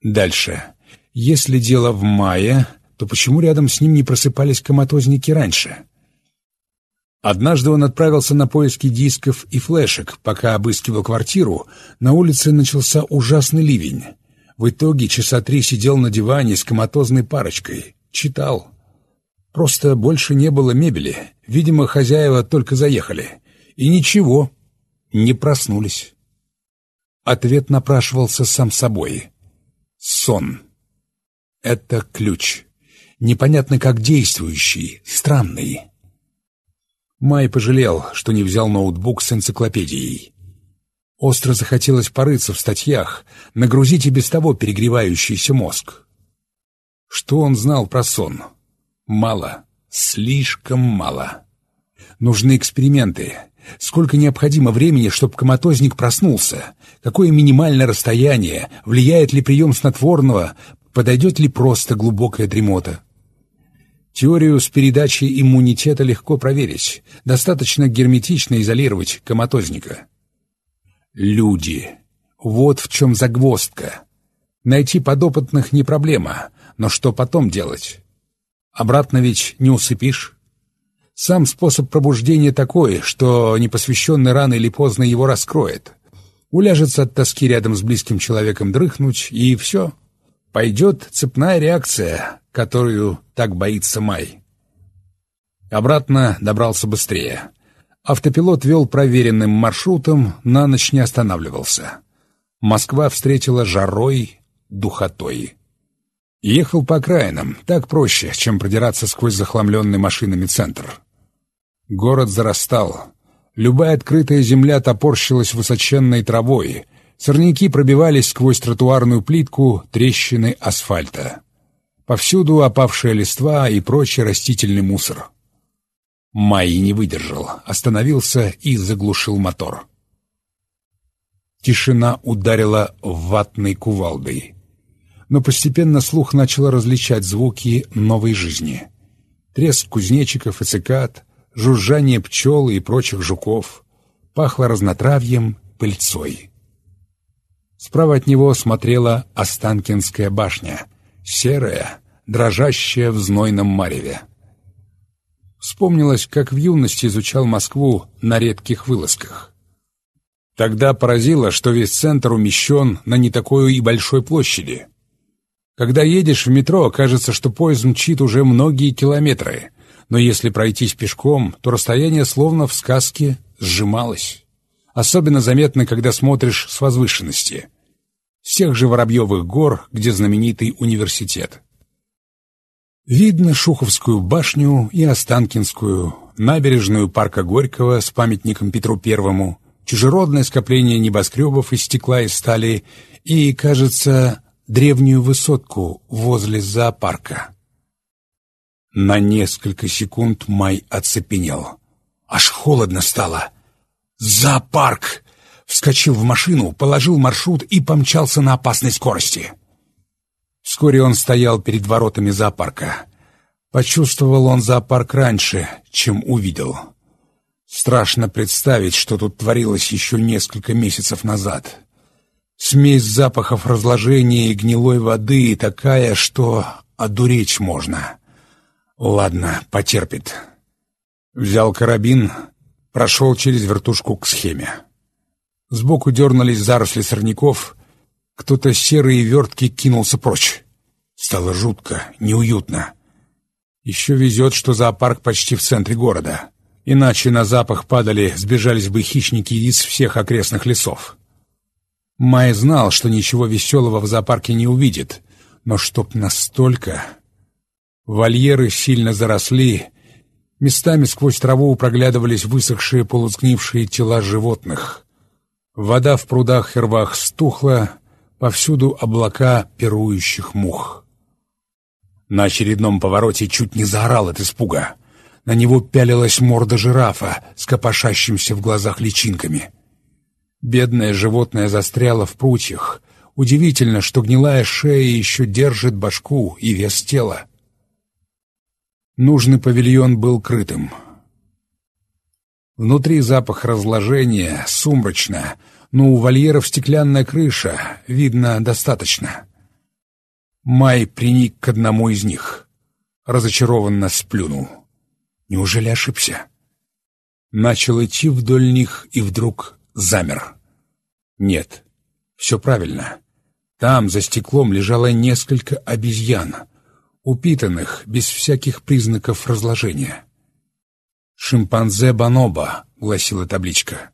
Дальше. Если дело в мае, то почему рядом с ним не просыпались коматозники раньше? Однажды он отправился на поиски дисков и флешек. Пока обыскивал квартиру, на улице начался ужасный ливень. В итоге часа три сидел на диване с коматозной парочкой. Читал. Просто больше не было мебели. Видимо, хозяева только заехали. И ничего, не проснулись. Ответ напрашивался сам собой. Сон. Это ключ. Непонятно как действующий, странный. Май пожалел, что не взял ноутбук с энциклопедией. Остро захотелось порыться в статьях, нагрузить и без того перегревающийся мозг. Что он знал про сон? Мало. Слишком мало. Нужны эксперименты. Сколько необходимо времени, чтобы коматозник проснулся? Какое минимальное расстояние? Влияет ли прием снотворного? Подойдет ли просто глубокая дремота? Теорию с передачей иммунитета легко проверить. Достаточно герметично изолировать коматозника. Люди. Вот в чем загвоздка. Найти подопытных не проблема, но что потом делать? Обратно ведь не усыпишь. Сам способ пробуждения такой, что непосвященный рано или поздно его раскроет. Уляжется от тоски рядом с близким человеком дрыхнуть, и все. Пойдет цепная реакция, которую так боится Май. Обратно добрался быстрее. Автопилот вел проверенным маршрутом, на ночь не останавливался. Москва встретила жарой, духотой. Ехал по окраинам, так проще, чем продираться сквозь захламленный машинами центр. Город зарастал. Любая открытая земля топорщилась высоченной травой. Сорняки пробивались сквозь тротуарную плитку трещины асфальта. Повсюду опавшая листва и прочий растительный мусор. Май не выдержал, остановился и заглушил мотор. Тишина ударила ватной кувалдой. Но постепенно слух начал различать звуки новой жизни. Треск кузнечиков и цикад, жужжание пчел и прочих жуков. Пахло разнотравьем, пыльцой. Справа от него смотрела Останкинская башня — серая, дрожащая в знойном мареве. Вспомнилось, как в юности изучал Москву на редких вылазках. Тогда поразило, что весь центр умещен на не такой и большой площади. Когда едешь в метро, кажется, что поезд мчит уже многие километры, но если пройтись пешком, то расстояние словно в сказке сжималось. Особенно заметно, когда смотришь с возвышенности — с тех же Воробьевых гор, где знаменитый университет. Видно Шуховскую башню и Останкинскую, набережную парка Горького с памятником Петру Первому, чужеродное скопление небоскребов из стекла и стали и, кажется, древнюю высотку возле зоопарка. На несколько секунд Май оцепенел. Аж холодно стало. «Зоопарк!» вскочил в машину, положил маршрут и помчался на опасной скорости. Вскоре он стоял перед воротами зоопарка. Почувствовал он зоопарк раньше, чем увидел. Страшно представить, что тут творилось еще несколько месяцев назад. Смесь запахов разложения и гнилой воды такая, что одуреть можно. Ладно, потерпит. Взял карабин, прошел через вертушку к схеме. Сбоку дернулись заросли сорняков. Кто-то серый и верткий кинулся прочь. Стало жутко, неуютно. Еще везет, что зоопарк почти в центре города. Иначе на запах падали, сбежались бы хищники из всех окрестных лесов. Май знал, что ничего веселого в зоопарке не увидит, но чтоб настолько... Вольеры сильно заросли, местами сквозь траву проглядывались высохшие полусгнившие тела животных. Вода в прудах и рвах стухла, повсюду облака пирующих мух. На очередном повороте чуть не заорал от испуга. На него пялилась морда жирафа с копошащимся в глазах личинками. Бедное животное застряло в прутьях. Удивительно, что гнилая шея еще держит башку и вес тела. Нужный павильон был крытым. Внутри запах разложения, сумрачно, но у вольеров стеклянная крыша, видно, достаточно. Май приник к одному из них. Разочарованно сплюнул. Неужели ошибся? Начал идти вдоль них и вдруг замер. Нет, все правильно. Там, за стеклом, лежало несколько обезьян, упитанных, без всяких признаков разложения. «Шимпанзе Баноба», — гласила табличка.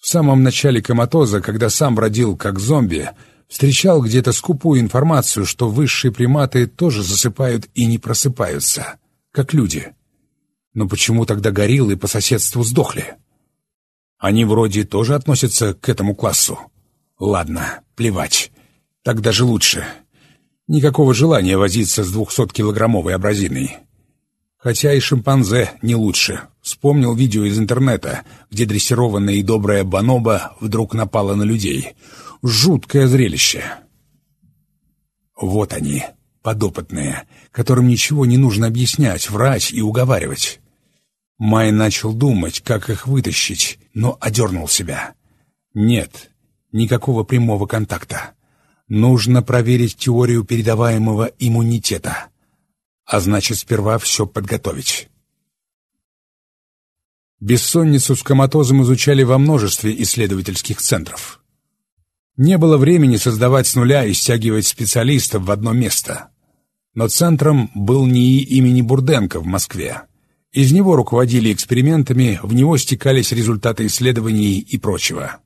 В самом начале коматоза, когда сам бродил как зомби, встречал где-то скупую информацию, что высшие приматы тоже засыпают и не просыпаются, как люди. Но почему тогда гориллы по соседству сдохли? Они вроде тоже относятся к этому классу. Ладно, плевать. Так даже лучше. Никакого желания возиться с двухсоткилограммовой абразиной. Хотя и шимпанзе не лучше. Вспомнил видео из интернета, где дрессированная и добрая бонобо вдруг напала на людей — Жуткое зрелище. Вот они, подопытные, которым ничего не нужно объяснять, врать и уговаривать. Май начал думать, как их вытащить, но одернул себя. Нет, никакого прямого контакта. Нужно проверить теорию передаваемого иммунитета. А значит, сперва все подготовить. Бессонницу с коматозом изучали во множестве исследовательских центров. Не было времени создавать с нуля и стягивать специалистов в одно место. Но центром был НИИ имени Бурденко в Москве. Из него руководили экспериментами, в него стекались результаты исследований и прочего.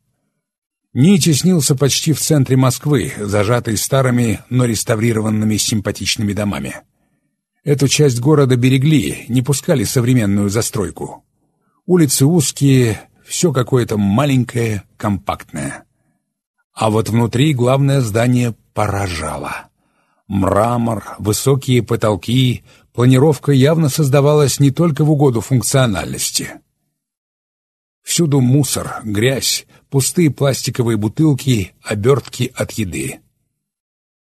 НИИ теснился почти в центре Москвы, зажатый старыми, но реставрированными симпатичными домами. Эту часть города берегли, не пускали современную застройку. Улицы узкие, все какое-то маленькое, компактное. А вот внутри главное здание поражало. Мрамор, высокие потолки, планировка явно создавалась не только в угоду функциональности. Всюду мусор, грязь, пустые пластиковые бутылки, обертки от еды.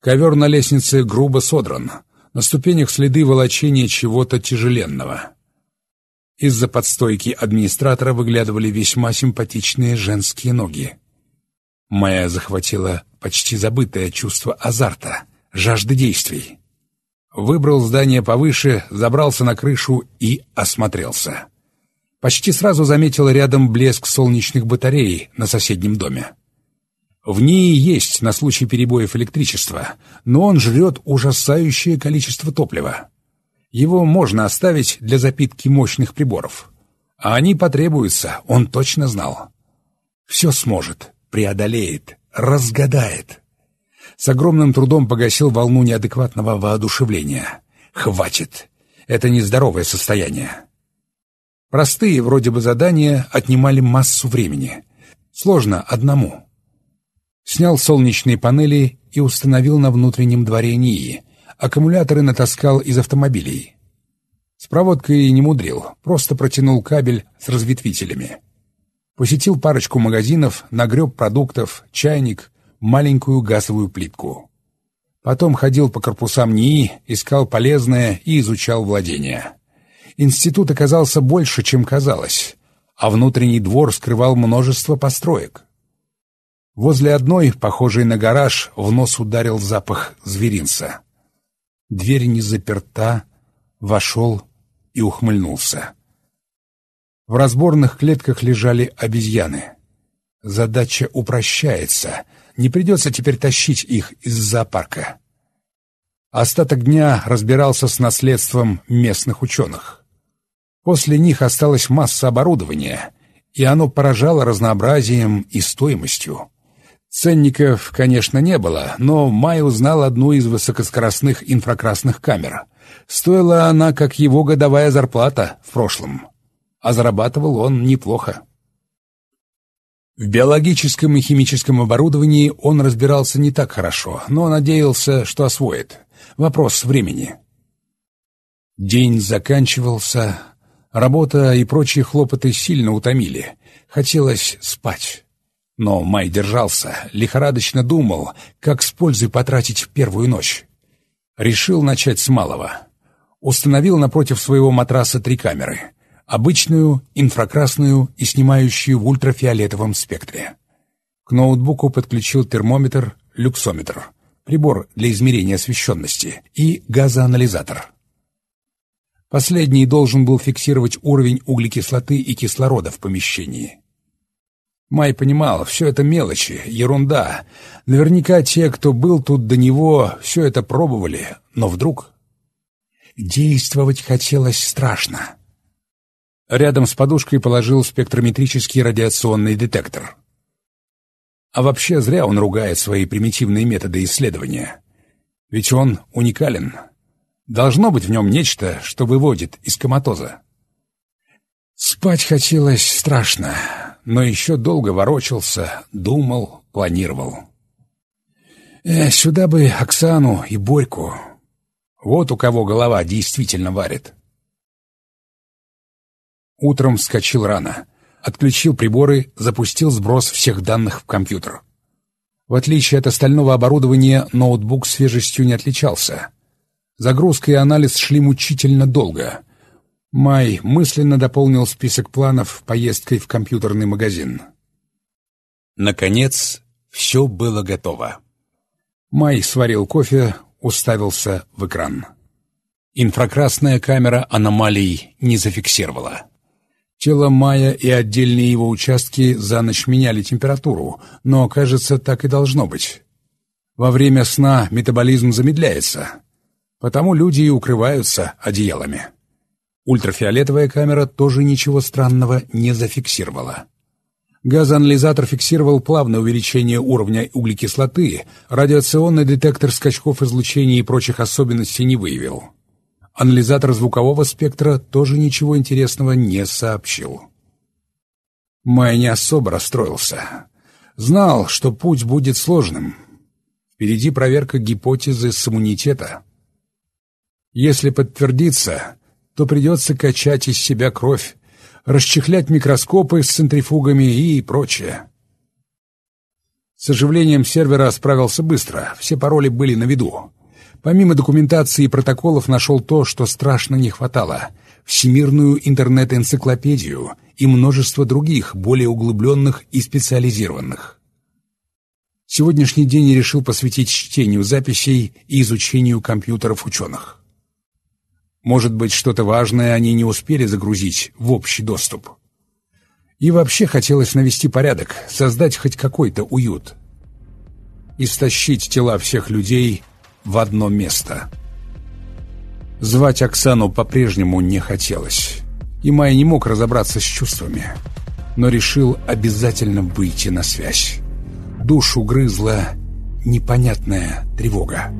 Ковер на лестнице грубо содран, на ступенях следы волочения чего-то тяжеленного. Из-за подстойки администратора выглядывали весьма симпатичные женские ноги. Моя захватила почти забытое чувство азарта, жажды действий. Выбрал здание повыше, забрался на крышу и осмотрелся. Почти сразу заметил рядом блеск солнечных батарей на соседнем доме. В ней есть на случай перебоев электричества, но он жрет ужасающее количество топлива. Его можно оставить для запитки мощных приборов. А они потребуются, он точно знал. Все сможет, преодолеет, разгадает. С огромным трудом погасил волну неадекватного воодушевления. Хватит. Это нездоровое состояние. Простые вроде бы задания отнимали массу времени. Сложно одному. Снял солнечные панели и установил на внутреннем дворе НИИ. Аккумуляторы натаскал из автомобилей. С проводкой не мудрил, просто протянул кабель с разветвителями. Посетил парочку магазинов, нагреб продуктов, чайник, маленькую газовую плитку. Потом ходил по корпусам НИИ, искал полезное и изучал владения. Институт оказался больше, чем казалось, а внутренний двор скрывал множество построек. Возле одной, похожей на гараж, в нос ударил запах зверинца. Дверь не заперта, вошел и ухмыльнулся. В разборных клетках лежали обезьяны. Задача упрощается, не придется теперь тащить их из зоопарка. Остаток дня разбирался с наследством местных ученых. После них осталась масса оборудования, и оно поражало разнообразием и стоимостью. Ценников, конечно, не было, но Май узнал одну из высокоскоростных инфракрасных камер. Стоила она, как его годовая зарплата в прошлом. А зарабатывал он неплохо. В биологическом и химическом оборудовании он разбирался не так хорошо, но надеялся, что освоит. Вопрос времени. День заканчивался, работа и прочие хлопоты сильно утомили. Хотелось спать. Но Май держался, лихорадочно думал, как с пользой потратить первую ночь. Решил начать с малого. Установил напротив своего матраса три камеры. Обычную, инфракрасную и снимающую в ультрафиолетовом спектре. К ноутбуку подключил термометр, люксометр, прибор для измерения освещенности и газоанализатор. Последний должен был фиксировать уровень углекислоты и кислорода в помещении. Май понимал, все это мелочи, ерунда. Наверняка те, кто был тут до него, все это пробовали, но вдруг... Действовать хотелось страшно. Рядом с подушкой положил спектрометрический радиационный детектор. А вообще зря он ругает свои примитивные методы исследования. Ведь он уникален. Должно быть в нем нечто, что выводит из коматоза. Спать хотелось страшно но еще долго ворочался, думал, планировал. Э, сюда бы Оксану и Борьку. Вот у кого голова действительно варит. Утром вскочил рано. Отключил приборы, запустил сброс всех данных в компьютер. В отличие от остального оборудования, ноутбук свежестью не отличался. Загрузка и анализ шли мучительно долго. Май мысленно дополнил список планов поездкой в компьютерный магазин. Наконец, все было готово. Май сварил кофе, уставился в экран. Инфракрасная камера аномалий не зафиксировала. Тело Мая и отдельные его участки за ночь меняли температуру, но, кажется, так и должно быть. Во время сна метаболизм замедляется, потому люди и укрываются одеялами. Ультрафиолетовая камера тоже ничего странного не зафиксировала. Газоанализатор фиксировал плавное увеличение уровня углекислоты, радиационный детектор скачков излучения и прочих особенностей не выявил. Анализатор звукового спектра тоже ничего интересного не сообщил. Май не особо расстроился. Знал, что путь будет сложным. Впереди проверка гипотезы с иммунитета. Если подтвердится, то придется качать из себя кровь, расчехлять микроскопы с центрифугами и прочее. С оживлением сервера справился быстро, все пароли были на виду. Помимо документации и протоколов нашел то, что страшно не хватало — всемирную интернет-энциклопедию и множество других, более углубленных и специализированных. Сегодняшний день решил посвятить чтению записей и изучению компьютеров ученых. Может быть, что-то важное они не успели загрузить в общий доступ. И вообще хотелось навести порядок, создать хоть какой-то уют. Истощить тела всех людей в одно место. Звать Оксану по-прежнему не хотелось. И Майя не мог разобраться с чувствами. Но решил обязательно выйти на связь. Душу грызла непонятная. «Тревога»